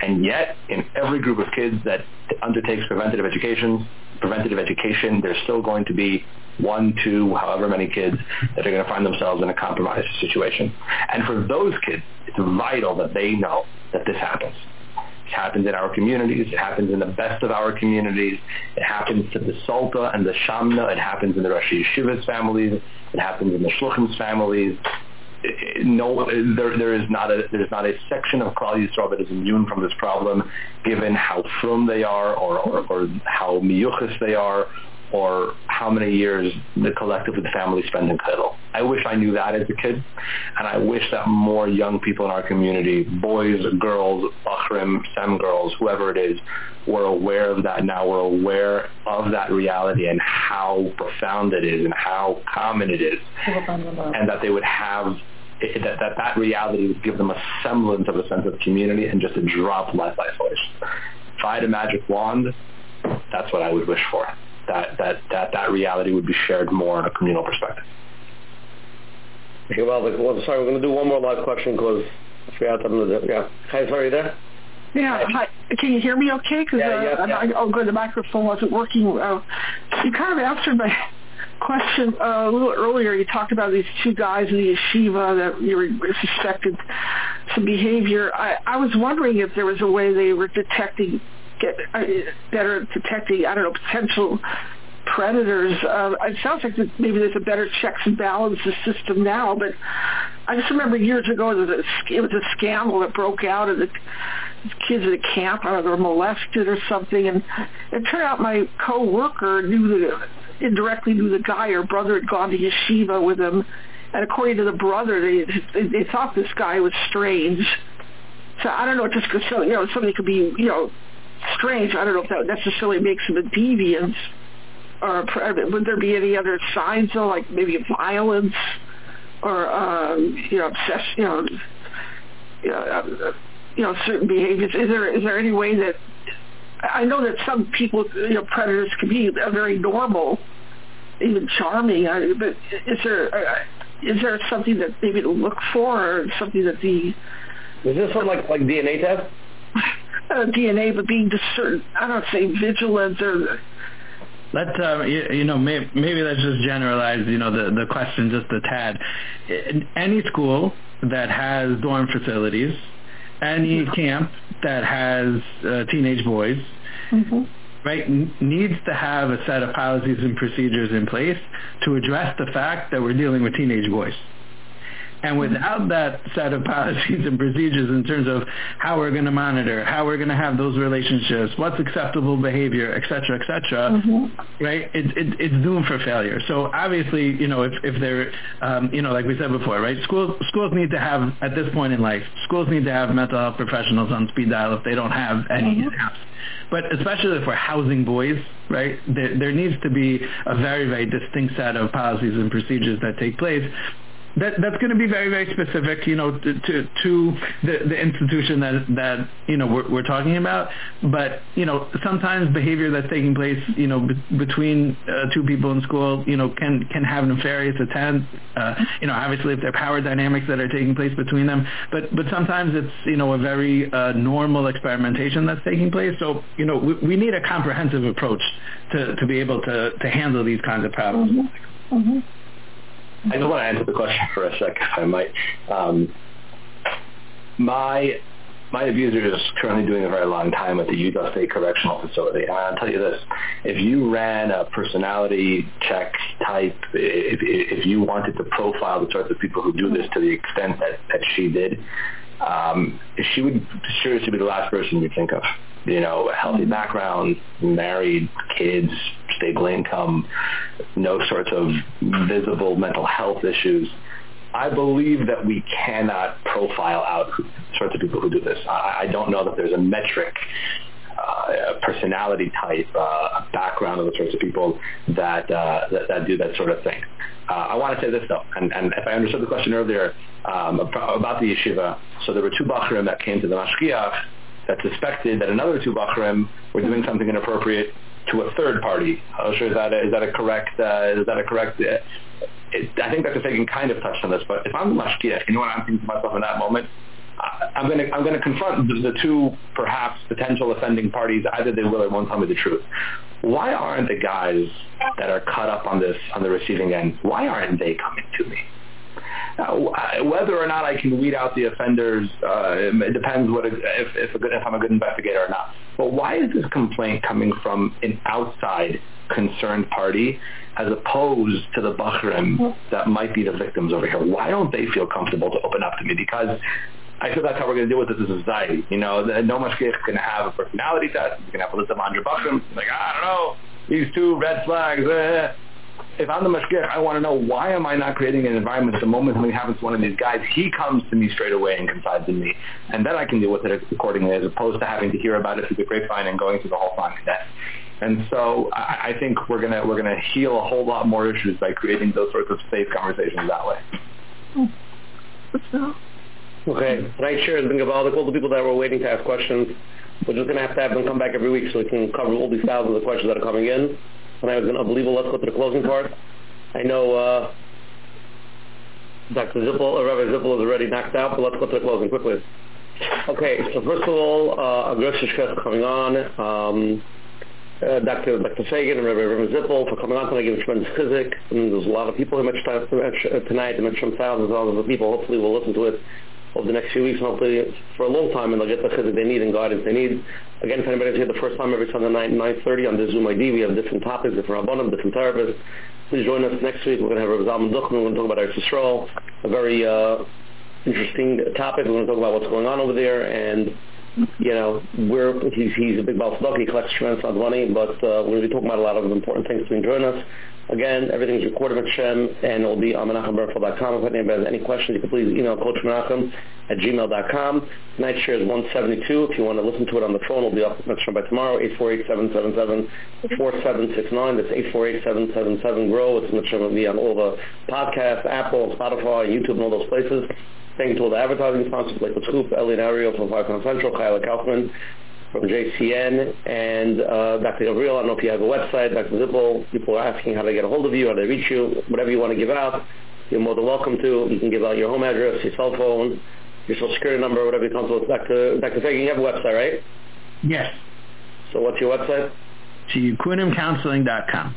S3: And yet, in every group of kids that undertakes preventative education, preventative education, there's still going to be one, two, however many kids that are going to find themselves in a compromised situation. And for those kids, it's vital that they know that this happens. It happens in our communities. It happens in the best of our communities. It happens to the Salta and the Shamna. It happens in the Rosh Yeshivas families. It happens in the Shluchim's families. No, there, there is not a there is not a section of Klal Yisrael that is immune from this problem, given how frum they are, or, or, or how miyuchas they are, or how many years the collective of the family spend in Kollel. I wish I knew that as a kid, and I wish that more young people in our community, boys, girls, Bachrim, Sem girls, whoever it is, were aware of that now, were aware of that reality and how profound it is and how common it is, and that they would have that, that that reality would give them a semblance of a sense of community and just a drop less isolation. If I had a magic wand, that's what I would wish for that that that that reality would be shared more in a communal perspective.
S2: Okay, well, well sorry, we're going to do one more live question because I forgot them. Yeah, hi, sorry, there.
S13: Yeah, hi. Can you hear me okay? Cause,
S2: yeah,
S13: uh,
S2: yeah, yeah.
S13: I, oh, good. The microphone wasn't working. Uh, you kind of answered my question uh, a little earlier. You talked about these two guys in the yeshiva that you suspected some behavior. I, I was wondering if there was a way they were detecting get uh, better detecting, I don't know, potential predators. Uh, it sounds like maybe there's a better checks and balances system now, but I just remember years ago a, it was a scandal that broke out and the kids at a camp I don't know, were molested or something, and it turned out my co-worker knew the indirectly knew the guy. Her brother had gone to yeshiva with him, and according to the brother, they they, they thought this guy was strange. So I don't know, just because you know somebody could be you know strange. I don't know if that necessarily makes him a deviant or a, would there be any other signs though, like maybe violence or um, you know obsession, you know, you know, uh, you know certain behaviors. Is there is there any way that I know that some people, you know, predators can be very normal, even charming. But is there uh, there something that maybe to look for, or something that the
S2: is this from like like DNA test?
S13: uh, DNA, but being discern, I don't say vigilant or.
S5: Let's, um, you, you know, maybe, maybe let's just generalize, you know, the, the question just a tad. In any school that has dorm facilities, any camp that has uh, teenage boys,
S13: mm-hmm.
S5: right, n- needs to have a set of policies and procedures in place to address the fact that we're dealing with teenage boys. And without that set of policies and procedures in terms of how we're going to monitor, how we're going to have those relationships, what's acceptable behavior, et cetera, et cetera,
S13: mm-hmm.
S5: right? It, it, it's doomed for failure. So obviously, you know, if, if they're, um, you know, like we said before, right? Schools, schools need to have, at this point in life, schools need to have mental health professionals on speed dial if they don't have any
S13: mm-hmm.
S5: in-house. But especially if we're housing boys, right, there, there needs to be a very, very distinct set of policies and procedures that take place that that's going to be very very specific you know to to, to the the institution that that you know we're, we're talking about. But you know sometimes behavior that's taking place you know be, between uh, two people in school you know can can have nefarious intent uh, you know obviously if there are power dynamics that are taking place between them. But but sometimes it's you know a very uh, normal experimentation that's taking place. So you know we, we need a comprehensive approach to to be able to to handle these kinds of problems.
S13: Mm-hmm. Mm-hmm.
S3: I just want to answer the question for a sec, if I might. Um, my my abuser is currently doing a very long time at the Utah State Correctional Facility. And I'll tell you this, if you ran a personality check type, if, if you wanted to profile the sorts of people who do this to the extent that, that she did, um, she would seriously be the last person you'd think of. You know, a healthy background, married, kids, stable income, no sorts of visible mental health issues. I believe that we cannot profile out sorts of people who do this. I, I don't know that there's a metric, uh, a personality type, uh, a background of the sorts of people that, uh, that, that do that sort of thing. Uh, I want to say this though, and, and if I understood the question earlier um, about the yeshiva, so there were two Bachrim that came to the mashgiach that suspected that another two Bachrim were doing something inappropriate to a third party. Oh, sure, is that a, is that a correct? Uh, is that a correct? Uh, it, I think Dr. Fagan kind of touched on this, but if I'm the mashgiach, you know what I'm thinking to myself in that moment? I'm going to I'm going to confront the two perhaps potential offending parties. Either they will or won't tell me the truth. Why aren't the guys that are caught up on this on the receiving end? Why aren't they coming to me? Uh, whether or not I can weed out the offenders, uh, it depends what if, if, good, if I'm a good investigator or not. But why is this complaint coming from an outside concerned party as opposed to the Bachrim that might be the victims over here? Why don't they feel comfortable to open up to me? Because I feel that's how we're going to deal with this as a society. You know, no mashgiach can have a personality test. You can have a list of 100 Bachrim. Like, I don't know, these two red flags. Eh if I'm the mashgiach, I want to know why am I not creating an environment the moment something happens to one of these guys, he comes to me straight away and confides in me. And then I can deal with it accordingly as opposed to having to hear about it through the grapevine and going through the whole fine cadet. And so I, I think we're gonna we're gonna heal a whole lot more issues by creating those sorts of safe conversations that way.
S2: Okay, tonight's share has been Gevaldig. All the people that were waiting to ask questions, we're just going to have to have them come back every week so we can cover all these thousands of questions that are coming in I was unbelievable. Let's go to the closing part. I know uh, Dr. Zippel, or Rabbi Zippel is already knocked out, but let's go to the closing quickly. Okay, so first of all, uh, Agressive coming on. Um, uh, Dr. Dr. Fagan and Rabbi Zippel for coming on tonight, giving tremendous physics. And there's a lot of people who mentioned tonight, I mentioned thousands and thousands of people. Hopefully we'll listen to it over the next few weeks, hopefully for a long time, and they'll get the chizuk they need and guidance they need. Again, if anybody's here the first time, every Sunday night, 9.30 on the Zoom ID, we have different topics, different rabbanim, different therapists. Please join us next week. We're going to have Rabbi Zalman Duchman. We're going to talk about Eretz Yisrael, a very uh, interesting topic. We're going to talk about what's going on over there, and you know, we're he's he's a big Baal He collects tremendous amount of money, but uh, we're going to be talking about a lot of important things. So join us. Again, everything is recorded with Shem, and it will be on menachembernfeld.com. If anybody has any questions, you can please email Coach Menachem at gmail.com. Night share is 172. If you want to listen to it on the phone, it'll be up next by tomorrow, 848-777-4769. That's 848-777-GROW. It's Mitzvah will be on all the podcasts, Apple, Spotify, YouTube, and all those places. Thank you to all the advertising sponsors like the Scoop, Elliot Ariel from Five Central, Kyla Kaufman, from JCN and uh, Dr. Gabriel. I don't know if you have a website, Dr. Zippel. People are asking how to get a hold of you, how to reach you, whatever you want to give out. You're more than welcome to. You can give out your home address, your cell phone, your social security number, whatever you come with. Dr. Dr. Fagan, you have a website, right?
S5: Yes.
S2: So what's your website?
S5: TikuNimCounseling.com.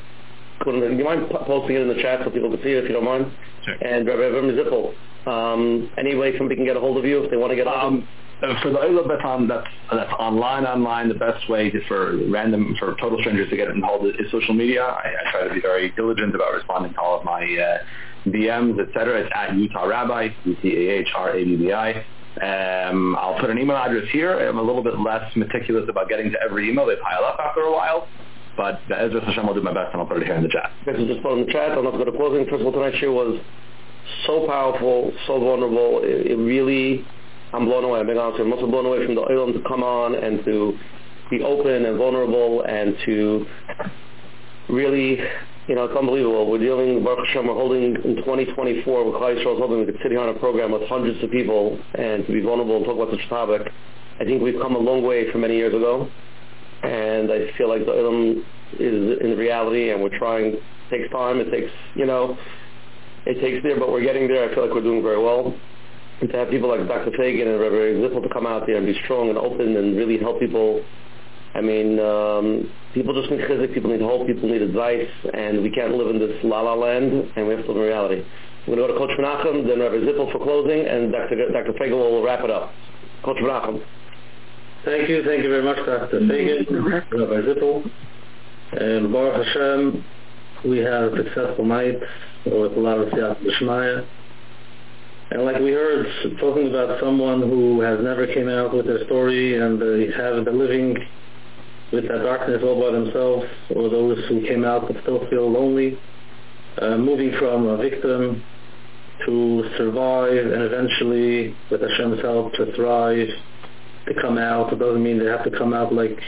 S2: Do you mind posting it in the chat so people can see it if you don't mind?
S5: Sure.
S2: And Rabbi Avremi Zippel, um, any way somebody can get a hold of you if they want to get a hold
S3: um? Uh, for the Oila Beton, that's that's online. Online, the best way to, for random for total strangers to get involved is social media. I, I try to be very diligent about responding to all of my uh, DMs, etc. It's at Utah Rabbi, U T A H R A B B I. Um, I'll put an email address here. I'm a little bit less meticulous about getting to every email. They pile up after a while. But Ezras Hashem, I'll do my best and I'll put it here in the chat.
S2: This is just put in the chat. I'm not going to closing. First of all, tonight's show was so powerful, so vulnerable. It, it really I'm blown away. I'm being honest. I'm also blown away from the oil to come on and to be open and vulnerable and to really, you know, it's unbelievable. We're dealing, Baruch Hashem, we're holding in 2024, with Klal Yisrael is holding, we could sit on a program with hundreds of people and to be vulnerable and talk about such a topic. I think we've come a long way from many years ago. And I feel like the Ilm is in reality and we're trying, it takes time, it takes, you know, it takes there, but we're getting there. I feel like we're doing very well and to have people like Dr. Fagan and Rabbi Zippel to come out there and be strong and open and really help people. I mean, um, people just need chizuk, people need hope, people need advice, and we can't live in this la-la land, and we have to live in reality. We're going to go to Coach Menachem, then Rabbi Zippel for closing, and Dr. Dr. Fagan will wrap it up. Coach Menachem.
S4: Thank you, thank you very much, Dr. Fagan, Rabbi Zippel. And Baruch Hashem, we had a successful night with a lot of Siyata Dishmaya. And like we heard, talking about someone who has never came out with their story and they have been living with that darkness all by themselves, or those who came out but still feel lonely, uh, moving from a victim to survive and eventually, with Hashem's help, to thrive, to come out. It doesn't mean they have to come out like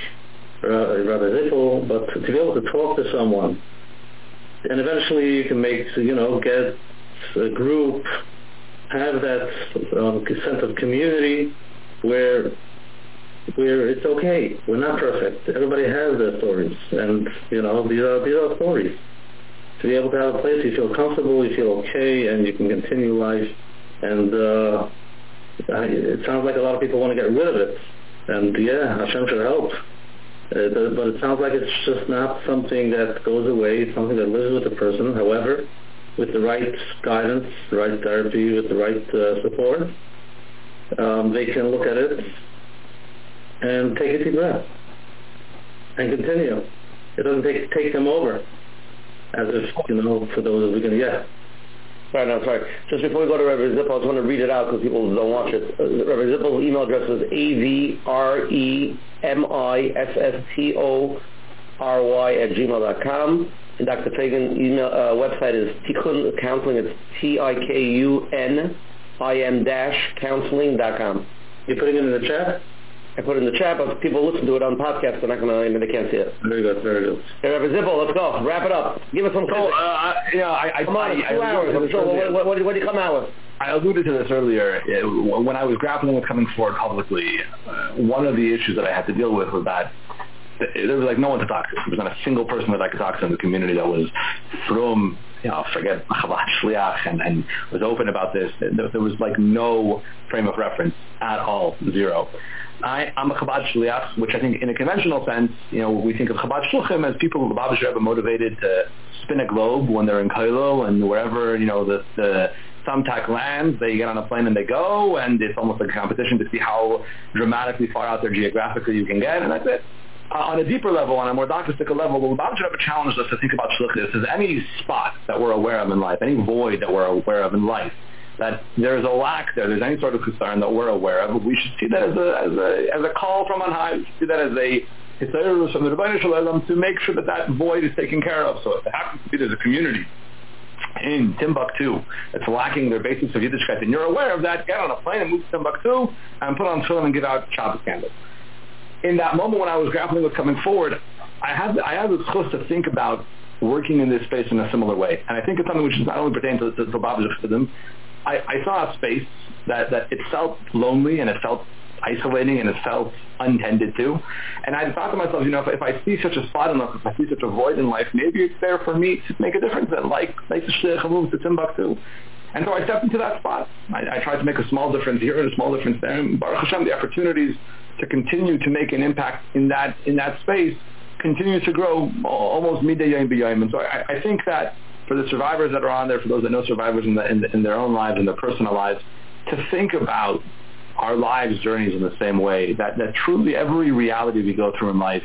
S4: uh, Rabbi Zippel, but to be able to talk to someone. And eventually you can make, you know, get a group have that um, sense of community where where it's okay. We're not perfect. Everybody has their stories, and you know these are these are stories. To be able to have a place you feel comfortable, you feel okay, and you can continue life. And uh, it sounds like a lot of people want to get rid of it. And yeah, Hashem should help. Uh, but it sounds like it's just not something that goes away. It's something that lives with the person. However, with the right guidance, the right therapy, with the right uh, support, um, they can look at it and take a deep breath and continue. It doesn't take take them over as if, you know, for those we're going to get.
S2: Sorry, no, sorry. Just before we go to Rabbi Zippel, I just want to read it out because people don't watch it. Uh, Zippel's email address is A-V-R-E-M-I-S-S-T-O-R-Y at gmail.com. And Dr. Fagan email uh, website is Tikkun Counseling. It's T-I-K-U-N-I-M dash counseling.com.
S4: You're putting it in the chat?
S2: I put it in the chat, but people listen to it on podcast. They're not going to, I mean, they can't see it.
S4: Very good, very good.
S2: Hey, Rabbi Zippel, let's go. Wrap it up. Give us some
S3: So, uh, you know, I, I,
S2: Come on,
S3: I,
S2: two
S3: I,
S2: hours. I'm sure. What, what, what, what do you come out with?
S3: I alluded to this earlier. When I was grappling with coming forward publicly, uh, one of the issues that I had to deal with was that there was like no one to talk to. There was not a single person that I could talk to in the community that was from, you know, forget Chabad Shliach and, and was open about this. There, there was like no frame of reference at all, zero. I, I'm a Chabad Shliach, which I think in a conventional sense, you know, we think of Chabad Shluchim as people the Babash Rebbe motivated to spin a globe when they're in Kailo and wherever, you know, the, the thumbtack lands, they get on a plane and they go, and it's almost like a competition to see how dramatically far out there geographically you can get, and that's it. Uh, on a deeper level, on a more doctrinal level, the Lubavitcher Rebbe challenged us to think about shlichus as any spot that we're aware of in life, any void that we're aware of in life, that there's a lack there, there's any sort of concern that we're aware of, we should see that as a, as a, as a call from on high, we should see that as a Hitzayr from the Ribbono Shel Olam to make sure that that void is taken care of. So if it happens to be there's a community in Timbuktu that's lacking their basics of Yiddishkeit, and you're aware of that, get on a plane and move to Timbuktu and put on tefillin and get out Shabbos candles. In that moment when I was grappling with coming forward, I had I had the chus to think about working in this space in a similar way, and I think it's something which is not only pertains to, to, to Chassidim. I, I saw a space that, that it felt lonely and it felt isolating and it felt untended to. And I thought to myself, you know, if, if I see such a spot in life, if I see such a void in life, maybe it's there for me to make a difference and like, like the Sheikh move to Timbuktu. And so I stepped into that spot. I, I tried to make a small difference here and a small difference there. And Baruch Hashem, the opportunities to continue to make an impact in that in that space continue to grow almost midday yom b'yom. And so I, I think that for the survivors that are on there, for those that know survivors in, the, in, the, in their own lives, in their personal lives, to think about our lives' journeys in the same way, that, that truly every reality we go through in life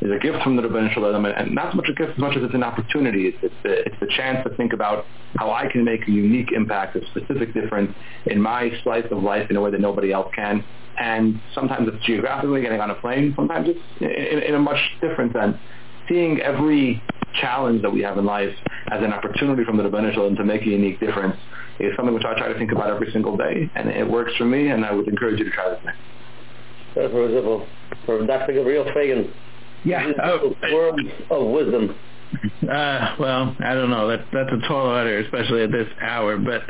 S3: is a gift from the Ribbono Shel Olam, and not so much a gift as much as it's an opportunity. It's, it's, a, it's a chance to think about how I can make a unique impact, a specific difference in my slice of life in a way that nobody else can. And sometimes it's geographically getting on a plane. Sometimes it's in, in a much different sense. Seeing every challenge that we have in life as an opportunity from the Ribbono Shel Olam to make a unique difference is something which I try to think about every single day, and it works for me, and I would encourage you to try this next.
S2: For example, for Dr. Gabriel Fagan.
S5: Yeah. Oh,
S2: words of wisdom.
S5: Uh, well, I don't know. That, that's a tall order, especially at this hour. But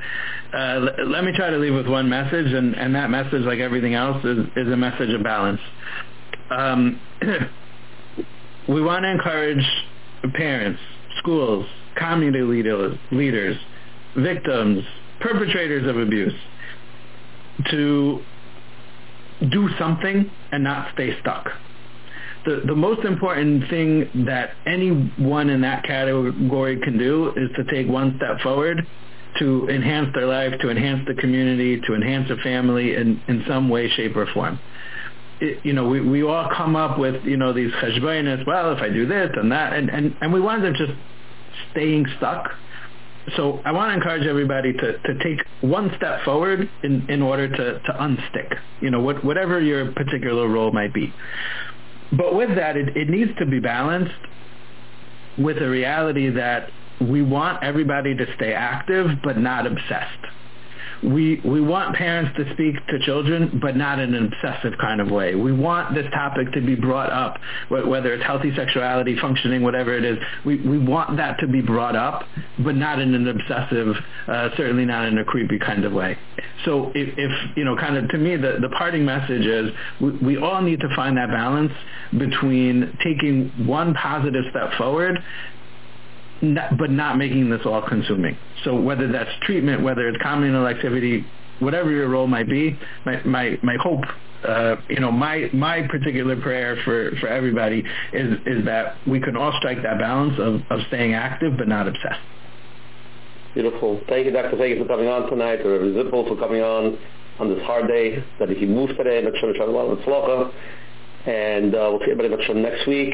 S5: uh, l- let me try to leave with one message, and, and that message, like everything else, is, is a message of balance. Um, we want to encourage parents, schools, community leaders, leaders, victims, perpetrators of abuse to do something and not stay stuck. The, the most important thing that anyone in that category can do is to take one step forward to enhance their life, to enhance the community, to enhance the family in, in some way, shape, or form. You know, we, we all come up with, you know, these cheshbonis, well, if I do this and that, and, and, and we wind up just staying stuck. So I want to encourage everybody to, to take one step forward in, in order to, to unstick, you know, what, whatever your particular role might be. But with that, it, it needs to be balanced with a reality that we want everybody to stay active but not obsessed. We we want parents to speak to children, but not in an obsessive kind of way. We want this topic to be brought up, whether it's healthy sexuality, functioning, whatever it is. We we want that to be brought up, but not in an obsessive, uh, certainly not in a creepy kind of way. So if, if you know, kind of to me, the the parting message is we, we all need to find that balance between taking one positive step forward not, but not making this all-consuming. So whether that's treatment, whether it's communal activity, whatever your role might be, my, my, my hope uh, you know, my my particular prayer for for everybody is is that we can all strike that balance of of staying active but not obsessed.
S2: Beautiful. Thank you, Dr. Thank you for coming on tonight, or Rev. Zippel for coming on on this hard day. That if you move today, make sure to travel out with Slocha. And uh, we'll see everybody next week.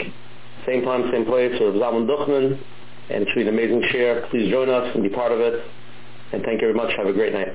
S2: Same time, same place, Or Zalman Duchman and it's be an amazing share. Please join us and be part of it. And thank you very much. Have a great night.